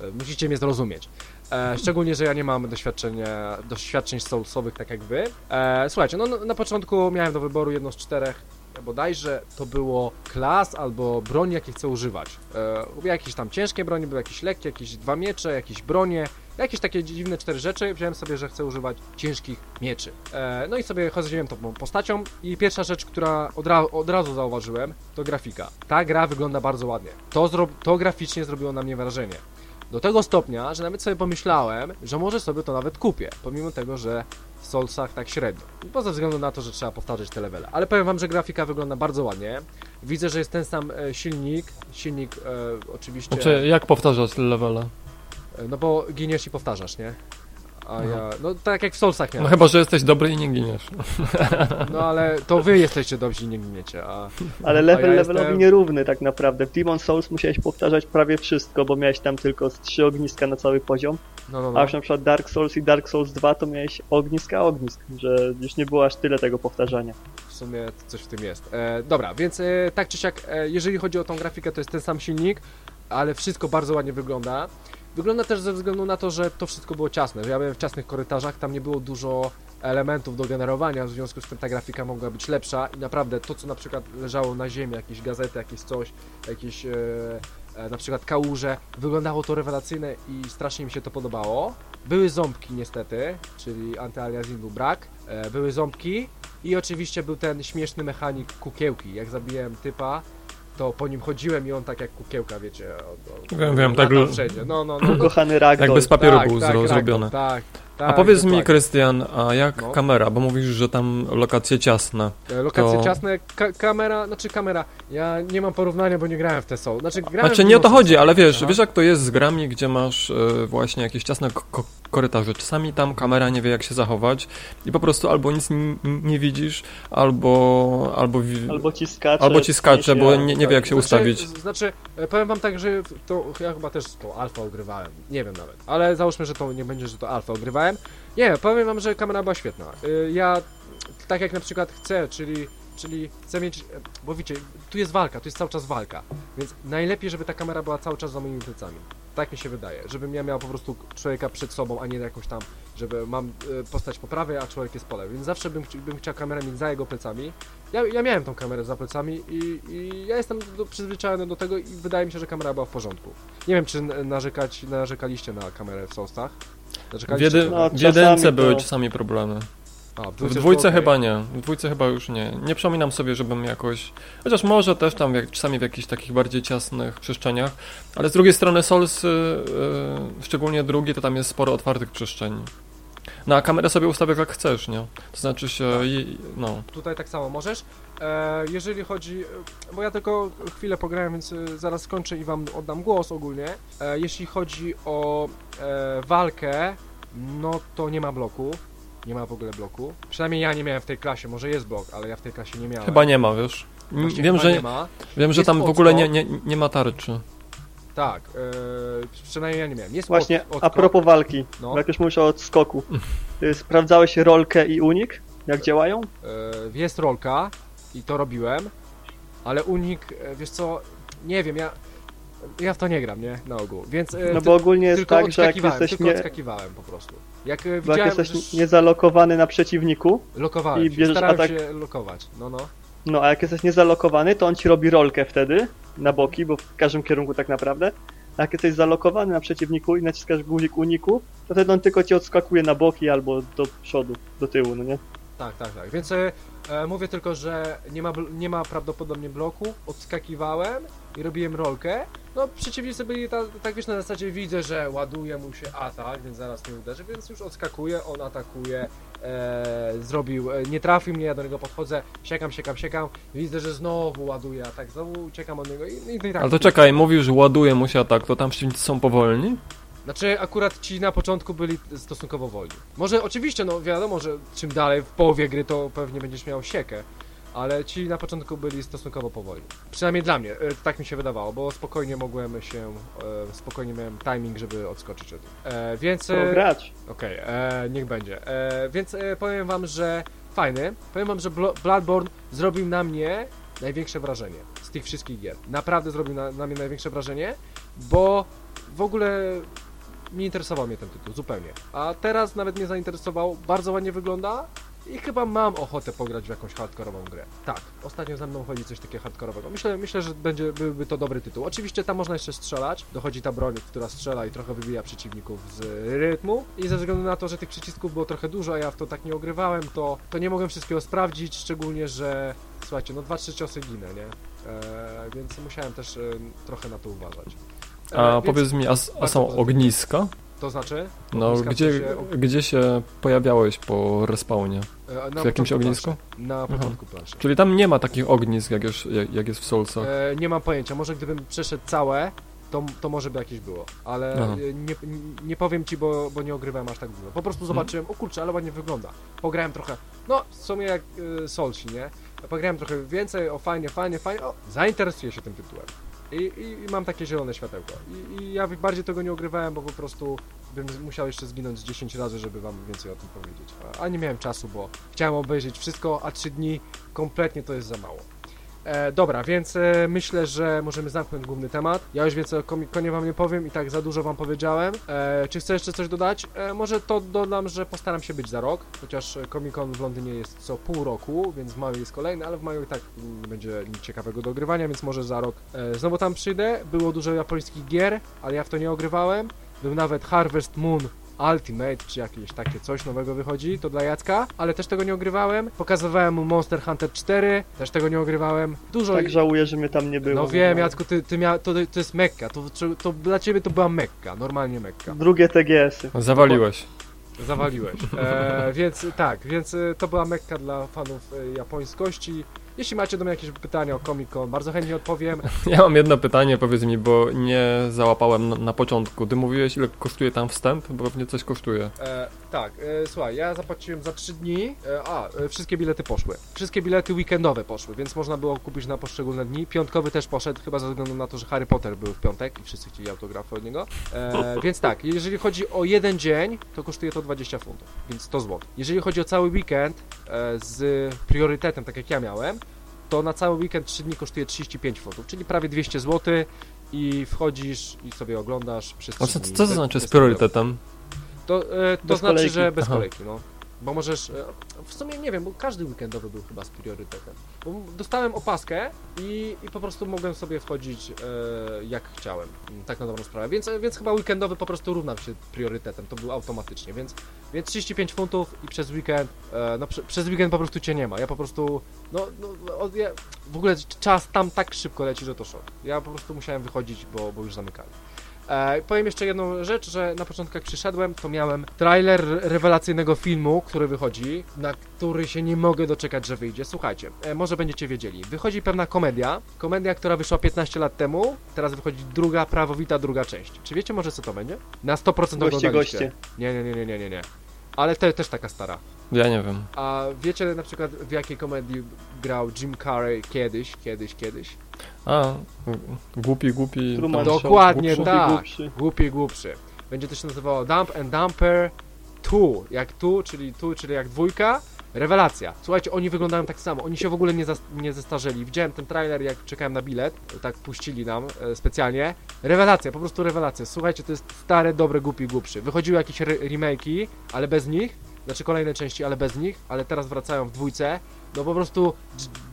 E, musicie mnie zrozumieć. E, szczególnie, że ja nie mam doświadczenia, doświadczeń soulsowych tak jak wy. E, słuchajcie, no na- początku miałem do wyboru jedno z czterech, bodajże to było klas albo broń, jakie chcę używać. E, jakieś tam ciężkie broni, były jakieś lekkie, jakieś dwa miecze, jakieś bronie, jakieś takie dziwne cztery rzeczy. Wziąłem sobie, że chcę używać ciężkich mieczy. E, no i sobie chodziłem tą postacią i pierwsza rzecz, która od, ra od razu zauważyłem, to grafika. Ta gra wygląda bardzo ładnie. To, to graficznie zrobiło na mnie wrażenie. Do tego stopnia, że nawet sobie pomyślałem, że może sobie to nawet kupię, pomimo tego, że w Soulsach tak średnio. Bo ze względu na to, że trzeba powtarzać te levele. Ale powiem wam, że grafika wygląda bardzo ładnie. Widzę, że jest ten sam e, silnik. Silnik e, oczywiście. Znaczy, jak powtarzać levele? e, No bo giniesz i powtarzasz, nie? A No. ja. No tak jak w Soulsach No miałem. chyba, że jesteś dobry i nie giniesz. [laughs] No ale to wy jesteście dobrzy i nie giniecie, a. Ale A level ja levelowi jestem- nierówny tak naprawdę. W Demon Souls musiałeś powtarzać prawie wszystko, bo miałeś tam tylko z trzy ogniska na cały poziom. No, no, A no. już na przykład Dark Souls i Dark Souls 2 to miałeś ogniska ognisk, że już nie było aż tyle tego powtarzania. W sumie coś w tym jest. E, dobra, więc e, tak czy siak, e, jeżeli chodzi o tą grafikę, to jest ten sam silnik, ale wszystko bardzo ładnie wygląda. Wygląda też ze względu na to, że to wszystko było ciasne, ja byłem w ciasnych korytarzach, tam nie było dużo elementów do generowania, w związku z tym ta grafika mogła być lepsza i naprawdę to, co na przykład leżało na ziemi, jakieś gazety, jakieś coś, jakieś e, e, na przykład kałuże, wyglądało to rewelacyjne i strasznie mi się to podobało. Były ząbki niestety, czyli antyaliasingu brak, e, były ząbki, i oczywiście był ten śmieszny mechanik kukiełki. Jak zabiłem typa, to po nim chodziłem i on tak jak kukiełka, wiecie. On, on, Wiem, wiem, tak wszędzie. No, no, no. no. Kochany Ragdoll. Jakby z papieru tak, był tak, zro- tak, zrobiony. Tak, tak. A powiedz mi, dokładnie. Krystian, a jak No. kamera? Bo mówisz, że tam lokacje ciasne. E, Lokacje to- ciasne, ka kamera, znaczy kamera, ja nie mam porównania, bo nie grałem w te Soul. Znaczy grałem Znaczy nie o to chodzi, ale wiesz, Aha. wiesz jak to jest z grami, gdzie masz e, właśnie jakieś ciasne ko- ko- korytarze. Czasami tam kamera nie wie jak się zachować i po prostu albo nic nie widzisz, albo albo, Albo ci skacze. albo ci skacze, bo nie, nie wie jak się Znaczy, ustawić. Znaczy, e, powiem wam tak, że to ja chyba też to alfa ogrywałem. Nie wiem nawet. Ale załóżmy, że to nie będzie, że to alfa ogrywałem. Nie, powiem wam, że kamera była świetna. Y, Ja tak jak na przykład chcę, czyli czyli chcę mieć, e, bo wiecie, tu jest walka, tu jest cały czas walka, więc najlepiej, żeby ta kamera była cały czas za moimi plecami. Tak mi się wydaje, żebym ja miał po prostu człowieka przed sobą, a nie jakąś tam, żeby mam e, postać po prawej, a człowiek jest po lewej, więc zawsze bym, bym chciał kamerę mieć za jego plecami. Ja, ja miałem tą kamerę za plecami i, i ja jestem do, przyzwyczajony do tego i wydaje mi się, że kamera była w porządku. Nie wiem, czy narzekać, narzekaliście na kamerę w Soulsach? W, jedy, No, w jedynce były to- czasami problemy. A, W dwójce było chyba nie. W dwójce chyba już nie. Nie przypominam sobie, żebym jakoś. Chociaż może też tam jak, czasami w jakichś takich bardziej ciasnych przestrzeniach. Ale z drugiej strony Souls, y, y, szczególnie drugi, to tam jest sporo otwartych przestrzeni. No a kamerę sobie ustawiać jak chcesz, nie? To znaczy się. Tak. i- No. Tutaj tak samo możesz. E, jeżeli chodzi, e, bo ja tylko chwilę pograłem, więc e, zaraz skończę i wam oddam głos ogólnie. Jeśli chodzi o walkę, no to nie ma bloku. Nie ma w ogóle bloku. Przynajmniej ja nie miałem w tej klasie, może jest blok, ale ja w tej klasie nie miałem. Chyba nie ma, wiesz. Właśnie Wiem, że, nie ma. wiem, że Jest tam w ogóle nie, nie, nie ma tarczy. Tak, e, przynajmniej ja nie miałem. Jest Właśnie, od, a propos walki, No. jak już mówisz o odskoku, [laughs] sprawdzałeś rolkę i unik? Jak działają? E, jest rolka i to robiłem, ale unik, e, wiesz co, nie wiem, ja ja w to nie gram, nie? Na ogół, więc e, No ty- bo ogólnie jest tylko tak, że jak odskakiwałem, jesteś, tylko nie, odskakiwałem po prostu. Jak e, bo jak widziałem, jesteś że niezalokowany na przeciwniku, lokowałem i się, bierzesz starałem atak- się lokować, no no. no a jak jesteś niezalokowany, to on ci robi rolkę wtedy na boki, bo w każdym kierunku tak naprawdę. A jak jesteś zalokowany na przeciwniku i naciskasz guzik uniku, to wtedy on tylko ci odskakuje na boki albo do przodu, do tyłu, no nie? Tak, tak, tak, więc e, e, mówię tylko, że nie ma, nie ma prawdopodobnie bloku, odskakiwałem i robiłem rolkę, no przeciwnicy byli ta, tak wiesz na zasadzie widzę, że ładuje mu się atak, więc zaraz mnie uderzy, więc już odskakuje, on atakuje, e, zrobił, e, nie trafił mnie, ja do niego podchodzę, siekam, siekam, siekam, widzę, że znowu ładuje atak, znowu uciekam od niego i, i, i tak. Ale to czekaj, mówisz, że ładuje mu się atak, to tam przeciwnicy są powolni? Znaczy akurat ci na początku byli stosunkowo wolni. Może oczywiście, no wiadomo, że czym dalej w połowie gry to pewnie będziesz miał siekę, ale ci na początku byli stosunkowo powolni. Przynajmniej dla mnie, e, tak mi się wydawało, bo spokojnie mogłem się, e, spokojnie miałem timing, żeby odskoczyć od nich. E, więc... E, grać. Okej, e, niech będzie. Więc powiem wam, że fajny. Powiem wam, że Blo- Bloodborne zrobił na mnie największe wrażenie z tych wszystkich gier. Naprawdę zrobił na, na mnie największe wrażenie, bo w ogóle nie interesował mnie ten tytuł zupełnie. A teraz nawet mnie zainteresował, bardzo ładnie wygląda i chyba mam ochotę pograć w jakąś hardkorową grę. Tak, ostatnio za mną chodzi coś takiego hardkorowego. Myślę, myślę że będzie, byłby to dobry tytuł. Oczywiście tam można jeszcze strzelać, dochodzi ta broń, która strzela i trochę wybija przeciwników z rytmu i ze względu na to, że tych przycisków było trochę dużo, a ja w to tak nie ogrywałem, to, to nie mogłem wszystkiego sprawdzić, szczególnie, że słuchajcie, no 2-3 ciosy ginę, nie? Eee, więc musiałem też e, trochę na to uważać. A więc powiedz mi, a, a są ogniska? To znaczy? No, Ogniska gdzie, sensie- gdzie się pojawiałeś po respawnie? e, na W jakimś ognisku? planszy. Na początku planszy. Czyli tam nie ma takich ognisk, jak, już, jak, jak jest w Soulsach. E, nie mam pojęcia, może gdybym przeszedł całe, to, to może by jakieś było, ale e, nie, nie powiem ci, bo, bo nie ogrywałem aż tak dużo. Po prostu zobaczyłem, o kurczę, ale ładnie wygląda. Pograłem trochę, no w sumie jak e, Solsi, nie? Pograłem trochę więcej, o fajnie, fajnie, fajnie, o zainteresuję się tym tytułem. I, i, i mam takie zielone światełko. I, I ja bardziej tego nie ogrywałem, bo po prostu bym musiał jeszcze zginąć z 10 razy, żeby wam więcej o tym powiedzieć. A, a nie miałem czasu, bo chciałem obejrzeć wszystko, a 3 dni kompletnie to jest za mało. E, dobra, więc e, myślę, że możemy zamknąć główny temat. Ja już więcej o Comic-Conie wam nie powiem i tak za dużo wam powiedziałem. E, czy chcę jeszcze coś dodać? E, może to dodam, że postaram się być za rok, chociaż e, Comic-Con w Londynie jest co pół roku, więc w maju jest kolejny, ale w maju i tak mm, będzie nic ciekawego do ogrywania, więc może za rok e, znowu tam przyjdę. Było dużo japońskich gier, ale ja w to nie ogrywałem. Był nawet Harvest Moon Ultimate, czy jakieś takie coś nowego wychodzi, to dla Jacka, ale też tego nie ogrywałem. Pokazywałem mu Monster Hunter 4, też tego nie ogrywałem. Dużo... Tak żałuję, że mnie tam nie było. no wiem, Jacku, ty, ty mia... to, to jest Mekka, to, to dla ciebie to była Mekka, normalnie Mekka. Drugie TGS-y. Zawaliłeś. Zawaliłeś. E, więc tak, więc e, to była Mekka dla fanów e, japońskości. Jeśli macie do mnie jakieś pytania o Comic Con, bardzo chętnie odpowiem. [laughs] Ja mam jedno pytanie, powiedz mi, bo nie załapałem na, na początku. Ty mówiłeś, ile kosztuje tam wstęp? Bo pewnie coś kosztuje. E, tak, e, słuchaj, ja zapłaciłem za 3 dni. E, a, e, wszystkie bilety poszły. Wszystkie bilety weekendowe poszły, więc można było kupić na poszczególne dni. Piątkowy też poszedł, chyba ze względu na to, że Harry Potter był w piątek i wszyscy chcieli autografy od niego. E, [laughs] więc tak, jeżeli chodzi o jeden dzień, to kosztuje to 20 funtów, więc 100 zł. Jeżeli chodzi o cały weekend e, z priorytetem, tak jak ja miałem, to na cały weekend 3 dni kosztuje 35 funtów, czyli prawie 200 zł i wchodzisz i sobie oglądasz przez A 3 co, dni. co to znaczy z priorytetem? To, e, to znaczy, kolejki. że bez Aha. kolejki, no. Bo możesz, e, w sumie nie wiem, bo każdy weekendowy był chyba z priorytetem. Bo dostałem opaskę i, i po prostu mogłem sobie wchodzić e, jak chciałem, tak na dobrą sprawę, więc, więc chyba weekendowy po prostu równał się priorytetem, to był automatycznie, więc, więc 35 funtów i przez weekend, e, no prze, przez weekend po prostu cię nie ma, ja po prostu, no, no od, ja, w ogóle czas tam tak szybko leci, że to szok. Ja po prostu musiałem wychodzić, bo, bo już zamykali. E, powiem jeszcze jedną rzecz, że na początku jak przyszedłem, to miałem trailer rewelacyjnego filmu, który wychodzi, na który się nie mogę doczekać, że wyjdzie. Słuchajcie, e, może będziecie wiedzieli. Wychodzi pewna komedia, komedia, która wyszła 15 lat temu, teraz wychodzi druga, prawowita druga część. Czy wiecie może co to będzie? Na 100% Goście, oglądaliście. goście. Nie, nie, nie, nie, nie, nie, nie. Ale te, też taka stara. Ja nie wiem. A wiecie na przykład w jakiej komedii grał Jim Carrey kiedyś, kiedyś, kiedyś? A, głupi, głupi. Truman Show. Dokładnie głupszy. tak. Głupszy. Głupi, głupszy. Będzie to się nazywało Dump and Dumper 2. Jak tu, czyli tu, czyli jak dwójka. Rewelacja. Słuchajcie, oni wyglądają tak samo. Oni się w ogóle nie, zas- nie zestarzeli. Widziałem ten trailer, jak czekałem na bilet. Tak puścili nam e, specjalnie. Rewelacja, po prostu rewelacja. Słuchajcie, to jest stare, dobre, głupi, głupszy. Wychodziły jakieś re- remake'i, ale bez nich. Znaczy kolejne części, ale bez nich. Ale teraz wracają w dwójce. No po prostu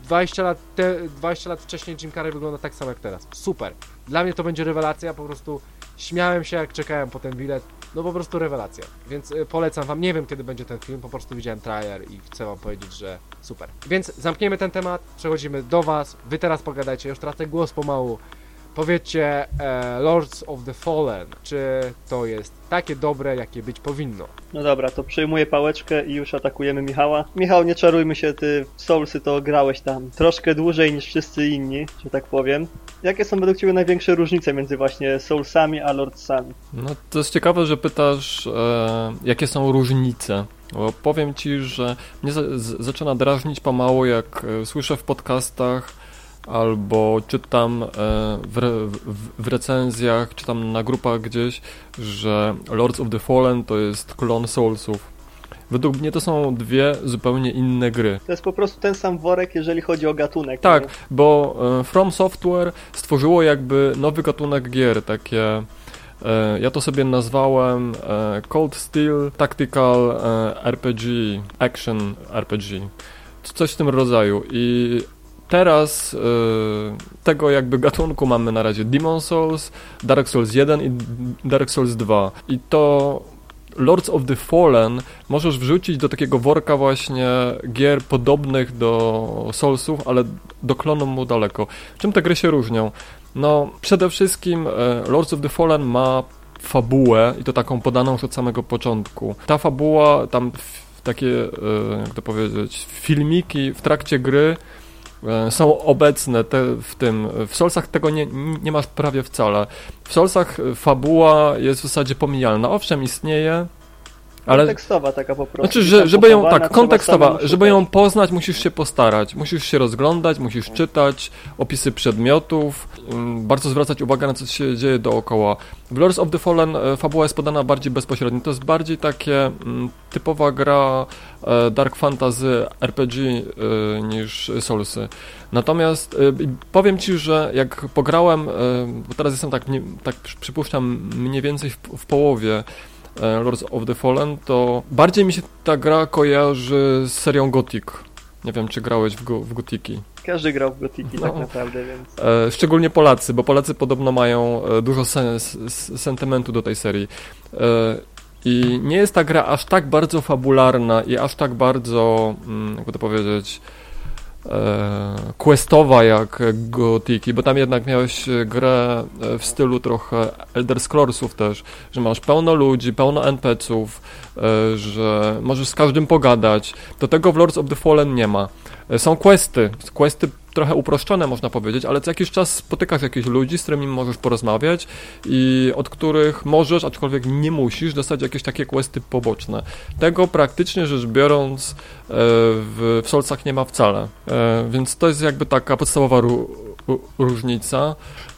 20 lat, te, 20 lat wcześniej Jim Carrey wygląda tak samo jak teraz. Super. Dla mnie to będzie rewelacja, po prostu śmiałem się jak czekałem po ten bilet. No po prostu rewelacja. Więc y, polecam wam, nie wiem kiedy będzie ten film, po prostu widziałem trailer i chcę wam powiedzieć, że super. Więc zamkniemy ten temat, przechodzimy do was. Wy teraz pogadajcie, już tracę głos pomału. Powiedzcie e, Lords of the Fallen, czy to jest takie dobre, jakie być powinno. No dobra, to przejmuję pałeczkę i już atakujemy Michała. Michał, nie czarujmy się, ty w Soulsy to grałeś tam troszkę dłużej niż wszyscy inni, że tak powiem. Jakie są według ciebie największe różnice między właśnie Soulsami a Lordsami? No to jest ciekawe, że pytasz, e, jakie są różnice. Bo powiem ci, że mnie zaczyna drażnić pomału, jak e, słyszę w podcastach albo czytam e, w, re, w, recenzjach, czytam na grupach gdzieś, że Lords of the Fallen to jest klon Soulsów. Według mnie to są dwie zupełnie inne gry. To jest po prostu ten sam worek, jeżeli chodzi o gatunek. Tak, nie? bo e, From Software stworzyło jakby nowy gatunek gier, takie e, ja to sobie nazwałem Cold Steel Tactical RPG, Action RPG, coś w tym rodzaju i teraz e, tego jakby gatunku mamy na razie Demon Souls, Dark Souls 1 i Dark Souls 2 i to Lords of the Fallen możesz wrzucić do takiego worka właśnie gier podobnych do Soulsów, ale do klonu mu daleko. Czym te gry się różnią? No, przede wszystkim e, Lords of the Fallen ma fabułę i to taką podaną już od samego początku. Ta fabuła, tam takie, e, jak to powiedzieć, filmiki w trakcie gry są obecne te, w tym. W Soulsach tego nie, nie masz prawie wcale. W Soulsach e, fabuła jest w zasadzie pomijalna. Owszem, istnieje, ale Kontekstowa taka po prostu. znaczy, że, żeby ją, tak, kontekstowa, żeby ją poznać, musisz się postarać, musisz się rozglądać, musisz czytać opisy przedmiotów, ym, bardzo zwracać uwagę na co się dzieje dookoła. W Lords of the Fallen e, fabuła jest podana bardziej bezpośrednio, to jest bardziej takie mm, typowa gra e, Dark Fantasy RPG e, niż Soulsy. Natomiast powiem Ci, że jak pograłem, bo teraz jestem tak, tak przy- przypuszczam mniej więcej w, w połowie Lords of the Fallen, to bardziej mi się ta gra kojarzy z serią Gothic. Nie wiem, czy grałeś w, go, w Gotiki. Każdy grał w Gotiki tak No. naprawdę, więc... E, szczególnie Polacy, bo Polacy podobno mają e, dużo sen, sentymentu do tej serii. E, I nie jest ta gra aż tak bardzo fabularna i aż tak bardzo, mm, jakby to powiedzieć, e, questowa jak Gotiki, bo tam jednak miałeś e, grę e, w stylu trochę Elder Scrollsów też, że masz pełno ludzi, pełno NPC-ów, e, że możesz z każdym pogadać. Do tego w Lords of the Fallen nie ma. E, Są questy, questy trochę uproszczone można powiedzieć, ale co jakiś czas spotykasz jakichś ludzi, z którymi możesz porozmawiać i od których możesz, aczkolwiek nie musisz, dostać jakieś takie questy poboczne. Tego praktycznie rzecz biorąc e, w, w Soulsach nie ma wcale, E, więc to jest jakby taka podstawowa ró- ró- różnica.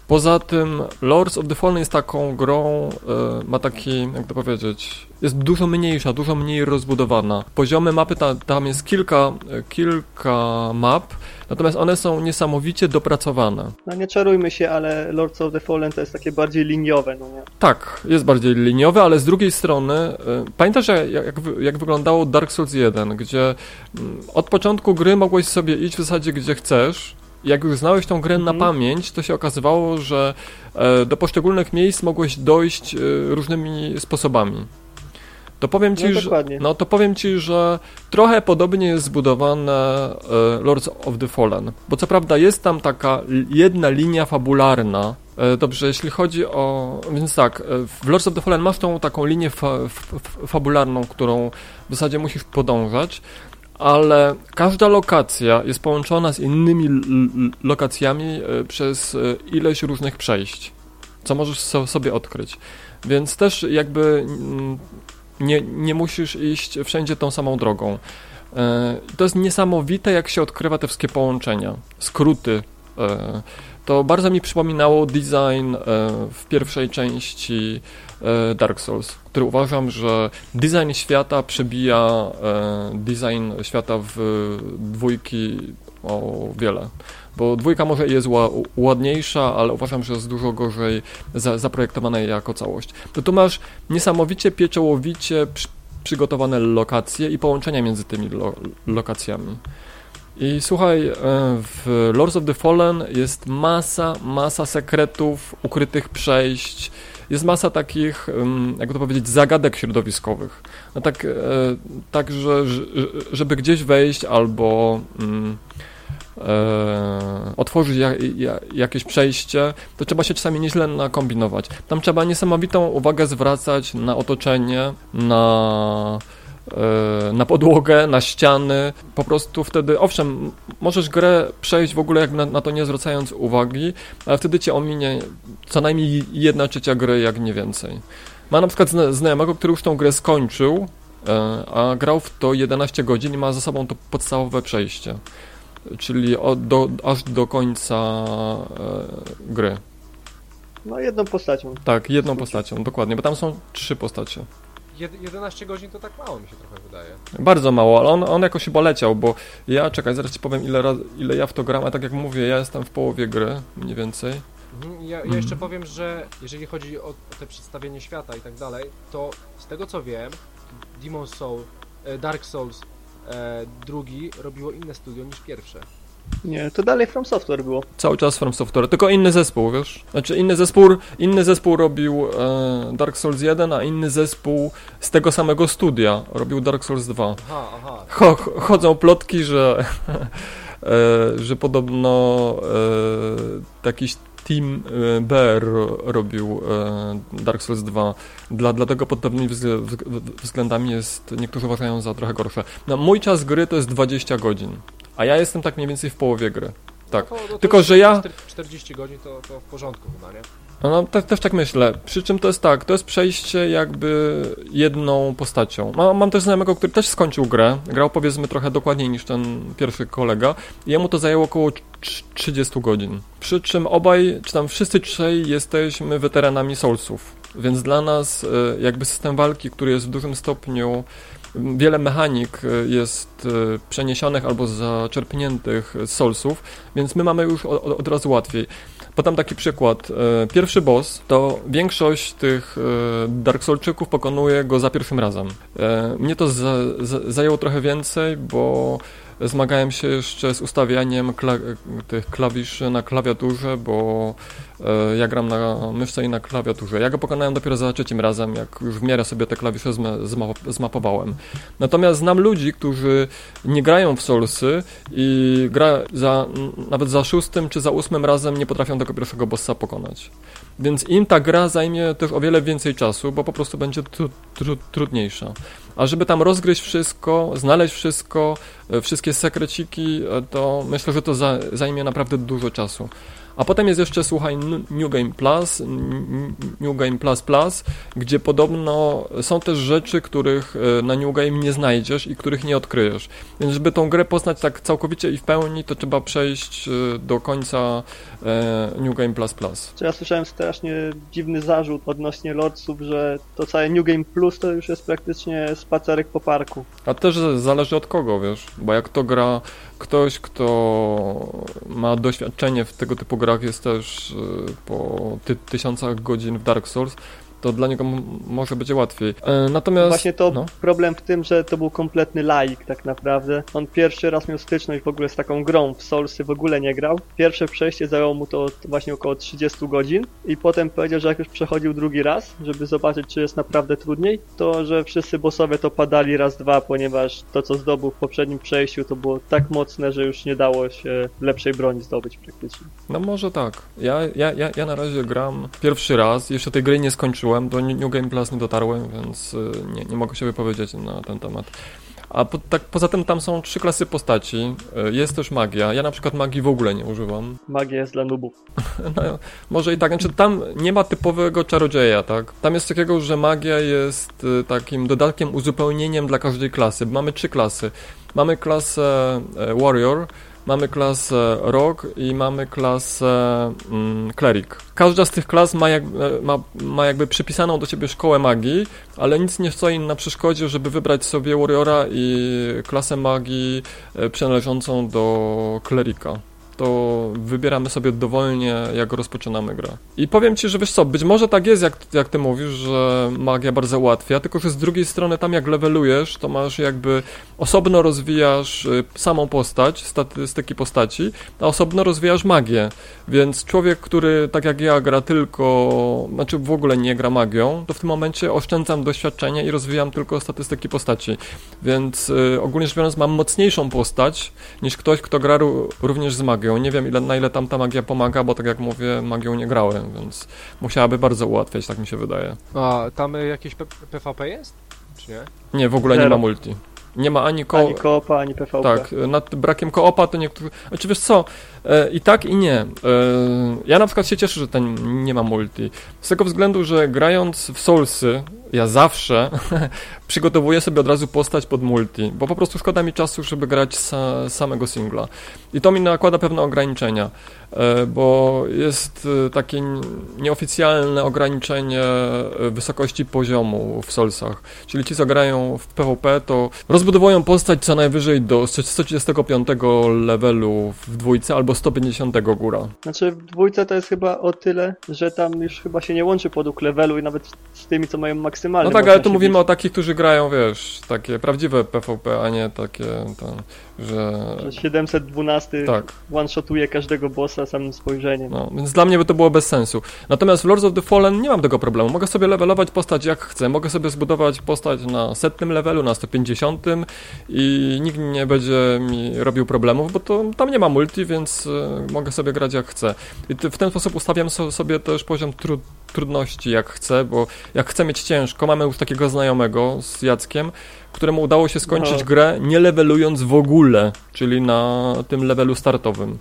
Poza tym Lords of the Fallen jest taką grą, e, ma taki, jak to powiedzieć, jest dużo mniejsza, dużo mniej rozbudowana. Poziomy mapy, ta, tam jest kilka, kilka map, natomiast one są niesamowicie dopracowane. No nie czarujmy się, ale Lords of the Fallen to jest takie bardziej liniowe, no nie? Tak, jest bardziej liniowe, ale z drugiej strony, e, pamiętasz jak, jak, jak wyglądało Dark Souls 1, gdzie mm, od początku gry mogłeś sobie iść w zasadzie gdzie chcesz, jak już znałeś tą grę Mhm. na pamięć, to się okazywało, że e, do poszczególnych miejsc mogłeś dojść e, różnymi sposobami. To powiem ci, No że, no to powiem ci, że trochę podobnie jest zbudowane e, Lords of the Fallen. Bo co prawda jest tam taka jedna linia fabularna. E, Dobrze, jeśli chodzi o. Więc tak, e, w Lords of the Fallen masz tą taką linię fa fabularną, którą w zasadzie musisz podążać, ale każda lokacja jest połączona z innymi lokacjami przez ileś różnych przejść, co możesz so sobie odkryć. Więc też jakby mm, nie, nie musisz iść wszędzie tą samą drogą. E, To jest niesamowite, jak się odkrywa te wszystkie połączenia, skróty. e, To bardzo mi przypominało design e, w pierwszej części Dark Souls, który uważam, że design świata przebija design świata w dwójki o wiele. Bo dwójka może jest ła, ładniejsza, ale uważam, że jest dużo gorzej za, zaprojektowana jako całość. To tu masz niesamowicie pieczołowicie przy, przygotowane lokacje i połączenia między tymi lo, lokacjami. I słuchaj, e, w Lords of the Fallen jest masa, masa sekretów, ukrytych przejść, jest masa takich, jakby to powiedzieć, zagadek środowiskowych. No tak, e, tak że, żeby gdzieś wejść albo mm, e, otworzyć ja, ja, jakieś przejście, to trzeba się czasami nieźle nakombinować. Tam trzeba niesamowitą uwagę zwracać na otoczenie, na e, na podłogę, na ściany. Po prostu wtedy, owszem, możesz grę przejść w ogóle jak na, na to nie zwracając uwagi, ale wtedy cię ominie co najmniej jedna trzecia gry, jak nie więcej. Ma na przykład zna- znajomego, który już tą grę skończył, e, a grał w to 11 godzin i ma za sobą to podstawowe przejście. Czyli od, do, aż do końca e, gry. No jedną postacią. Tak, jedną postacią, dokładnie, bo tam są trzy postacie. Jed 11 godzin to tak mało mi się trochę wydaje. Bardzo mało, ale on, on jakoś chyba leciał, bo ja, czekaj, zaraz ci powiem ile, raz, ile ja w to gram, a tak jak mówię, ja jestem w połowie gry, mniej więcej. Mhm, Ja, ja jeszcze powiem, że jeżeli chodzi o, o te przedstawienie świata i tak dalej, to z tego co wiem, Demon Soul, e, Dark Souls drugi robiło inne studio niż pierwsze. Nie, to dalej From Software było. Cały czas From Software, tylko inny zespół, wiesz? Znaczy inny zespół, inny zespół robił e, Dark Souls 1, a inny zespół z tego samego studia robił Dark Souls 2. Aha, aha. Cho, chodzą plotki, że, [laughs] e, że podobno e, jakiś Team e, BR ro- robił e, Dark Souls 2. Dla, dlatego pod pewnymi wzg- wzg- względami jest, niektórzy uważają za trochę gorsze. No, mój czas gry to jest 20 godzin, a ja jestem tak mniej więcej w połowie gry. Tak. No to, no to Tylko, że ja- 40 godzin to, to w porządku chyba, nie? No, te, też tak myślę. Przy czym to jest tak, to jest przejście jakby jedną postacią. Ma, mam też znajomego, który też skończył grę. Grał powiedzmy trochę dokładniej niż ten pierwszy kolega. Jemu to zajęło około trz- 30 godzin. Przy czym obaj, czy tam wszyscy trzej jesteśmy weteranami Soulsów. Więc dla nas e, jakby system walki, który jest w dużym stopniu Wiele mechanik e, jest e, przeniesionych albo zaczerpniętych z Soulsów, więc my mamy już od, od razu łatwiej. Podam taki przykład. E, Pierwszy boss to większość tych Dark Soulczyków pokonuje go za pierwszym razem. Mnie to za, za, zajęło trochę więcej, bo zmagałem się jeszcze z ustawianiem kla, tych klawiszy na klawiaturze, bo e, ja gram na myszce i na klawiaturze. Ja go pokonałem dopiero za trzecim razem, jak już w miarę sobie te klawisze zma, zma, zmapowałem. Natomiast znam ludzi, którzy nie grają w Soulsy i gra za, nawet za szóstym czy za ósmym razem nie potrafią tego pierwszego bossa pokonać. Więc im ta gra zajmie też o wiele więcej czasu, bo po prostu będzie tru, tru, trudniejsza. A żeby tam rozgryźć wszystko, znaleźć wszystko, e, wszystkie sekreciki, e, to myślę, że to za, zajmie naprawdę dużo czasu. A potem jest jeszcze, słuchaj, New Game Plus, New Game Plus Plus, gdzie podobno są też rzeczy, których e, na New Game nie znajdziesz i których nie odkryjesz. Więc żeby tą grę poznać tak całkowicie i w pełni, to trzeba przejść e, do końca e, New Game Plus Plus. Ja słyszałem strasznie dziwny zarzut odnośnie Lordsów, że to całe New Game Plus to już jest praktycznie spacerek po parku. A też zależy od kogo, wiesz, bo jak to gra ktoś, kto ma doświadczenie w tego typu grach, jest też y, po ty tysiącach godzin w Dark Souls, to dla niego może będzie łatwiej. E, natomiast... Właśnie to no. problem w tym, że to był kompletny laik tak naprawdę. On pierwszy raz miał styczność w ogóle z taką grą, w Soulsy w ogóle nie grał. Pierwsze przejście zajęło mu to właśnie około 30 godzin i potem powiedział, że jak już przechodził drugi raz, żeby zobaczyć, czy jest naprawdę trudniej, to że wszyscy bossowie to padali raz, dwa, ponieważ to, co zdobył w poprzednim przejściu, to było tak mocne, że już nie dało się lepszej broni zdobyć praktycznie. No może tak. Ja, ja, ja, ja na razie gram pierwszy raz, jeszcze tej gry nie skończyłem skończyłem, do New Game Plus nie dotarłem, więc y, nie, nie mogę się wypowiedzieć na ten temat. A po, tak, poza tym tam są trzy klasy postaci. Y, jest też magia. Ja na przykład magii w ogóle nie używam. Magia jest dla nubów. [laughs] no, może i tak. Znaczy tam nie ma typowego czarodzieja, tak? Tam jest takiego, że magia jest y, takim dodatkiem, uzupełnieniem dla każdej klasy. Mamy trzy klasy. Mamy klasę Warrior, mamy klasę Rock i mamy klasę mm, Cleric. Każda z tych klas ma, jak, ma, ma jakby przypisaną do siebie szkołę magii, ale nic nie stoi na przeszkodzie, żeby wybrać sobie Warriora i klasę magii e, przynależącą do Klerika to wybieramy sobie dowolnie, jak rozpoczynamy grę. I powiem ci, że wiesz co, być może tak jest, jak, jak ty mówisz, że magia bardzo ułatwia, tylko że z drugiej strony tam jak levelujesz, to masz jakby osobno rozwijasz y, samą postać, statystyki postaci, a osobno rozwijasz magię. Więc człowiek, który tak jak ja gra tylko, znaczy w ogóle nie gra magią, to w tym momencie oszczędzam doświadczenia i rozwijam tylko statystyki postaci. Więc y, ogólnie rzecz biorąc mam mocniejszą postać niż ktoś, kto gra również z magią magią. Nie wiem, ile, na ile tam ta magia pomaga, bo tak jak mówię, magią nie grałem, więc musiałaby bardzo ułatwiać, tak mi się wydaje. A tam jakieś PvP jest? Czy nie? Nie, w ogóle Zero. nie ma multi. Nie ma ani, ko ani koopa, ani PvP. Tak, nad brakiem koopa to niektórzy... Znaczy wiesz co, i tak i nie. E, ja na przykład się cieszę, że ten nie ma multi. Z tego względu, że grając w Soulsy, ja zawsze [laughs] przygotowuję sobie od razu postać pod multi, bo po prostu szkoda mi czasu, żeby grać sa samego singla. I to mi nakłada pewne ograniczenia, e, bo jest e, takie nieoficjalne ograniczenie e, wysokości poziomu w Soulsach. Czyli ci, co grają w PvP, to rozbudowują postać co najwyżej do 135 levelu w dwójce albo 150 góra. Znaczy w dwójce to jest chyba o tyle, że tam już chyba się nie łączy podług levelu i nawet z tymi, co mają maksymalnie maksymalny. No tak, ale tu mówimy bić. o takich, którzy grają, wiesz, takie prawdziwe PvP, a nie takie, ten, że... że 712 tak. one-shotuje każdego bossa samym spojrzeniem. No, więc dla mnie by to było bez sensu. Natomiast w Lords of the Fallen nie mam tego problemu. Mogę sobie levelować postać jak chcę. Mogę sobie zbudować postać na setnym levelu, na 150 i nikt nie będzie mi robił problemów, bo to tam nie ma multi, więc y, mogę sobie grać jak chcę. I w ten sposób ustawiam so, sobie też poziom tru trudności jak chcę, bo jak chcę mieć ciężko, mamy już takiego znajomego z Jackiem, któremu udało się skończyć no. grę nie levelując w ogóle, czyli na tym levelu startowym.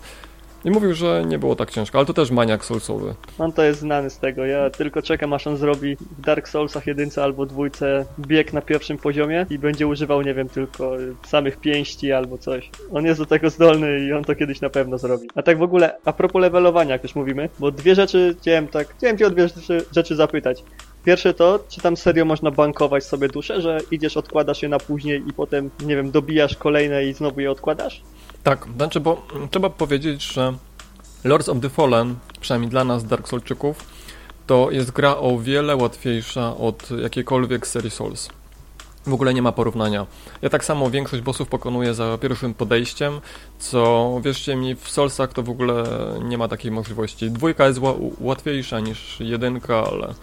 I mówił, że nie było tak ciężko, ale to też maniak soulsowy. On to jest znany z tego. Ja tylko czekam, aż on zrobi w Dark Soulsach jedynce albo dwójce bieg na pierwszym poziomie i będzie używał, nie wiem, tylko samych pięści albo coś. On jest do tego zdolny i on to kiedyś na pewno zrobi. A tak w ogóle, a propos levelowania, jak już mówimy, bo dwie rzeczy chciałem tak, chciałem cię o dwie rzeczy, rzeczy zapytać. Pierwsze to, czy tam serio można bankować sobie duszę, że idziesz, odkładasz je na później i potem, nie wiem, dobijasz kolejne i znowu je odkładasz? Tak, znaczy, bo trzeba powiedzieć, że Lords of the Fallen, przynajmniej dla nas Dark Soulczyków, to jest gra o wiele łatwiejsza od jakiejkolwiek serii Souls. W ogóle nie ma porównania. Ja tak samo większość bossów pokonuję za pierwszym podejściem, co wierzcie mi, w Soulsach to w ogóle nie ma takiej możliwości. Dwójka jest łatwiejsza niż jedynka, ale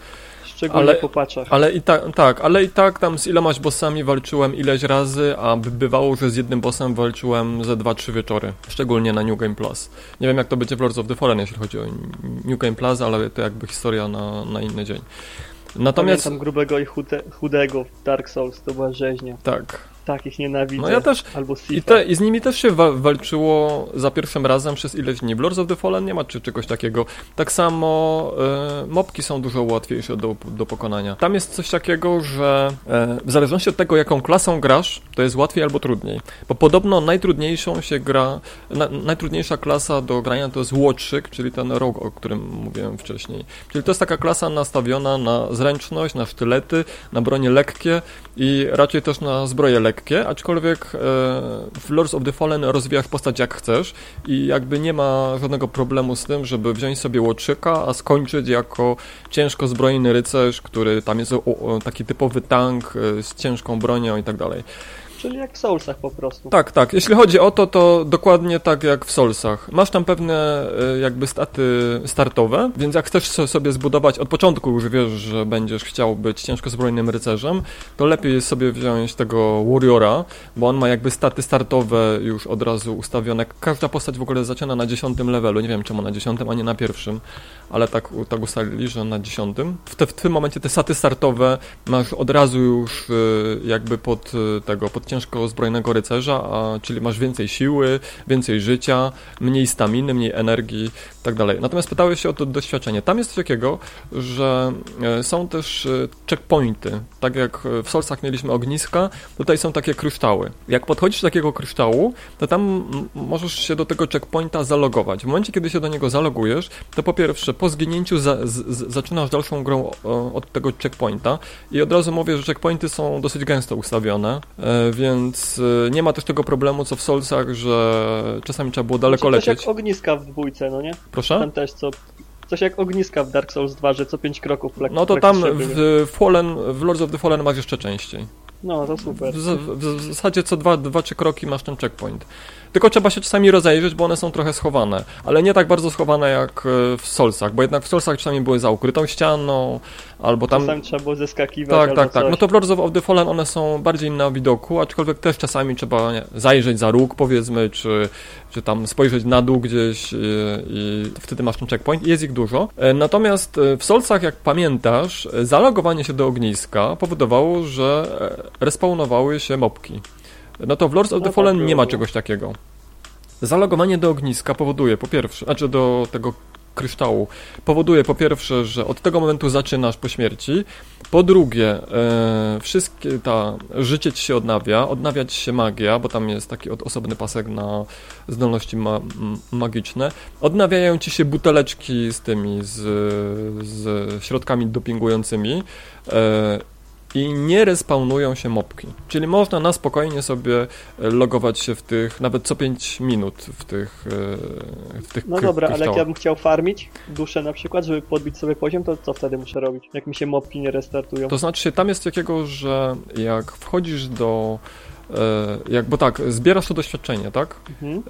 Szczególnie ale, po paczach. Ale i tak, tak, ale i tak tam z ilomaś bossami walczyłem ileś razy, a bywało, że z jednym bossem walczyłem ze 2-3 wieczory. Szczególnie na New Game Plus. Nie wiem jak to będzie w Lords of the Fallen, jeśli chodzi o New Game Plus, ale to jakby historia na, na inny dzień. Natomiast... Pamiętam grubego i chude, chudego w Dark Souls, to była rzeźnia. Tak. Tak, ich nienawidzę. No ja też. Albo I, te, I z nimi też się wa walczyło za pierwszym razem przez ileś dni. W Lords of the Fallen nie ma czy, czegoś takiego. Tak samo e, mopki są dużo łatwiejsze do, do pokonania. Tam jest coś takiego, że e, w zależności od tego, jaką klasą grasz, to jest łatwiej albo trudniej. Bo podobno najtrudniejszą się gra, na, najtrudniejsza klasa do grania to jest łotrzyk, czyli ten rogue, o którym mówiłem wcześniej. Czyli to jest taka klasa nastawiona na zręczność, na sztylety, na bronie lekkie i raczej też na zbroje lekkie, aczkolwiek e, w Lords of the Fallen rozwijasz postać jak chcesz i jakby nie ma żadnego problemu z tym, żeby wziąć sobie łotrzyka, a skończyć jako ciężko zbrojny rycerz, który tam jest taki typowy tank e, z ciężką bronią i tak dalej. Czyli jak w Soulsach po prostu. Tak, tak. Jeśli chodzi o to, to dokładnie tak jak w Soulsach. Masz tam pewne e, jakby staty startowe, więc jak chcesz so- sobie zbudować od początku już wiesz, że będziesz chciał być ciężko zbrojnym rycerzem, to lepiej jest sobie wziąć tego Warriora, bo on ma jakby staty startowe już od razu ustawione. Każda postać w ogóle zaczyna na dziesiątym levelu. Nie wiem czemu na dziesiątym, a nie na pierwszym, ale tak, tak ustalili, że na dziesiątym. W, te, w tym momencie te staty startowe masz od razu już e, jakby pod e, tego, pod ciężko zbrojnego rycerza, a, czyli masz więcej siły, więcej życia, mniej staminy, mniej energii tak dalej. Natomiast pytałeś się o to doświadczenie. Tam jest coś takiego, że e, są też e, checkpointy. Tak jak w Soulsach mieliśmy ogniska, tutaj są takie kryształy. Jak podchodzisz do takiego kryształu, to tam możesz się do tego checkpointa zalogować. W momencie, kiedy się do niego zalogujesz, to po pierwsze, po zginięciu za, z, zaczynasz dalszą grą od tego checkpointa i od razu mówię, że checkpointy są dosyć gęsto ustawione, e, więc e, nie ma też tego problemu, co w Soulsach, że czasami trzeba było daleko Znaczy, lecieć. jak ogniska w dwójce, no nie? Proszę? Tam też co... Coś jak ogniska w Dark Souls 2, że co 5 kroków No to tam w, Fallen, w Lords of the Fallen masz jeszcze częściej. No, to super. W, w, w zasadzie co dwa, dwa, trzy kroki masz ten checkpoint. Tylko trzeba się czasami rozejrzeć, bo one są trochę schowane. Ale nie tak bardzo schowane jak e, w Solsach, bo jednak w Solsach czasami były za ukrytą ścianą, albo tam... Czasami trzeba było zeskakiwać Tak, tak, tak. coś. No to w Lords of the Fallen one są bardziej na widoku, aczkolwiek też czasami trzeba nie, zajrzeć za róg, powiedzmy, czy, czy tam spojrzeć na dół gdzieś i, i wtedy masz ten checkpoint. Jest ich dużo. E, Natomiast e, w Solsach, jak pamiętasz, e, zalogowanie się do ogniska powodowało, że e, respawnowały się mopki. No to w Lords of the No tak Fallen było, nie ma czegoś takiego. Zalogowanie do ogniska powoduje po pierwsze, znaczy do tego kryształu, powoduje po pierwsze, że od tego momentu zaczynasz po śmierci, po drugie, e, wszystkie ta życie ci się odnawia, odnawia ci się magia, bo tam jest taki osobny pasek na zdolności ma, magiczne. Odnawiają ci się buteleczki z tymi, z, z środkami dopingującymi. E, i nie respawnują się mopki. Czyli można na spokojnie sobie e, logować się w tych, nawet co 5 minut w tych, e, w tych No dobra, ale jak ja bym chciał farmić duszę na przykład, żeby podbić sobie poziom, to co wtedy muszę robić? Jak mi się mopki nie restartują? To znaczy, tam jest takiego, że jak wchodzisz do. E, jak, bo tak, zbierasz to doświadczenie, tak? Mhm.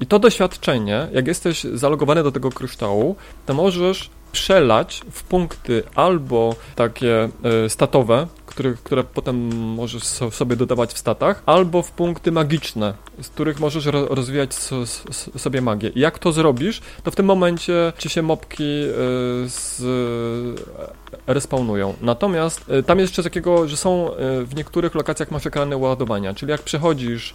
I to doświadczenie, jak jesteś zalogowany do tego kryształu, to możesz przelać w punkty albo takie statowe, które, które potem możesz so, sobie dodawać w statach, albo w punkty magiczne, z których możesz ro, rozwijać sobie magię. Jak to zrobisz, to w tym momencie ci się mopki e, z, e, respawnują. Natomiast e, tam jest jeszcze takiego, że są e, w niektórych lokacjach masz ekrany ładowania, czyli jak przechodzisz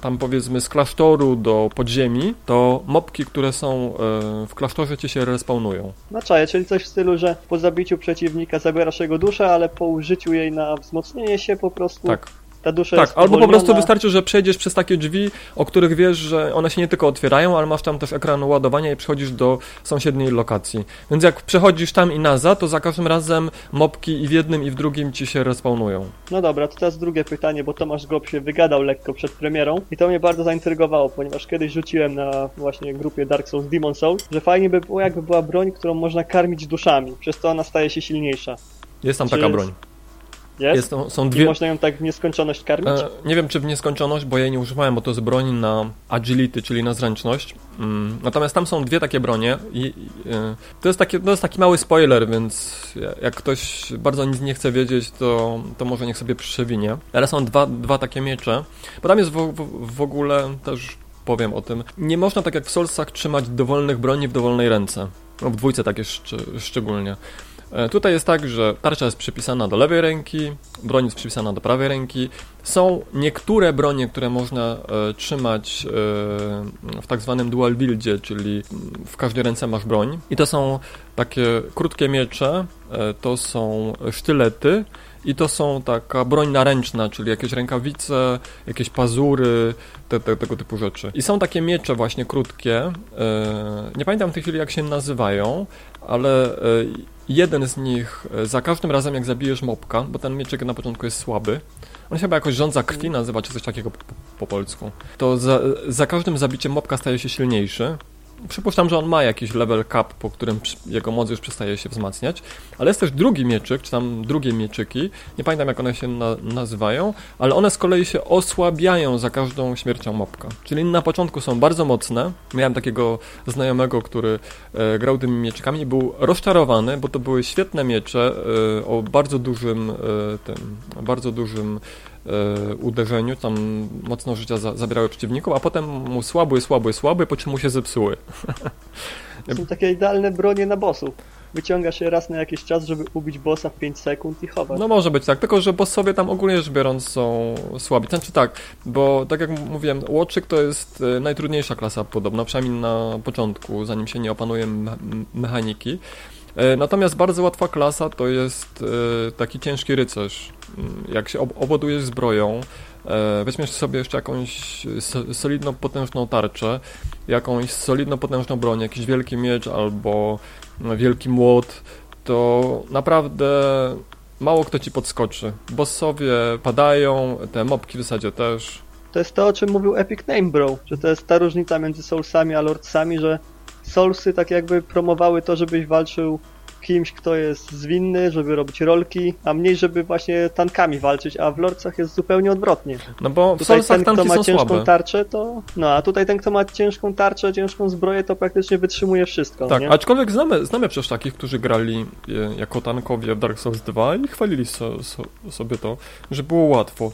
tam powiedzmy z klasztoru do podziemi, to mopki, które są e, w klasztorze ci się respawnują. No czaję, czyli coś w stylu, że po zabiciu przeciwnika zabierasz jego duszę, ale po użyciu jej na wzmocnienie się po prostu Tak. Ta dusza Tak, jest albo po prostu wystarczy, że przejdziesz przez takie drzwi, o których wiesz, że one się nie tylko otwierają, ale masz tam też ekran ładowania i przechodzisz do sąsiedniej lokacji. Więc jak przechodzisz tam i nazad, to za każdym razem mopki i w jednym i w drugim ci się respawnują. No dobra, to teraz drugie pytanie, bo Tomasz Gob się wygadał lekko przed premierą i to mnie bardzo zaintrygowało, ponieważ kiedyś rzuciłem na właśnie grupie Dark Souls Demon Souls, że fajnie by było jakby była broń, którą można karmić duszami, przez to ona staje się silniejsza. Jest tam Czy taka broń. Jest? Jest, są- są I dwie... można ją tak w nieskończoność karmić? E, nie wiem, czy w nieskończoność, bo ja jej nie używałem, bo to jest broń na agility, czyli na zręczność. Mm, natomiast tam są dwie takie bronie i, i e, to, jest takie, to jest taki mały spoiler, więc jak ktoś bardzo nic nie chce wiedzieć, to, to może niech sobie przewinie. Ale są dwa, dwa takie miecze, bo tam jest w, w, w ogóle też powiem o tym. Nie można tak jak w Soulsach trzymać dowolnych broni w dowolnej ręce. No, w dwójce takie szcz szczególnie. E, tutaj jest tak, że tarcza jest przypisana do lewej ręki, broń jest przypisana do prawej ręki. Są niektóre bronie, które można e, trzymać e, w tak zwanym dual wieldzie, czyli w każdej ręce masz broń. I to są takie krótkie miecze, e, to są sztylety i to są taka broń naręczna, czyli jakieś rękawice, jakieś pazury, te, te, tego typu rzeczy. I są takie miecze właśnie krótkie, e, nie pamiętam w tej chwili jak się nazywają, ale e, jeden z nich, e, za każdym razem jak zabijesz mopka, bo ten mieczek na początku jest słaby, on się chyba jakoś rządza krwi nazywa, czy coś takiego po, po polsku, to za, za każdym zabiciem mopka staje się silniejszy, Przypuszczam, że on ma jakiś level cap, po którym jego moc już przestaje się wzmacniać, ale jest też drugi mieczyk, czy tam drugie mieczyki, nie pamiętam jak one się na nazywają, ale one z kolei się osłabiają za każdą śmiercią mopka. Czyli na początku są bardzo mocne. Miałem takiego znajomego, który e, grał tymi mieczykami i był rozczarowany, bo to były świetne miecze e, o bardzo dużym e, tym, bardzo dużym uderzeniu, tam mocno życia za, zabierały przeciwników, a potem mu słabły, słabły, słabły, po czym mu się zepsuły. To są takie idealne bronie na bossów. Wyciąga się raz na jakiś czas, żeby ubić bossa w 5 sekund i chować. No może być tak, tylko że bossowie tam ogólnie rzecz biorąc są słabi. Znaczy tak, bo tak jak mówiłem, Łotrzyk to jest e, najtrudniejsza klasa podobno, przynajmniej na początku, zanim się nie opanuje me mechaniki. E, natomiast bardzo łatwa klasa to jest taki ciężki rycerz jak się obładujesz zbroją, e, weźmiesz sobie jeszcze jakąś solidną, potężną tarczę, jakąś solidną, potężną broń, jakiś wielki miecz albo wielki młot, to naprawdę mało kto ci podskoczy. Bossowie padają, te mopki w zasadzie też. To jest to, o czym mówił Epic Name Bro, że to jest ta różnica między Soulsami a Lordsami, że Soulsy tak jakby promowały to, żebyś walczył kimś, kto jest zwinny, żeby robić rolki, a mniej, żeby właśnie tankami walczyć, a w Lordsach jest zupełnie odwrotnie. No bo w tutaj ten, kto ma ciężką słabe. tarczę, to... No, a tutaj ten, kto ma ciężką tarczę, ciężką zbroję, to praktycznie wytrzymuje wszystko, Tak, nie? aczkolwiek znamy, znamy przecież takich, którzy grali e, jako tankowie w Dark Souls 2 i chwalili so, so, sobie to, że było łatwo.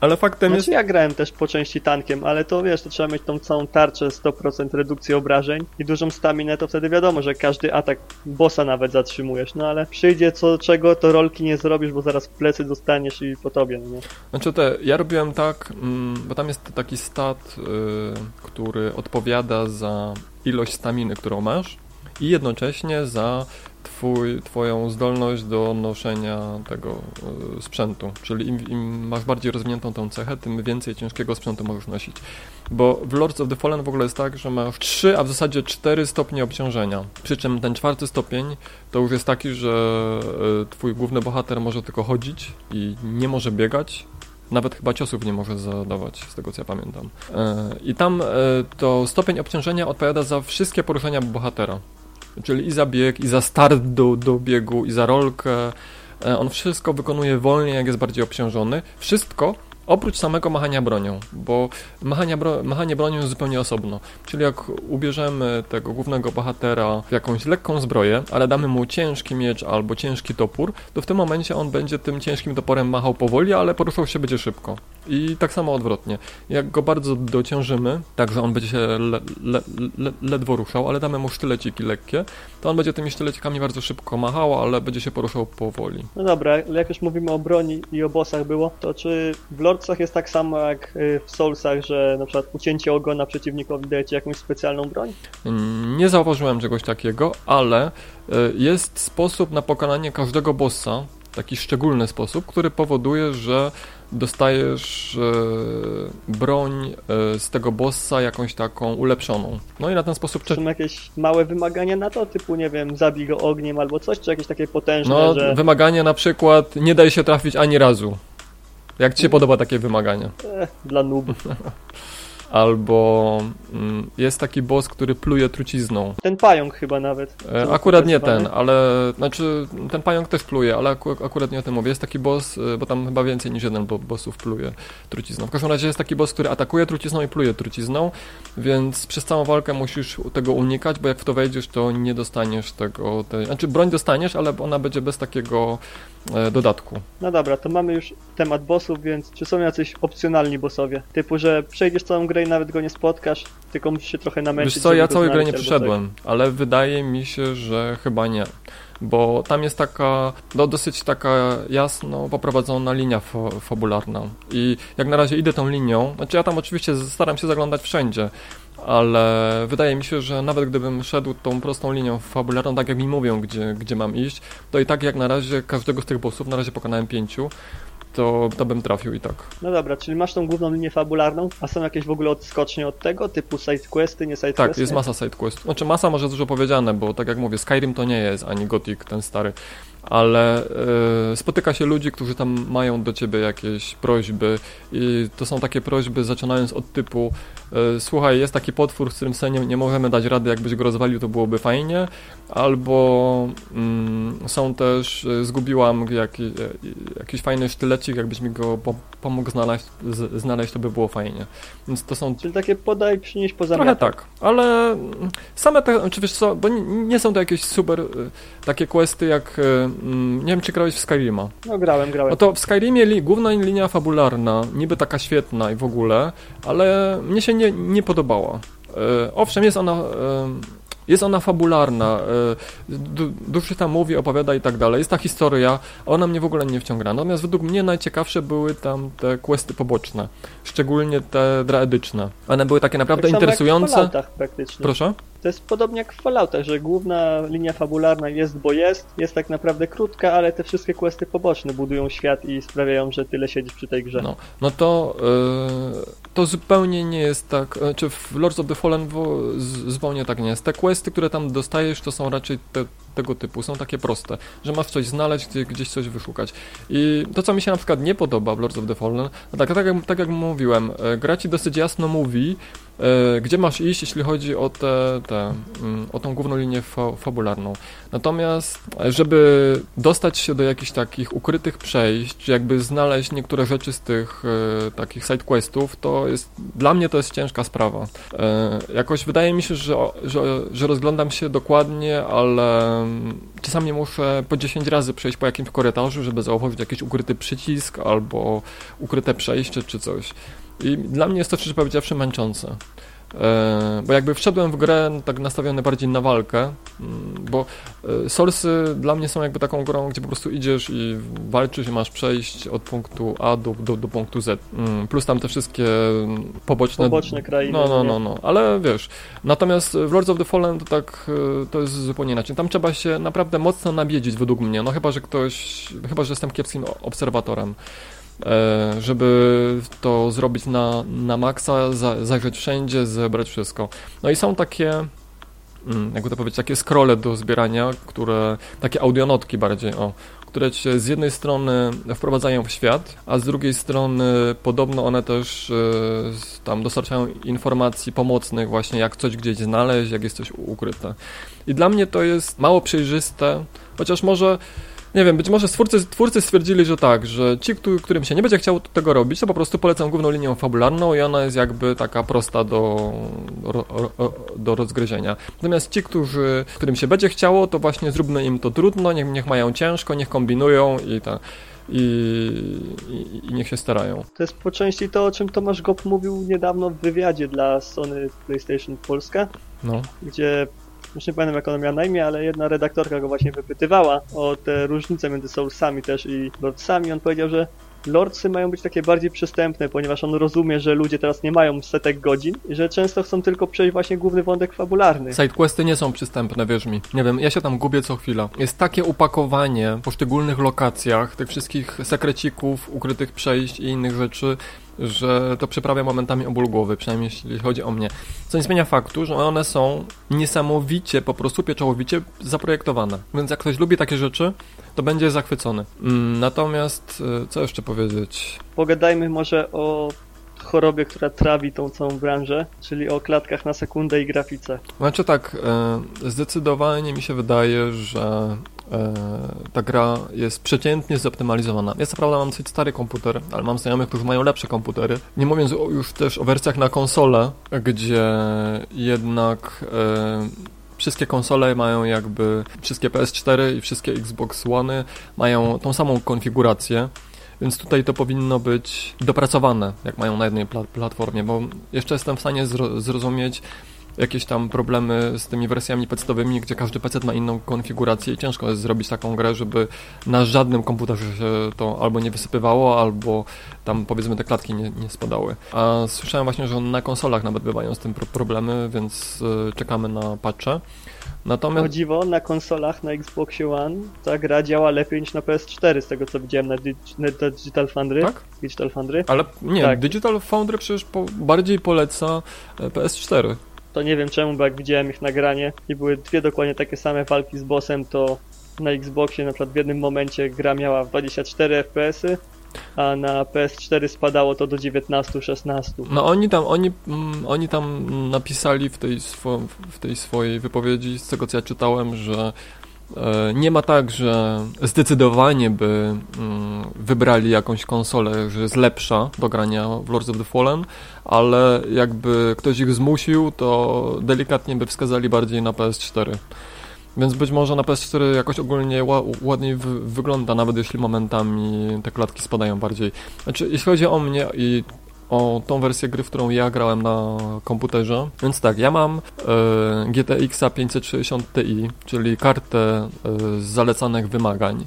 Ale faktem znaczy, jest... ja grałem też po części tankiem, ale to wiesz, to trzeba mieć tą całą tarczę, 100% redukcji obrażeń i dużą staminę, to wtedy wiadomo, że każdy atak bossa nawet zatrzymujesz, no ale przyjdzie co czego, to rolki nie zrobisz, bo zaraz w plecy dostaniesz i po tobie, no nie? Znaczy te, ja robiłem tak, mm, bo tam jest taki stat, y, który odpowiada za ilość staminy, którą masz i jednocześnie za twój, twoją zdolność do noszenia tego y, sprzętu. Czyli im, im, masz bardziej rozwiniętą tą cechę, tym więcej ciężkiego sprzętu możesz nosić. Bo w Lords of the Fallen w ogóle jest tak, że masz 3, a w zasadzie 4 stopnie obciążenia. Przy czym ten czwarty stopień to już jest taki, że y, twój główny bohater może tylko chodzić i nie może biegać, nawet chyba ciosów nie może zadawać, z tego co ja pamiętam. E, I tam to stopień obciążenia odpowiada za wszystkie poruszenia bohatera czyli i za bieg, i za start do, do biegu, i za rolkę. E, on wszystko wykonuje wolniej, jak jest bardziej obciążony. Wszystko Oprócz samego machania bronią, bo machania bro machanie bronią jest zupełnie osobno. Czyli jak ubierzemy tego głównego bohatera w jakąś lekką zbroję, ale damy mu ciężki miecz albo ciężki topór, to w tym momencie on będzie tym ciężkim toporem machał powoli, ale poruszał się będzie szybko. I tak samo odwrotnie. Jak go bardzo dociążymy, tak że on będzie się le le le ledwo ruszał, ale damy mu sztyleciki lekkie, to on będzie tymi sztylecikami bardzo szybko machał, ale będzie się poruszał powoli. No dobra, ale jak już mówimy o broni i o bossach było, to czy w Lord Soulsach jest tak samo jak y, w Soulsach, że na przykład ucięcie ogona przeciwnikowi daje ci jakąś specjalną broń? Nie zauważyłem czegoś takiego, ale y, jest sposób na pokonanie każdego bossa, taki szczególny sposób, który powoduje, że dostajesz e, broń e, z tego bossa jakąś taką ulepszoną. No i na ten sposób... Czy są jakieś małe wymagania na to, typu nie wiem, zabij go ogniem albo coś, czy jakieś takie potężne, No, że... wymagania na przykład nie daj się trafić ani razu. Jak ci się podoba takie wymagania? Ech, dla noobów. [laughs] Albo mm, jest taki boss, który pluje trucizną. Ten pająk chyba nawet. E, akurat nie ten, ale znaczy ten pająk też pluje, ale aku, akurat nie o tym mówię. Jest taki boss, e, bo tam chyba więcej niż jeden bo, bossów pluje trucizną. W każdym razie jest taki boss, który atakuje trucizną i pluje trucizną, więc przez całą walkę musisz tego unikać, bo jak w to wejdziesz, to nie dostaniesz tego. Tej, znaczy broń dostaniesz, ale ona będzie bez takiego dodatku. No dobra, to mamy już temat bossów, więc czy są jacyś opcjonalni bossowie? Typu, że przejdziesz całą grę i nawet go nie spotkasz, tylko musisz się trochę namęczyć. Wiesz co, ja całej gry znaleźć nie przeszedłem, ale wydaje mi się, że chyba nie. Bo tam jest taka, no dosyć taka jasno poprowadzona linia fa fabularna. I jak na razie idę tą linią, znaczy ja tam oczywiście staram się zaglądać wszędzie, ale wydaje mi się, że nawet gdybym szedł tą prostą linią fabularną, tak jak mi mówią, gdzie, gdzie mam iść, to i tak jak na razie każdego z tych bossów, na razie pokonałem pięciu, to, to bym trafił i tak. No dobra, czyli masz tą główną linię fabularną, a są jakieś w ogóle odskocznie od tego, typu sidequesty, nie sidequesty? Tak, jest masa sidequestów. Znaczy masa może dużo powiedziane, bo tak jak mówię, Skyrim to nie jest ani Gothic, ten stary, ale e, spotyka się ludzi, którzy tam mają do ciebie jakieś prośby i to są takie prośby zaczynając od typu e, słuchaj, jest taki potwór, z którym sobie nie, nie możemy dać rady, jakbyś go rozwalił, to byłoby fajnie, albo mm, są też, e, zgubiłam jaki, jakiś fajny sztylecik, jakbyś mi go po, pomógł znaleźć, z, znaleźć, to by było fajnie. Więc to są Czyli takie podaj, przynieś poza Trochę tak, ale same te, czy wiesz co, bo nie, nie są to jakieś super y, takie questy jak, y, mm, nie wiem czy grałeś w Skyrima. No grałem, grałem. No to w Skyrimie li, główna linia fabularna, niby taka świetna i w ogóle, ale mnie się nie, nie podobała. Y, owszem, jest ona... jest ona fabularna, du- dużo się tam mówi, opowiada i tak dalej. Jest ta historia, ona mnie w ogóle nie wciąga. Natomiast według mnie najciekawsze były tam te questy poboczne, szczególnie te draedyczne. One były takie naprawdę tak samo Jak w interesujące. Praktycznie. Proszę? To jest podobnie jak w Falloutach, że główna linia fabularna jest, bo jest, jest tak naprawdę krótka, ale te wszystkie questy poboczne budują świat i sprawiają, że tyle siedzisz przy tej grze. No, no to, yy, to zupełnie nie jest tak, czy w Lords of the Fallen zupełnie tak nie jest. Te questy, które tam dostajesz, to są raczej te, tego typu, są takie proste, że masz coś znaleźć, gdzie, gdzieś coś wyszukać. I to, co mi się na przykład nie podoba w Lords of the Fallen, tak, tak, jak, tak jak mówiłem, e, gra ci dosyć jasno mówi, e, gdzie masz iść, jeśli chodzi o te, te mm, o tą główną linię fa fabularną. Natomiast, e, żeby dostać się do jakichś takich ukrytych przejść, czy jakby znaleźć niektóre rzeczy z tych e, takich sidequestów, to jest, dla mnie to jest ciężka sprawa. E, jakoś wydaje mi się, że, że, że rozglądam się dokładnie, ale mm, czasami muszę po 10 razy przejść po jakimś korytarzu, żeby zauważyć jakiś ukryty przycisk albo ukryte przejście czy coś. I dla mnie jest to szczerze powiedziawszy męczące. E, bo jakby wszedłem w grę tak nastawiony bardziej na walkę, mm, bo e, Soulsy dla mnie są jakby taką grą, gdzie po prostu idziesz i walczysz i masz przejść od punktu A do, do, do punktu Z. Mm, Plus tam te wszystkie poboczne... Poboczne krainy. No, no, nie? no, no, ale wiesz, natomiast w Lords of the Fallen to tak, e, to jest zupełnie inaczej. Tam trzeba się naprawdę mocno nabiedzić według mnie, no chyba, że ktoś, chyba, że jestem kiepskim obserwatorem żeby to zrobić na, na maksa, za, zajrzeć wszędzie, zebrać wszystko. No i są takie, mm, jakby to powiedzieć, takie scrolle do zbierania, które, takie audionotki bardziej, o, które cię z jednej strony wprowadzają w świat, a z drugiej strony podobno one też e, s- tam dostarczają informacji pomocnych właśnie, jak coś gdzieś znaleźć, jak jest coś ukryte. I dla mnie to jest mało przejrzyste, chociaż może nie wiem, być może twórcy, twórcy stwierdzili, że tak, że ci, któ- którym się nie będzie chciało tego robić, to po prostu polecam główną linią fabularną i ona jest jakby taka prosta do, ro, ro, do rozgryzienia. Natomiast ci, którzy, którym się będzie chciało, to właśnie zróbmy im to trudno, niech, niech mają ciężko, niech kombinują i tak. I, i, I niech się starają. To jest po części to, o czym Tomasz Gop mówił niedawno w wywiadzie dla Sony PlayStation Polska, No. gdzie już nie pamiętam jak ona miała na imię, ale jedna redaktorka go właśnie wypytywała o te różnice między Soulsami też i Lordsami. On powiedział, że Lordsy mają być takie bardziej przystępne, ponieważ on rozumie, że ludzie teraz nie mają setek godzin i że często chcą tylko przejść właśnie główny wątek fabularny. Sidequesty nie są przystępne, wierz mi. Nie wiem, ja się tam gubię co chwila. Jest takie upakowanie w poszczególnych lokacjach, tych wszystkich sekrecików, ukrytych przejść i innych rzeczy, że to przyprawia momentami o ból głowy, przynajmniej jeśli chodzi o mnie. Co nie zmienia faktu, że one są niesamowicie, po prostu pieczołowicie zaprojektowane. Więc jak ktoś lubi takie rzeczy, to będzie zachwycony. Mm, Natomiast, e, co jeszcze powiedzieć? Pogadajmy może o chorobie, która trawi tą całą branżę, czyli o klatkach na sekundę i grafice. Znaczy tak, e, zdecydowanie mi się wydaje, że ta gra jest przeciętnie zoptymalizowana. Ja co prawda mam dosyć stary komputer, ale mam znajomych, którzy mają lepsze komputery. Nie mówiąc już też o wersjach na konsolę, gdzie jednak e, wszystkie konsole mają jakby, wszystkie PS4 i wszystkie Xbox One mają tą samą konfigurację. Więc tutaj to powinno być dopracowane, jak mają na jednej pla platformie, bo jeszcze jestem w stanie zro zrozumieć jakieś tam problemy z tymi wersjami podstawowymi, gdzie każdy PC ma inną konfigurację i ciężko jest zrobić taką grę, żeby na żadnym komputerze się to albo nie wysypywało, albo tam powiedzmy te klatki nie, nie spadały. A słyszałem właśnie, że na konsolach nawet bywają z tym pro problemy, więc y, czekamy na patche. Natomiast... O dziwo, na konsolach na Xbox One ta gra działa lepiej niż na PS4, z tego co widziałem na, na Digital Foundry. Tak? Digital Foundry. Ale nie, tak. Digital Foundry przecież po, bardziej poleca e, PS4 to nie wiem czemu, bo jak widziałem ich nagranie i były dwie dokładnie takie same walki z bossem, to na Xboxie na przykład w jednym momencie gra miała 24 FPS-y, a na PS4 spadało to do 19-16. No oni tam, oni, mm, oni tam napisali w tej, swo, w tej swojej wypowiedzi, z tego co ja czytałem, że nie ma tak, że zdecydowanie by mm, wybrali jakąś konsolę, że jest lepsza do grania w Lords of the Fallen, ale jakby ktoś ich zmusił, to delikatnie by wskazali bardziej na PS4. Więc być może na PS4 jakoś ogólnie ładniej wygląda, nawet jeśli momentami te klatki spadają bardziej. Znaczy, jeśli chodzi o mnie i o tą wersję gry, w którą ja grałem na komputerze. Więc tak, ja mam e, GTX 560 Ti, czyli kartę e, z zalecanych wymagań.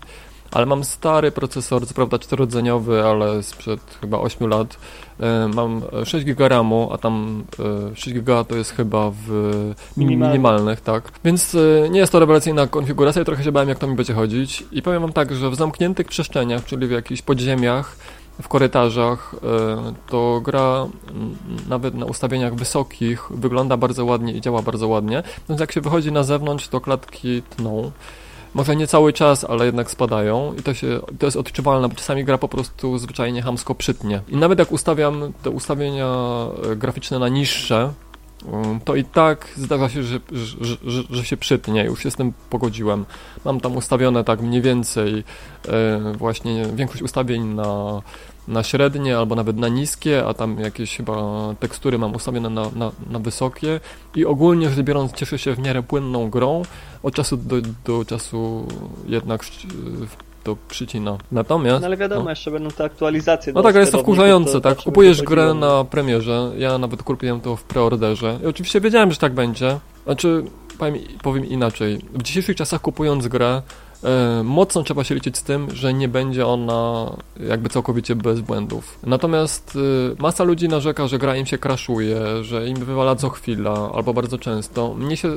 Ale mam stary procesor, co prawda czterodzeniowy, ale sprzed chyba 8 lat. E, mam 6 GB RAMu, a tam e, 6 GB to jest chyba w minimalnych, tak. Więc e, nie jest to rewelacyjna konfiguracja i trochę się bałem, jak to mi będzie chodzić. I powiem wam tak, że w zamkniętych przestrzeniach, czyli w jakichś podziemiach, w korytarzach, e, to gra nawet na ustawieniach wysokich wygląda bardzo ładnie i działa bardzo ładnie. Natomiast jak się wychodzi na zewnątrz, to klatki tną. Może nie cały czas, ale jednak spadają i to, się, to jest odczuwalne, bo czasami gra po prostu zwyczajnie hamsko przytnie. I nawet jak ustawiam te ustawienia e, graficzne na niższe, to i tak zdarza się, że, że, że, że, się przytnie, już się z tym pogodziłem. Mam tam ustawione tak mniej więcej e, właśnie większość ustawień na na średnie albo nawet na niskie, a tam jakieś chyba tekstury mam ustawione na, na, na wysokie. I ogólnie rzecz biorąc cieszę się w miarę płynną grą, od czasu do, do czasu jednak to przycina. Natomiast... No ale wiadomo, no, jeszcze będą te aktualizacje. No tak, ale jest to wkurzające, tak? Kupujesz grę na premierze, ja nawet kupiłem to w preorderze i oczywiście wiedziałem, że tak będzie. Znaczy, powiem, powiem inaczej. W dzisiejszych czasach kupując grę, mocno trzeba się liczyć z tym, że nie będzie ona jakby całkowicie bez błędów. Natomiast e, masa ludzi narzeka, że gra im się crashuje, że im wywala co chwila albo bardzo często. Mnie się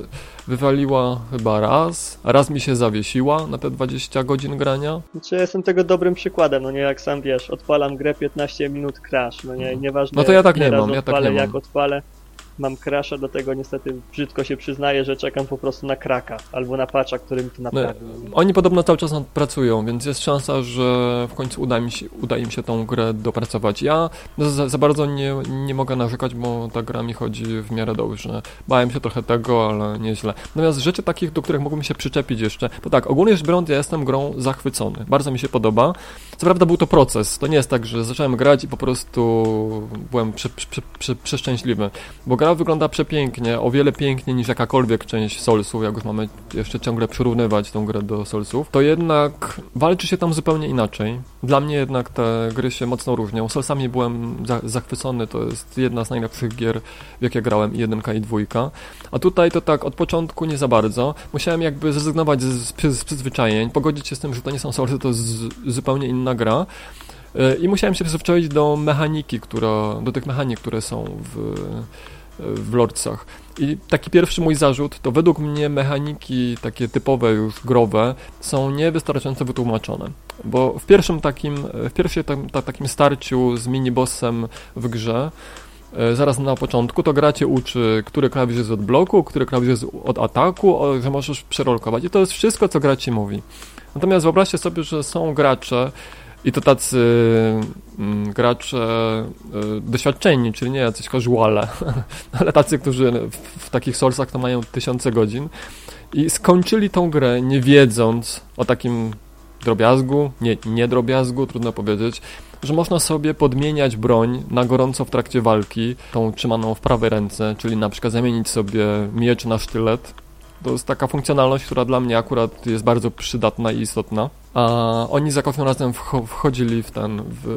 wywaliła chyba raz, raz mi się zawiesiła na te 20 godzin grania. Znaczy ja jestem tego dobrym przykładem, no nie jak sam wiesz, odpalam grę 15 minut crash, no nie, mhm. nieważne no to ja tak nie mam, ja tak nie jak mam. odpalę mam crasha, do tego niestety brzydko się przyznaję, że czekam po prostu na kraka albo na patcha, który mi to no, naprawi. Oni podobno cały czas pracują, więc jest szansa, że w końcu uda, mi się, uda im się tą grę dopracować. Ja za, za, bardzo nie, nie mogę narzekać, bo ta gra mi chodzi w miarę dobrze. Bałem się trochę tego, ale nieźle. Natomiast rzeczy takich, do których mógłbym się przyczepić jeszcze, to tak, ogólnie rzecz biorąc, ja jestem grą zachwycony. Bardzo mi się podoba. Co prawda był to proces. To nie jest tak, że zacząłem grać i po prostu byłem prze, prze, prze, przeszczęśliwy. Bo gra wygląda przepięknie, o wiele piękniej niż jakakolwiek część Soulsów, jak już mamy jeszcze ciągle przyrównywać tą grę do Soulsów, to jednak walczy się tam zupełnie inaczej. Dla mnie jednak te gry się mocno różnią. Soulsami byłem za, zachwycony, to jest jedna z najlepszych gier, w jakie grałem, i jedynka, i dwójka. A tutaj to tak, od początku nie za bardzo. Musiałem jakby zrezygnować z, z, z przyzwyczajeń, pogodzić się z tym, że to nie są Soulsy, to jest zupełnie inna gra. E, I musiałem się przyzwyczaić do mechaniki, która, do tych mechanik, które są w, w Lordsach. I taki pierwszy mój zarzut to według mnie mechaniki takie typowe już growe są niewystarczająco wytłumaczone. Bo w pierwszym takim, w pierwszym ta, takim starciu z minibossem w grze e, zaraz na początku, to gra cię uczy, który klawisz jest od bloku, który klawisz jest od ataku, że możesz przerolkować. I to jest wszystko, co gra ci mówi. Natomiast wyobraźcie sobie, że są gracze, i to tacy mm, gracze y, doświadczeni, czyli nie jacyś casuale, [laughs] ale tacy, którzy w, takich solsach to mają tysiące godzin. I skończyli tą grę nie wiedząc o takim drobiazgu, nie, nie drobiazgu, trudno powiedzieć, że można sobie podmieniać broń na gorąco w trakcie walki, tą trzymaną w prawej ręce, czyli na przykład zamienić sobie miecz na sztylet To jest taka funkcjonalność, która dla mnie akurat jest bardzo przydatna i istotna. A oni za każdym razem wchodzili w ten, w,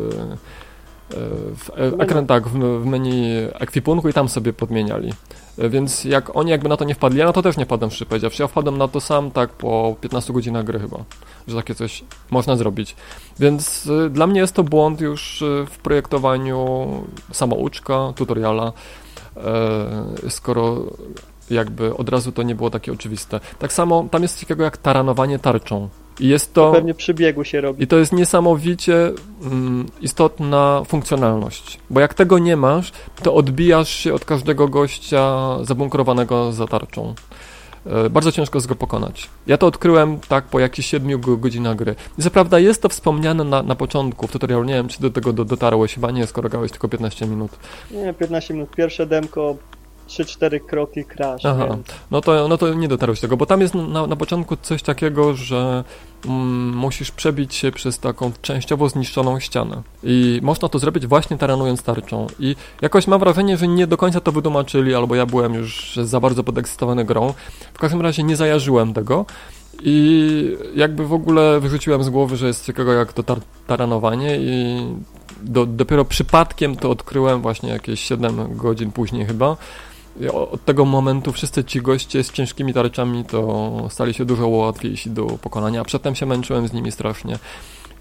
e, w ekran, tak, w, menu ekwipunku i tam sobie podmieniali. Więc jak oni jakby na to nie wpadli, ja na to też nie wpadłem szczerze powiedziawszy. Ja wpadłem na to sam tak po 15 godzinach gry chyba, że takie coś można zrobić. Więc dla mnie jest to błąd już w projektowaniu samouczka, tutoriala, skoro jakby od razu to nie było takie oczywiste. Tak samo tam jest coś takiego jak taranowanie tarczą. I jest to, to pewnie przy biegu się robi. I to jest niesamowicie mm, istotna funkcjonalność, bo jak tego nie masz, to odbijasz się od każdego gościa zabunkrowanego za tarczą. E, bardzo ciężko z go pokonać. Ja to odkryłem tak po jakichś 7 godzinach gry. I co prawda jest to wspomniane na, na początku w tutorialu, nie wiem czy do tego do, dotarłeś, chyba nie, skoro grałeś tylko 15 minut. Nie, 15 minut. Pierwsze demko 3-4 kroki crash. Aha, więc... no, to, no to nie dotarłeś tego, bo tam jest na, na początku coś takiego, że mm, musisz przebić się przez taką częściowo zniszczoną ścianę. I można to zrobić właśnie taranując tarczą. I jakoś mam wrażenie, że nie do końca to wytłumaczyli, albo ja byłem już za bardzo podekscytowany grą. W każdym razie nie zajarzyłem tego. I jakby w ogóle wyrzuciłem z głowy, że jest ciekawe jak to tar taranowanie i do, dopiero przypadkiem to odkryłem właśnie jakieś 7 godzin później chyba, od tego momentu wszyscy ci goście z ciężkimi tarczami to stali się dużo łatwiejsi do pokonania, a przedtem się męczyłem z nimi strasznie.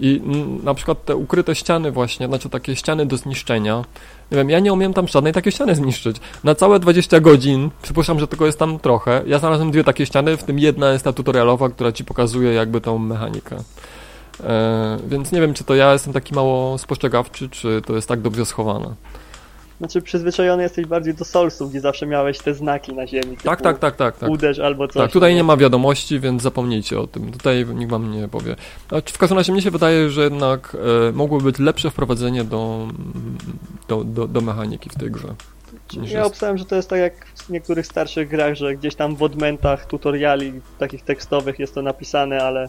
I na przykład te ukryte ściany właśnie, znaczy takie ściany do zniszczenia, nie wiem, ja nie umiem tam żadnej takiej ściany zniszczyć. Na całe 20 godzin, przypuszczam, że tego jest tam trochę, ja znalazłem dwie takie ściany, w tym jedna jest ta tutorialowa, która ci pokazuje jakby tą mechanikę. E, więc nie wiem, czy to ja jestem taki mało spostrzegawczy, czy to jest tak dobrze schowane. Znaczy przyzwyczajony jesteś bardziej do Soulsów, gdzie zawsze miałeś te znaki na ziemi. Tak, tak, tak, tak, tak. Uderz albo coś. Tak, tutaj nie ma wiadomości, więc zapomnijcie o tym. Tutaj nikt wam nie powie. w każdym razie mnie się wydaje, że jednak e, mogłoby być lepsze wprowadzenie do, do, do, do mechaniki w tej grze. Ja obstałem, że to jest tak jak w niektórych starszych grach, że gdzieś tam w odmentach tutoriali takich tekstowych jest to napisane, ale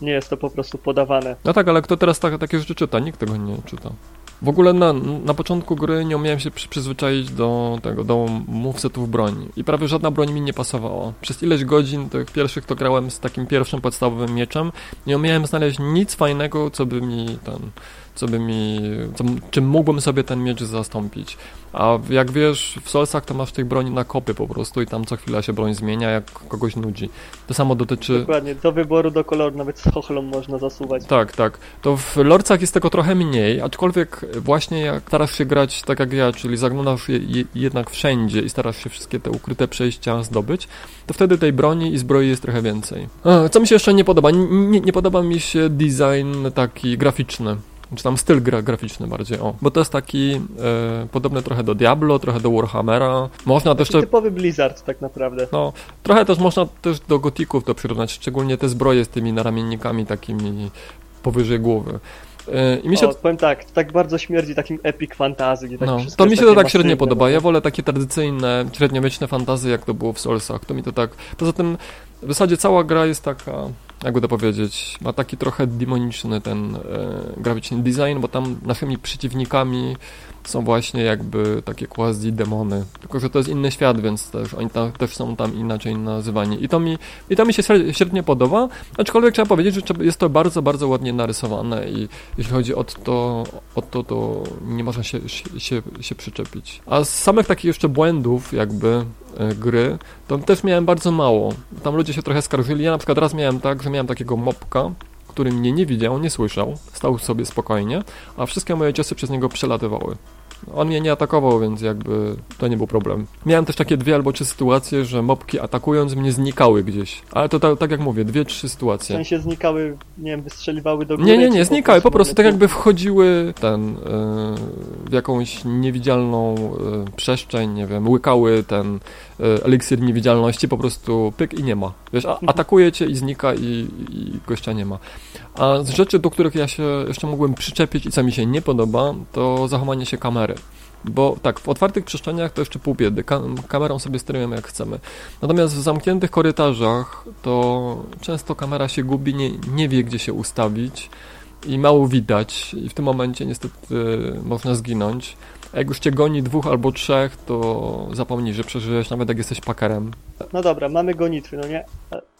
nie jest to po prostu podawane. No tak, ale kto teraz tak, takie rzeczy czyta? Nikt tego nie czyta. W ogóle na, na początku gry nie umiałem się przy, przyzwyczaić do tego, do movesetów broni. I prawie żadna broń mi nie pasowała. Przez ileś godzin tych pierwszych to grałem z takim pierwszym podstawowym mieczem. Nie umiałem znaleźć nic fajnego, co by mi ten co by mi, co, czym mógłbym sobie ten miecz zastąpić. A jak wiesz, w Solsach to masz tych broni na kopy po prostu i tam co chwila się broń zmienia, jak kogoś nudzi. To samo dotyczy... Dokładnie, do wyboru, do koloru, nawet z chochlą można zasuwać. Tak, tak. To w Lorcach jest tego trochę mniej, aczkolwiek właśnie jak starasz się grać tak jak ja, czyli zaglądasz je, je, jednak wszędzie i starasz się wszystkie te ukryte przejścia zdobyć, to wtedy tej broni i zbroi jest trochę więcej. A, co mi się jeszcze nie podoba? Nie, nie podoba mi się design taki graficzny czy tam styl gra, graficzny bardziej, o. Bo to jest taki e, podobny trochę do Diablo, trochę do Warhammera. Można też... Te... Typowy Blizzard tak naprawdę. No, trochę też można też do gotików to przyrównać, szczególnie te zbroje z tymi naramiennikami takimi powyżej głowy. E, I mi się... O, powiem tak, tak bardzo śmierdzi takim epic fantasy. Tak no, to mi się to tak średnio podoba. Ja wolę takie tradycyjne, średniowieczne fantazy, jak to było w Soulsach. To mi to tak... Poza tym w zasadzie cała gra jest taka jakby to powiedzieć, ma taki trochę demoniczny ten e, graficzny design, bo tam naszymi przeciwnikami są właśnie jakby takie quasi-demony. Tylko, że to jest inny świat, więc też oni tam, też są tam inaczej nazywani. I to mi, i to mi się średnio podoba, aczkolwiek trzeba powiedzieć, że jest to bardzo, bardzo ładnie narysowane i jeśli chodzi o to, o to, to nie można się, się, się przyczepić. A z samych takich jeszcze błędów jakby e, gry, to też miałem bardzo mało. Tam ludzie się trochę skarżyli. Ja na przykład raz miałem tak, że miałem takiego mopka, który mnie nie widział, nie słyszał, stał sobie spokojnie, a wszystkie moje ciosy przez niego przelatywały. On mnie nie atakował, więc jakby to nie był problem. Miałem też takie dwie albo trzy sytuacje, że mopki atakując mnie znikały gdzieś. Ale to tak, tak jak mówię, dwie, trzy sytuacje. W sensie znikały, nie wiem, wystrzeliwały do góry? Nie, nie, nie, znikały, po prostu tak jakby wchodziły ten, yy, w jakąś niewidzialną yy, przestrzeń, nie wiem, łykały ten eliksir niewidzialności, po prostu pyk i nie ma. Wiesz, a, atakuje cię i znika i, i gościa nie ma. A z rzeczy, do których ja się jeszcze mogłem przyczepić i co mi się nie podoba, to zachowanie się kamery. Bo tak, w otwartych przestrzeniach to jeszcze pół biedy. kamerą sobie sterujemy jak chcemy. Natomiast w zamkniętych korytarzach to często kamera się gubi, nie, nie wie gdzie się ustawić. i mało widać i w tym momencie niestety można zginąć. Jak już cię goni dwóch albo trzech, to zapomnij, że przeżyłeś nawet jak jesteś pakerem. No dobra, mamy gonitwy, no nie?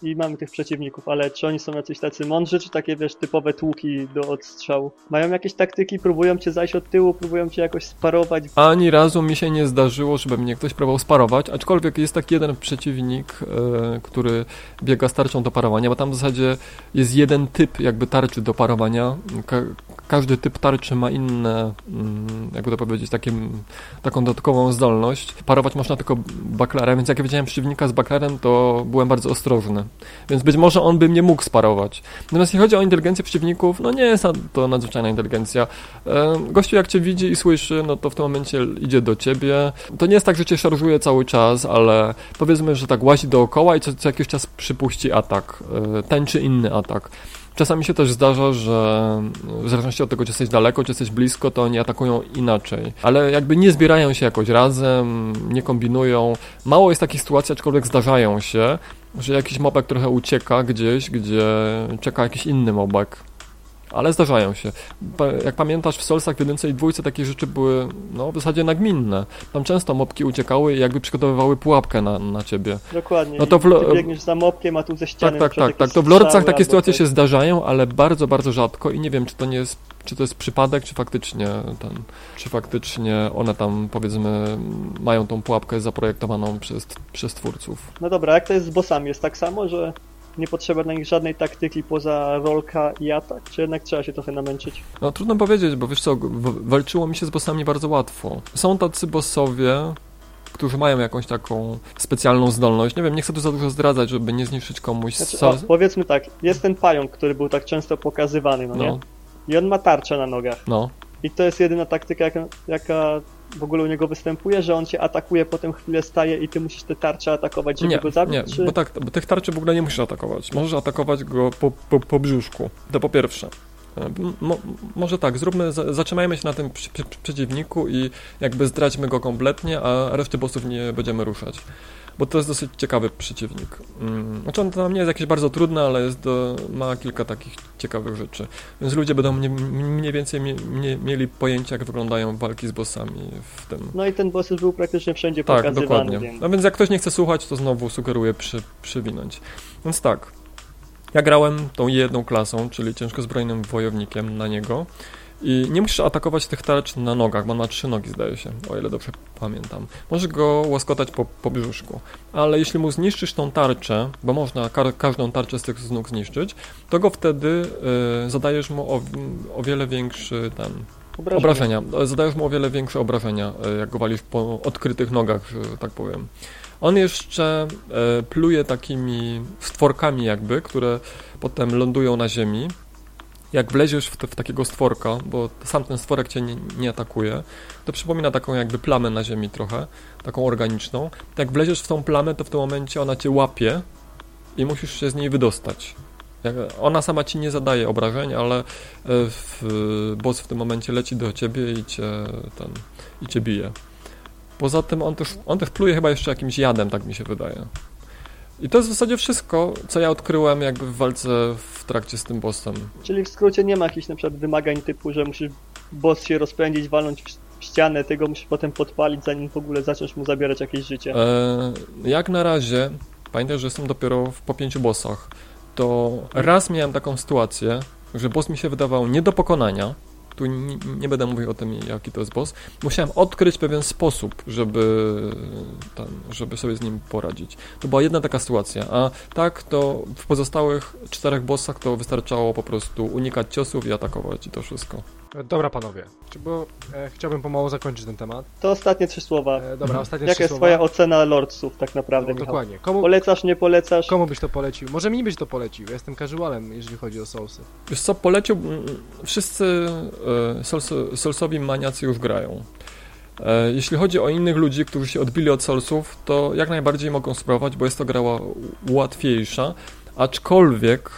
I mamy tych przeciwników, ale czy oni są jacyś tacy mądrzy, czy takie, wiesz, typowe tłuki do odstrzału? Mają jakieś taktyki, próbują cię zajść od tyłu, próbują cię jakoś sparować? Ani razu mi się nie zdarzyło, żeby mnie ktoś próbował sparować, aczkolwiek jest taki jeden przeciwnik, e, który biega z tarczą do parowania, bo tam w zasadzie jest jeden typ jakby tarczy do parowania. Ka każdy typ tarczy ma inne, mm, jakby to powiedzieć, taką dodatkową zdolność. Parować można tylko baklerem, więc jak ja widziałem przeciwnika z baklerem, to byłem bardzo ostrożny. Więc być może on by mnie mógł sparować. Natomiast jeśli chodzi o inteligencję przeciwników, no nie jest to nadzwyczajna inteligencja. Gościu jak cię widzi i słyszy, no to w tym momencie idzie do ciebie. To nie jest tak, że cię szarżuje cały czas, ale powiedzmy, że tak łazi dookoła i co, co jakiś czas przypuści atak. E, ten czy inny atak. Czasami się też zdarza, że w zależności od tego, czy jesteś daleko, czy jesteś blisko, to oni atakują inaczej. Ale jakby nie zbierają się jakoś razem, nie kombinują. Mało jest takich sytuacji, aczkolwiek zdarzają się, że jakiś mobek trochę ucieka gdzieś, gdzie czeka jakiś inny mobek ale zdarzają się. Jak pamiętasz, w Solsach w jedynce i dwójce takie rzeczy były no, w zasadzie nagminne. Tam często mopki uciekały i jakby przygotowywały pułapkę na, na ciebie. Dokładnie. No to w. Ty biegniesz za mopkiem, a tu ze ściany Tak, tak, tak, tak. To w Lordcach takie sytuacje się zdarzają, ale bardzo, bardzo rzadko i nie wiem, czy to nie jest, czy to jest przypadek, czy faktycznie ten, czy faktycznie one tam powiedzmy mają tą pułapkę zaprojektowaną przez, przez twórców. No dobra, jak to jest z bossami? Jest tak samo, że nie potrzeba na nich żadnej taktyki poza rolka i atak, czy jednak trzeba się trochę namęczyć? No trudno powiedzieć, bo wiesz co, walczyło mi się z bossami bardzo łatwo. Są tacy bossowie, którzy mają jakąś taką specjalną zdolność. Nie wiem, nie chcę tu za dużo zdradzać, żeby nie zniszczyć komuś. Znaczy, o, powiedzmy tak, jest ten pająk, który był tak często pokazywany, no, no. nie? I on ma tarczę na nogach. No. I to jest jedyna taktyka, jaka, jaka w ogóle u niego występuje, że on cię atakuje, potem chwilę staje i ty musisz te tarcze atakować, żeby nie, go zabić? Nie, czy... bo tak, bo tych tarczy w ogóle nie musisz atakować. Możesz atakować go po, po, po brzuszku. To po pierwsze. E, mo, może tak, zróbmy, zatrzymajmy się na tym przeciwniku i jakby zdradźmy go kompletnie, a reszty bossów nie będziemy ruszać bo to jest dosyć ciekawy przeciwnik. Mm, znaczy on tam nie jest jakiś bardzo trudny, ale jest do, ma kilka takich ciekawych rzeczy. Więc ludzie będą mniej, mniej więcej mie, mie, mieli pojęcie, jak wyglądają walki z bossami w tym. No i ten boss już był praktycznie wszędzie tak, pokazywany. dokładnie. Więc... No więc jak ktoś nie chce słuchać, to znowu sugeruję przy, przywinąć. Więc tak, ja grałem tą jedną klasą, czyli ciężko zbrojnym wojownikiem na niego. I nie musisz atakować tych tarcz na nogach, bo on ma trzy nogi, zdaje się, o ile dobrze pamiętam. Możesz go łaskotać po, po brzuszku, ale jeśli mu zniszczysz tą tarczę, bo można ka każdą tarczę z tych nóg zniszczyć, to go wtedy y, zadajesz mu o, o wiele większy ten, obrażenia. obrażenia. Zadajesz mu o wiele większe obrażenia, y, jak go walisz po odkrytych nogach, że tak powiem. On jeszcze y, pluje takimi stworkami jakby, które potem lądują na ziemi jak wleziesz w, te, w, takiego stworka, bo sam ten stworek cię nie, nie, atakuje, to przypomina taką jakby plamę na ziemi trochę, taką organiczną. Jak wleziesz w tą plamę, to w tym momencie ona cię łapie i musisz się z niej wydostać. Ona sama ci nie zadaje obrażeń, ale e, w, boss w tym momencie leci do ciebie i cię, ten, i cię bije. Poza tym on też, on też pluje chyba jeszcze jakimś jadem, tak mi się wydaje. I to jest w zasadzie wszystko, co ja odkryłem jakby w walce w trakcie z tym bossem. Czyli w skrócie nie ma jakichś na przykład wymagań typu, że musisz boss się rozpędzić, walnąć w ścianę, tego musisz potem podpalić, zanim w ogóle zaczniesz mu zabierać jakieś życie. E, jak na razie, pamiętaj, że jestem dopiero w, po pięciu bossach, to raz miałem taką sytuację, że boss mi się wydawał nie do pokonania, tu nie, będę mówił o tym, jaki to jest boss. Musiałem odkryć pewien sposób, żeby, tam, żeby sobie z nim poradzić. To była jedna taka sytuacja, a tak to w pozostałych czterech bossach to wystarczało po prostu unikać ciosów i atakować i to wszystko. Dobra panowie, czy bo e, chciałbym pomału zakończyć ten temat. To ostatnie trzy słowa. E, dobra, ostatnie Jaka trzy jest twoja ocena Lordsów tak naprawdę, no, Dokładnie. Komu, polecasz, nie polecasz? Komu byś to polecił? Może mi byś to polecił, ja jestem casualem, jeżeli chodzi o Soulsy. Wiesz co, polecił... Wszyscy e, Souls, Soulsowi maniacy już grają. E, jeśli chodzi o innych ludzi, którzy się odbili od Soulsów, to jak najbardziej mogą spróbować, bo jest to gra łatwiejsza, aczkolwiek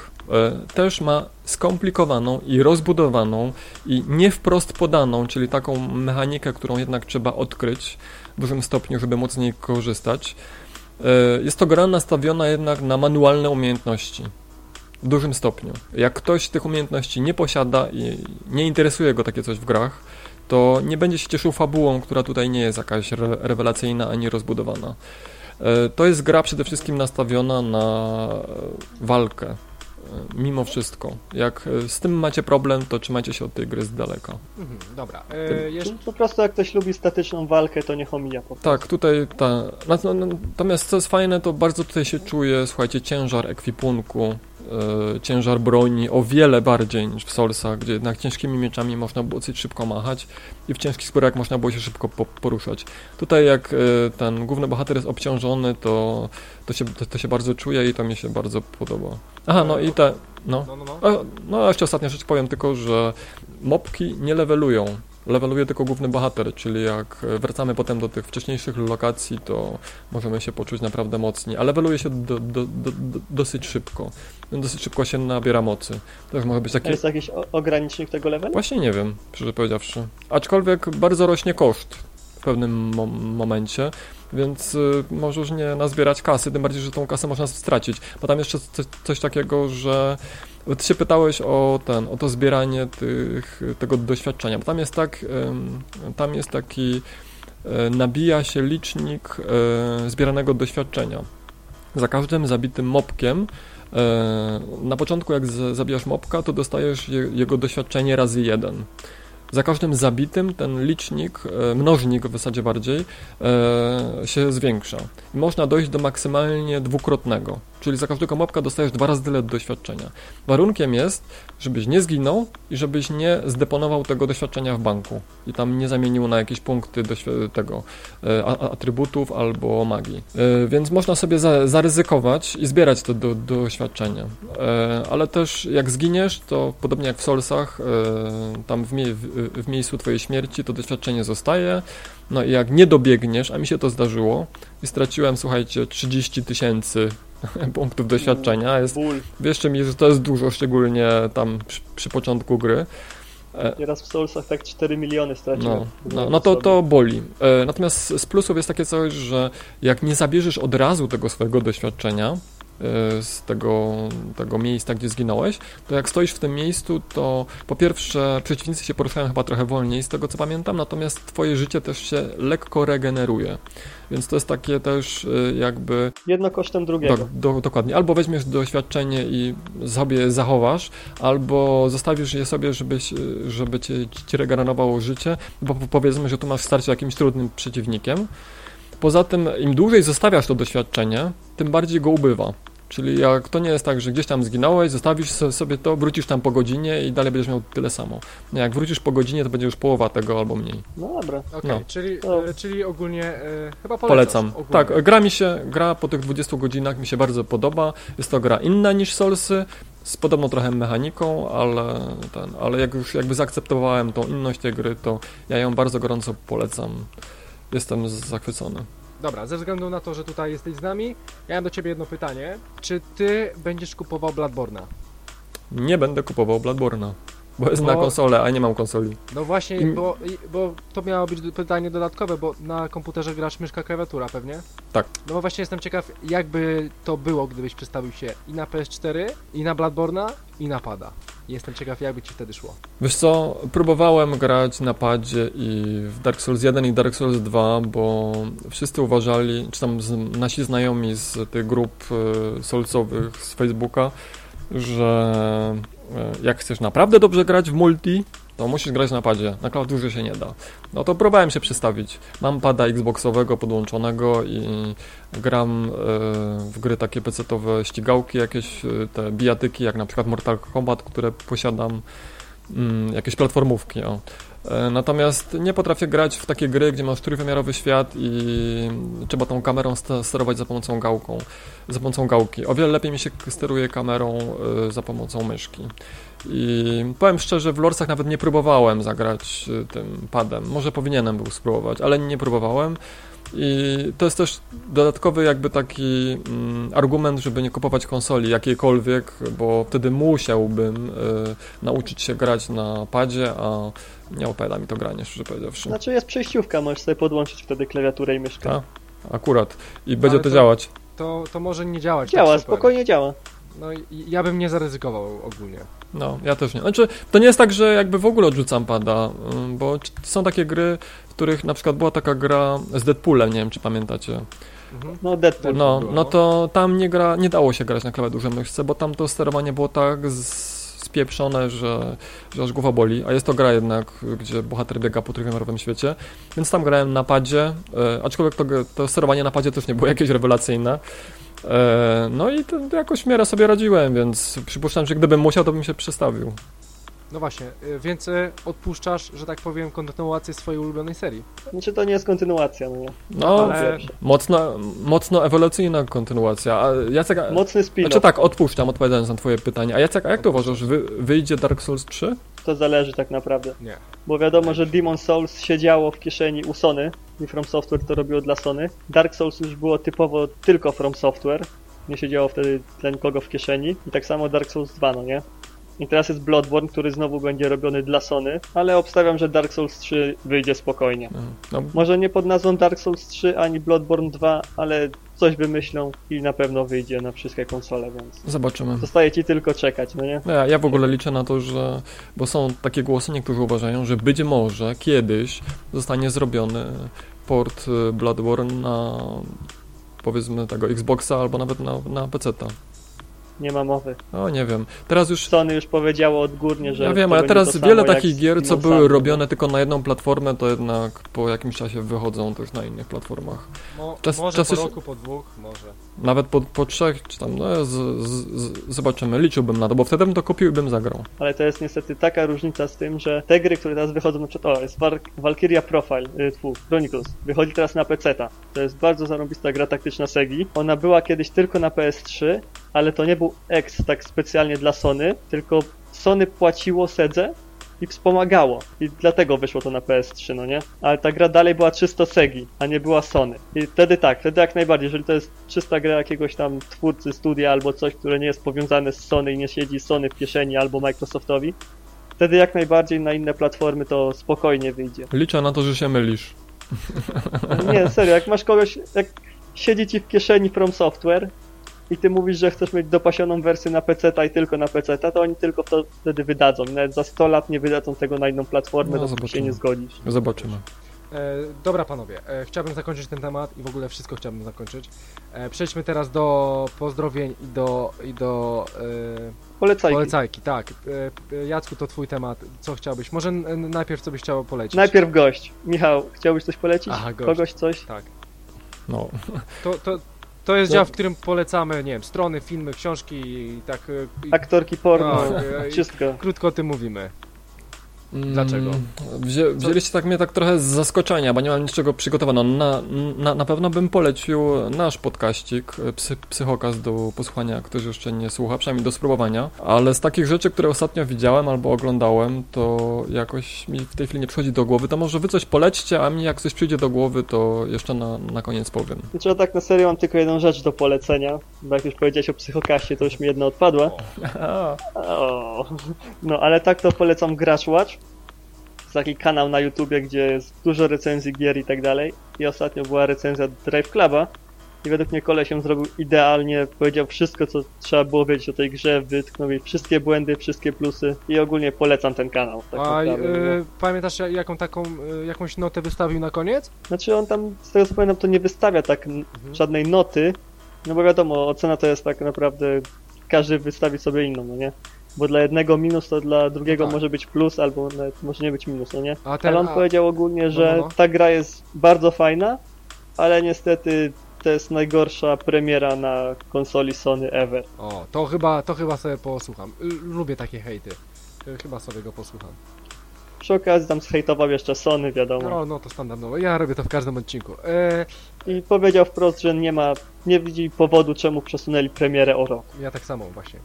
też ma skomplikowaną i rozbudowaną i nie wprost podaną, czyli taką mechanikę, którą jednak trzeba odkryć w dużym stopniu, żeby móc z niej korzystać. E, jest to gra nastawiona jednak na manualne umiejętności. w dużym stopniu. Jak ktoś tych umiejętności nie posiada i nie interesuje go takie coś w grach, to nie będzie się cieszył fabułą, która tutaj nie jest jakaś re rewelacyjna ani rozbudowana. E, to jest gra przede wszystkim nastawiona na walkę, mimo wszystko. Jak e, z tym macie problem, to trzymajcie się od tej gry z daleka. Mhm, dobra. E, jeszcze... Po prostu jak ktoś lubi statyczną walkę, to niech omija po prostu. Tak, tutaj ta... Natomiast co jest fajne, to bardzo tutaj się czuje, słuchajcie, ciężar ekwipunku, ciężar broni o wiele bardziej niż w Soulsach, gdzie jednak ciężkimi mieczami można było dosyć szybko machać i w ciężkich skórach można było się szybko po, poruszać. Tutaj jak e, ten główny bohater jest obciążony, to, to, się, to, to, się bardzo czuje i to mi się bardzo podoba. Aha, no i te... No, no, no, no. A, no jeszcze ostatnia rzecz powiem tylko, że mopki nie levelują leveluje tylko główny bohater, czyli jak wracamy potem do tych wcześniejszych lokacji, to możemy się poczuć naprawdę mocni, a leveluje się do, do, do, dosyć szybko. Dosyć szybko się nabiera mocy. To może być taki... A jest jakiś ogranicznik tego levelu? Właśnie nie wiem, szczerze powiedziawszy. Aczkolwiek bardzo rośnie koszt w pewnym mo momencie, więc y, możesz nie nazbierać kasy, tym bardziej, że tą kasę można stracić. Bo tam jeszcze coś, coś takiego, że ty się pytałeś o ten, o to zbieranie tych, tego doświadczenia, bo tam jest tak, tam jest taki, e, nabija się licznik e, zbieranego doświadczenia. Za każdym zabitym mopkiem e, na początku jak zabijasz mopka, to dostajesz jego doświadczenie razy jeden za każdym zabitym ten licznik, mnożnik w zasadzie bardziej, się zwiększa. Można dojść do maksymalnie dwukrotnego, czyli za każdego mopka dostajesz dwa razy tyle doświadczenia. Warunkiem jest, żebyś nie zginął i żebyś nie zdeponował tego doświadczenia w banku i tam nie zamienił na jakieś punkty tego e, atrybutów albo magii. Więc można sobie za, zaryzykować i zbierać to do, doświadczenie. Ale też jak zginiesz, to podobnie jak w Solsach, tam w, w w miejscu twojej śmierci, to doświadczenie zostaje. No i jak nie dobiegniesz, a mi się to zdarzyło i straciłem, słuchajcie, 30 tysięcy [laughs] punktów doświadczenia. Jest, wierzcie mi, że to jest dużo, szczególnie tam przy, przy początku gry. E, Nieraz w Soulsach tak 4 miliony straciłem. No, no, no to, to boli. E, natomiast z plusów jest takie coś, że jak nie zabierzesz od razu tego swojego doświadczenia, E, z tego, tego miejsca, gdzie zginąłeś, to jak stoisz w tym miejscu, to po pierwsze przeciwnicy się poruszają chyba trochę wolniej, z tego co pamiętam, natomiast twoje życie też się lekko regeneruje. Więc to jest takie też e, jakby... Jedno kosztem drugiego. Do, do, dokładnie. Albo weźmiesz doświadczenie i sobie zachowasz, albo zostawisz je sobie, żebyś, żeby cię, ci regenerowało życie, bo powiedzmy, że tu masz starcie jakimś trudnym przeciwnikiem. Poza tym, im dłużej zostawiasz to doświadczenie, tym bardziej go ubywa. Czyli jak to nie jest tak, że gdzieś tam zginąłeś, zostawisz sobie to, wrócisz tam po godzinie i dalej będziesz miał tyle samo. Jak wrócisz po godzinie, to będzie już połowa tego albo mniej. No dobra. Okej, okay, no. czyli, no. Czyli ogólnie e, chyba polecam. Ogólnie. Tak, gra mi się, gra po tych 20 godzinach mi się bardzo podoba. Jest to gra inna niż Solsy, z podobną trochę mechaniką, ale, ten, ale jak już jakby zaakceptowałem tą inność tej gry, to ja ją bardzo gorąco polecam. Jestem zachwycony. Dobra, ze względu na to, że tutaj jesteś z nami, ja mam do ciebie jedno pytanie. Czy ty będziesz kupował Bladborna? Nie będę kupował Bladborna. Bo jest bo... na konsolę, a nie mam konsoli. No właśnie, I... bo, bo to miało być pytanie dodatkowe, bo na komputerze grasz myszka klawiatura pewnie? Tak. No bo właśnie jestem ciekaw, jakby to było, gdybyś przedstawił się i na PS4, i na Bladborna, i na pada. Jestem ciekaw, jakby ci wtedy szło. Wiesz co, próbowałem grać na padzie i w Dark Souls 1 i Dark Souls 2, bo wszyscy uważali, czy tam z, nasi znajomi z tych grup y, soulsowych z Facebooka, że jak chcesz naprawdę dobrze grać w multi, to musisz grać na padzie, na klawiaturze się nie da. No to próbowałem się przestawić. Mam pada Xboxowego podłączonego i gram e, w gry takie PC-owe ścigałki, jakieś e, te bijatyki, jak na przykład Mortal Kombat, które posiadam, mm, jakieś platformówki. O. E, natomiast nie potrafię grać w takie gry, gdzie masz trójwymiarowy świat i trzeba tą kamerą sterować za pomocą gałką, za pomocą gałki. O wiele lepiej mi się steruje kamerą za pomocą myszki. I powiem szczerze, w Lorsach nawet nie próbowałem zagrać y, tym padem. Może powinienem był spróbować, ale nie próbowałem. I to jest też dodatkowy jakby taki mm, argument, żeby nie kupować konsoli jakiejkolwiek, bo wtedy musiałbym nauczyć się grać na padzie, a nie opowiada mi to granie, szczerze powiedziawszy. Znaczy jest przejściówka, możesz sobie podłączyć wtedy klawiaturę i myszkę. Tak, akurat. I no będzie to, to, działać. To, to może nie działać. Działa, tak spokojnie działa. No i ja bym nie zaryzykował ogólnie. No, ja też nie. Znaczy, to nie jest tak, że jakby w ogóle odrzucam pada, ym, bo są takie gry, w których na przykład była taka gra z Deadpoolem, nie wiem czy pamiętacie. Mhm. No Deadpool. No, no no. to tam nie gra, nie dało się grać na klawiaturze myszce, bo tam to sterowanie było tak z, spieprzone, że, że aż głowa boli, a jest to gra jednak, gdzie bohater biega po trójwymiarowym świecie, więc tam grałem na padzie, e, aczkolwiek to, to sterowanie na padzie też nie było [laughs] jakieś rewelacyjne. E, no i to, to jakoś w miarę sobie radziłem, więc przypuszczam, że gdybym musiał, to bym się przestawił. No właśnie, y, więc y, odpuszczasz, że tak powiem, kontynuację swojej ulubionej serii. Znaczy to nie jest kontynuacja, no nie. No, Ale- mocno, mocno ewolucyjna kontynuacja. A Jacek, a, Mocny spin znaczy tak, odpuszczam, odpowiadając na twoje pytanie. A Jacek, a jak to uważasz, wy, wyjdzie Dark Souls 3? to zależy tak naprawdę. Nie. Bo wiadomo, że Demon Souls siedziało w kieszeni u Sony i From Software to robiło dla Sony. Dark Souls już było typowo tylko From Software. Nie siedziało wtedy dla nikogo w kieszeni. I tak samo Dark Souls 2, no nie? I teraz jest Bloodborne, który znowu będzie robiony dla Sony, ale obstawiam, że Dark Souls 3 wyjdzie spokojnie. No, Może nie pod nazwą Dark Souls 3 ani Bloodborne 2, ale coś wymyślą i na pewno wyjdzie na wszystkie konsole, więc zobaczymy. zostaje ci tylko czekać, no nie? No Ja, ja w ogóle liczę na to, że. Bo są takie głosy, niektórzy uważają, że być może kiedyś zostanie zrobiony port y, Bloodborne na powiedzmy tego Xboxa albo nawet na, na PC-ta. Nie ma mowy. O, nie wiem. Teraz już. Sony już powiedziało odgórnie, że Ja wiem, ale teraz wiele takich gier, co były robione tylko na jedną platformę, to jednak po jakimś czasie wychodzą też na innych platformach. Mo, Czas- może czas po roku, po dwóch, może. Nawet po, po trzech, czy tam, no z, z, zobaczymy, liczyłbym na to, bo wtedy bym to kupił i bym zagrał. Ale to jest niestety taka różnica z tym, że te gry, które teraz wychodzą, na przykład, o, jest Valkyria Profile, y, tfu, Chronicles, wychodzi teraz na PC-ta. To jest bardzo zarobista gra taktyczna Segi. Ona była kiedyś tylko na PS3, ale to nie był X tak specjalnie dla Sony, tylko Sony płaciło Sedze i wspomagało. I dlatego wyszło to na PS3, no nie? Ale ta gra dalej była czysto Segi, a nie była Sony. I wtedy tak, wtedy jak najbardziej, jeżeli to jest czysta gra jakiegoś tam twórcy studia albo coś, które nie jest powiązane z Sony i nie siedzi Sony w kieszeni albo Microsoftowi, wtedy jak najbardziej na inne platformy to spokojnie wyjdzie. Liczę na to, że się mylisz. Nie, serio, jak masz kogoś, jak siedzi ci w kieszeni From Software i ty mówisz, że chcesz mieć dopasioną wersję na PC i tylko na PC, to oni tylko to wtedy wydadzą. Nawet za 100 lat nie wydadzą tego na inną platformę, No, dopóki zobaczymy. się nie zgodzisz. Zobaczymy. E, dobra panowie, e, chciałbym zakończyć ten temat i w ogóle wszystko chciałbym zakończyć. E, przejdźmy teraz do pozdrowień i do, i do e, Polecajki. polecajki. Tak, e, e, Jacku, to twój temat. Co chciałbyś? Może najpierw co byś chciał polecić? Najpierw gość. Michał, chciałbyś coś polecić? Aha, gość. Kogoś coś? Tak. No, To, to, to jest To- dział, w którym polecamy, nie wiem, strony, filmy, książki i tak... e, i- Aktorki porno, i wszystko. Krótko o tym mówimy. Dlaczego? Mm, Wzię, wzięliście tak mnie tak trochę z zaskoczenia, bo nie mam niczego przygotowanego. Na, na, na pewno bym polecił nasz podkaścik, psy, Psychokaz do posłuchania, ktoś jeszcze nie słucha, przynajmniej do spróbowania. Ale z takich rzeczy, które ostatnio widziałem albo oglądałem, to jakoś mi w tej chwili nie przychodzi do głowy. To może wy coś polećcie, a mi jak coś przyjdzie do głowy, to jeszcze na, na koniec powiem. Znaczy, ja tak na serio mam tylko jedną rzecz do polecenia, bo jak już powiedziałeś o psychokaście, to już mi jedna odpadła. [laughs] O, no ale tak to polecam Gracz Watch. Taki kanał na YouTubie, gdzie jest dużo recenzji gier i tak dalej. I ostatnio była recenzja Drive Cluba. I według mnie koleś ją zrobił idealnie, powiedział wszystko, co trzeba było wiedzieć o tej grze, wytknął jej wszystkie błędy, wszystkie plusy i ogólnie polecam ten kanał. Tak A naprawdę, no. e, pamiętasz jaką taką, e, jakąś notę wystawił na koniec? Znaczy on tam, z tego co pamiętam, to nie wystawia tak Mhm. żadnej noty, no bo wiadomo, ocena to jest tak naprawdę, każdy wystawi sobie inną, no nie? Bo dla jednego minus, to dla drugiego tak. może być plus, albo nawet może nie być minus, no nie? A ten, Ale on a, powiedział ogólnie, że no, no. ta gra jest bardzo fajna, ale niestety to jest najgorsza premiera na konsoli Sony ever. O, to chyba, to chyba sobie posłucham. L- Lubię takie hejty. E, Chyba sobie go posłucham. Przy okazji tam zhejtował jeszcze Sony, wiadomo. No, no to standardowo. Ja robię to w każdym odcinku. E, I powiedział wprost, że nie ma, nie widzi powodu, czemu przesunęli premierę o rok. ja tak samo właśnie.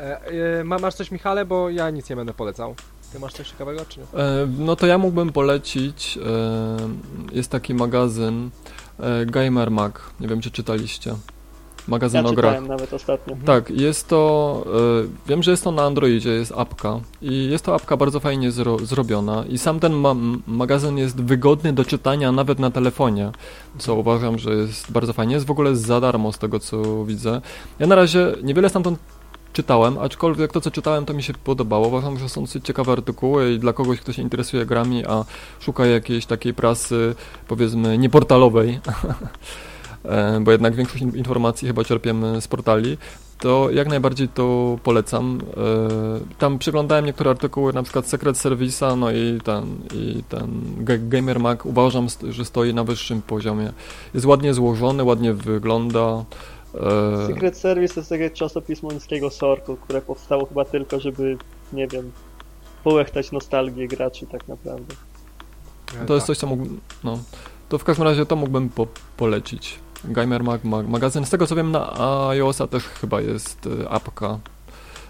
E, e, ma, masz coś Michale, bo ja nic nie będę polecał. Ty masz coś ciekawego, czy nie? E, No to ja mógłbym polecić, e, jest taki magazyn e, Gamer Mag, nie wiem czy czytaliście. Magazyn Ja o grach. czytałem nawet ostatnio. Tak, jest to. wiem, że jest to na Androidzie, jest apka. I jest to apka bardzo fajnie zro, zrobiona. I sam ten ma magazyn jest wygodny do czytania nawet na telefonie, co uważam, że jest bardzo fajnie. Jest w ogóle za darmo z tego co widzę. Ja na razie niewiele stamtąd czytałem, aczkolwiek to, co czytałem, to mi się podobało. Uważam, że są dosyć ciekawe artykuły i dla kogoś, kto się interesuje grami, a szuka jakiejś takiej prasy, powiedzmy, nieportalowej, [laughs] e, bo jednak większość informacji chyba czerpiemy z portali, to jak najbardziej to polecam. E, tam przeglądałem niektóre artykuły, na przykład Secret Service'a, no i ten, i ten Gamer Mag uważam, że stoi na wyższym poziomie. Jest ładnie złożony, ładnie wygląda. E, Secret Service to jest takie czasopismo niskiego sortu, które powstało chyba tylko, żeby, nie wiem, połechtać nostalgię graczy tak naprawdę. To jest coś, co mógłbym, no, to w każdym razie to mógłbym po polecić. Gamer Mag, Mag, magazyn. Z tego co wiem, na iOS-a też chyba jest y, apka.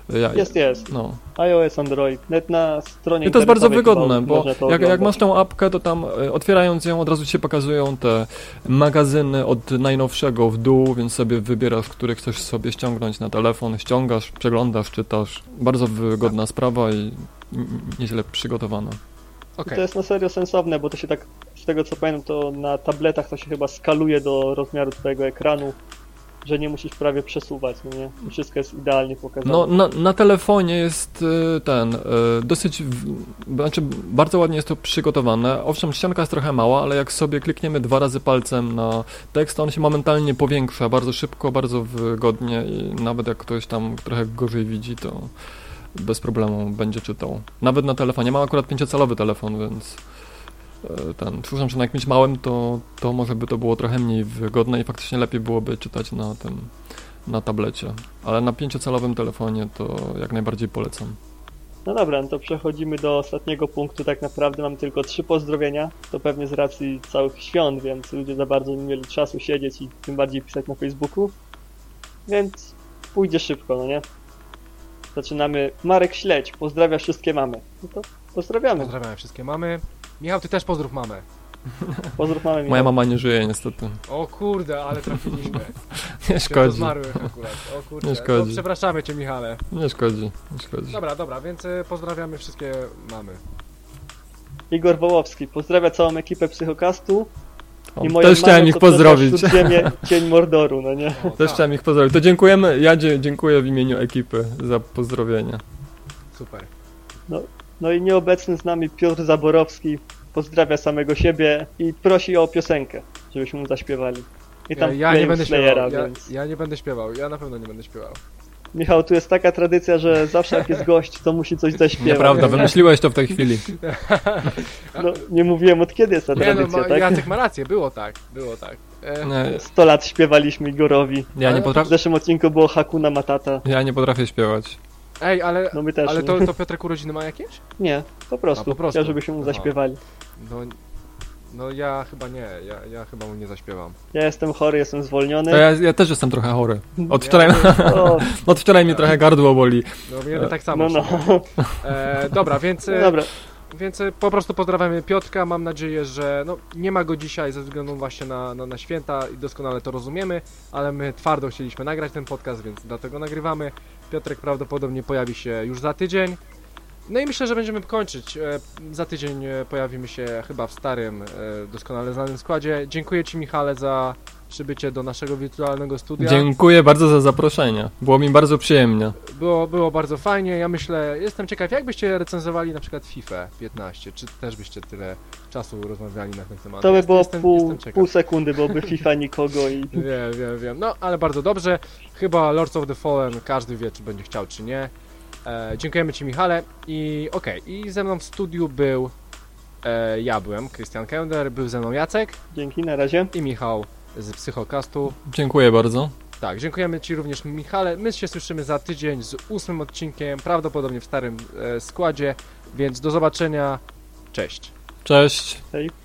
Ja, jest, jest. No. iOS, Android, net na stronie. I to jest bardzo wygodne, bo jak, jak, masz tą apkę, to tam y, otwierając ją od razu ci się pokazują te magazyny od najnowszego w dół, więc sobie wybierasz, który chcesz sobie ściągnąć na telefon, ściągasz, przeglądasz, czytasz. Bardzo wygodna sprawa i nieźle przygotowana. Okay. To jest na serio sensowne, bo to się tak, z tego co pamiętam, to na tabletach to się chyba skaluje do rozmiaru twojego ekranu, że nie musisz prawie przesuwać, no nie? Wszystko jest idealnie pokazane. No, na, na telefonie jest y, ten, y, dosyć, znaczy bardzo ładnie jest to przygotowane. Owszem, ścianka jest trochę mała, ale jak sobie klikniemy dwa razy palcem na tekst, on się momentalnie powiększa bardzo szybko, bardzo wygodnie i nawet jak ktoś tam trochę gorzej widzi, to bez problemu będzie czytał. Nawet na telefonie. Mam akurat 5-calowy telefon, więc ten, przypuszczam, że na jakimś małym to, to może by to było trochę mniej wygodne i faktycznie lepiej byłoby czytać na tym, na tablecie. Ale na 5-calowym telefonie to jak najbardziej polecam. No dobra, no to przechodzimy do ostatniego punktu. Tak naprawdę mam tylko trzy pozdrowienia. To pewnie z racji całych świąt, więc ludzie za bardzo nie mieli czasu siedzieć i tym bardziej pisać na Facebooku. Więc pójdzie szybko, no nie? Zaczynamy. Marek Śledź, pozdrawia wszystkie mamy. No to pozdrawiamy. Pozdrawiamy wszystkie mamy. Michał, ty też pozdrów mamę. Pozdrów mamy. Michał. Moja mama nie żyje niestety. O kurde, ale trafiliśmy. [laughs] nie szkodzi. akurat. O kurde. Nie szkodzi. No, przepraszamy cię, Michale. Nie szkodzi, nie szkodzi. Dobra, dobra, więc e, pozdrawiamy wszystkie mamy. Igor Wołowski, pozdrawia całą ekipę Psychokastu. I moją Też chciałem ich pozdrowić. Ziemię, cień [laughs] Mordoru, no nie? O, Też chciałem ich pozdrowić. To dziękujemy, ja dziękuję w imieniu ekipy za pozdrowienia. Super. No, no i nieobecny z nami Piotr Zaborowski pozdrawia samego siebie i prosi o piosenkę, żebyśmy mu zaśpiewali. I tam ja, ja nie będę śpiewał. Więc... Ja, ja nie będę śpiewał, ja na pewno nie będę śpiewał. Michał, tu jest taka tradycja, że zawsze jak jest [laughs] gość, to musi coś zaśpiewać. Nieprawda, wymyśliłeś to w tej chwili. [laughs] No, nie mówiłem od kiedy jest ta tradycja, nie, no, ma, tak? Jacek ma rację, było tak, było tak. E... 100 lat śpiewaliśmy Igorowi. Ja nie potrafię. W zeszłym odcinku było Hakuna Matata. Ja nie potrafię śpiewać. Ej, ale, no my też, ale to, to [laughs] Piotrek urodziny ma jakieś? Nie, po prostu. A, po prostu. Ja, żebyśmy mu zaśpiewali. No, no ja chyba nie, ja, ja chyba mu nie zaśpiewam. Ja jestem chory, jestem zwolniony. To ja, ja też jestem trochę chory. Od wczoraj, ja, [laughs] od wczoraj mnie trochę gardło boli. No mnie tak samo. No, no. E, dobra, więc... No dobra. Więc po prostu pozdrawiamy Piotrka, mam nadzieję, że no, nie ma go dzisiaj ze względu właśnie na, na, na święta i doskonale to rozumiemy, ale my twardo chcieliśmy nagrać ten podcast, więc dlatego nagrywamy. Piotrek prawdopodobnie pojawi się już za tydzień. No i myślę, że będziemy kończyć. E, za tydzień e, pojawimy się chyba w starym, e, doskonale znanym składzie. Dziękuję Ci Michale za przybycie do naszego wirtualnego studia. Dziękuję bardzo za zaproszenie. Było mi bardzo przyjemnie. Było, było bardzo fajnie. Ja myślę, jestem ciekaw, jak byście recenzowali na przykład FIFA 15? Czy też byście tyle czasu rozmawiali na ten temat? To by było jestem, pół, jestem pół sekundy, byłoby [laughs] FIFA nikogo i... Wiem, wiem, wiem. No, ale bardzo dobrze. Chyba Lords of the Fallen każdy wie, czy będzie chciał, czy nie. E, dziękujemy Ci Michale i okej, okay. i ze mną w studiu był e, ja byłem, Christian Kender, był ze mną Jacek. Dzięki, na razie. I Michał z Psychokastu. Dziękuję bardzo. Tak, dziękujemy Ci również Michale. My się słyszymy za tydzień z ósmym odcinkiem, prawdopodobnie w starym e, składzie, więc do zobaczenia. Cześć. Cześć. Hej.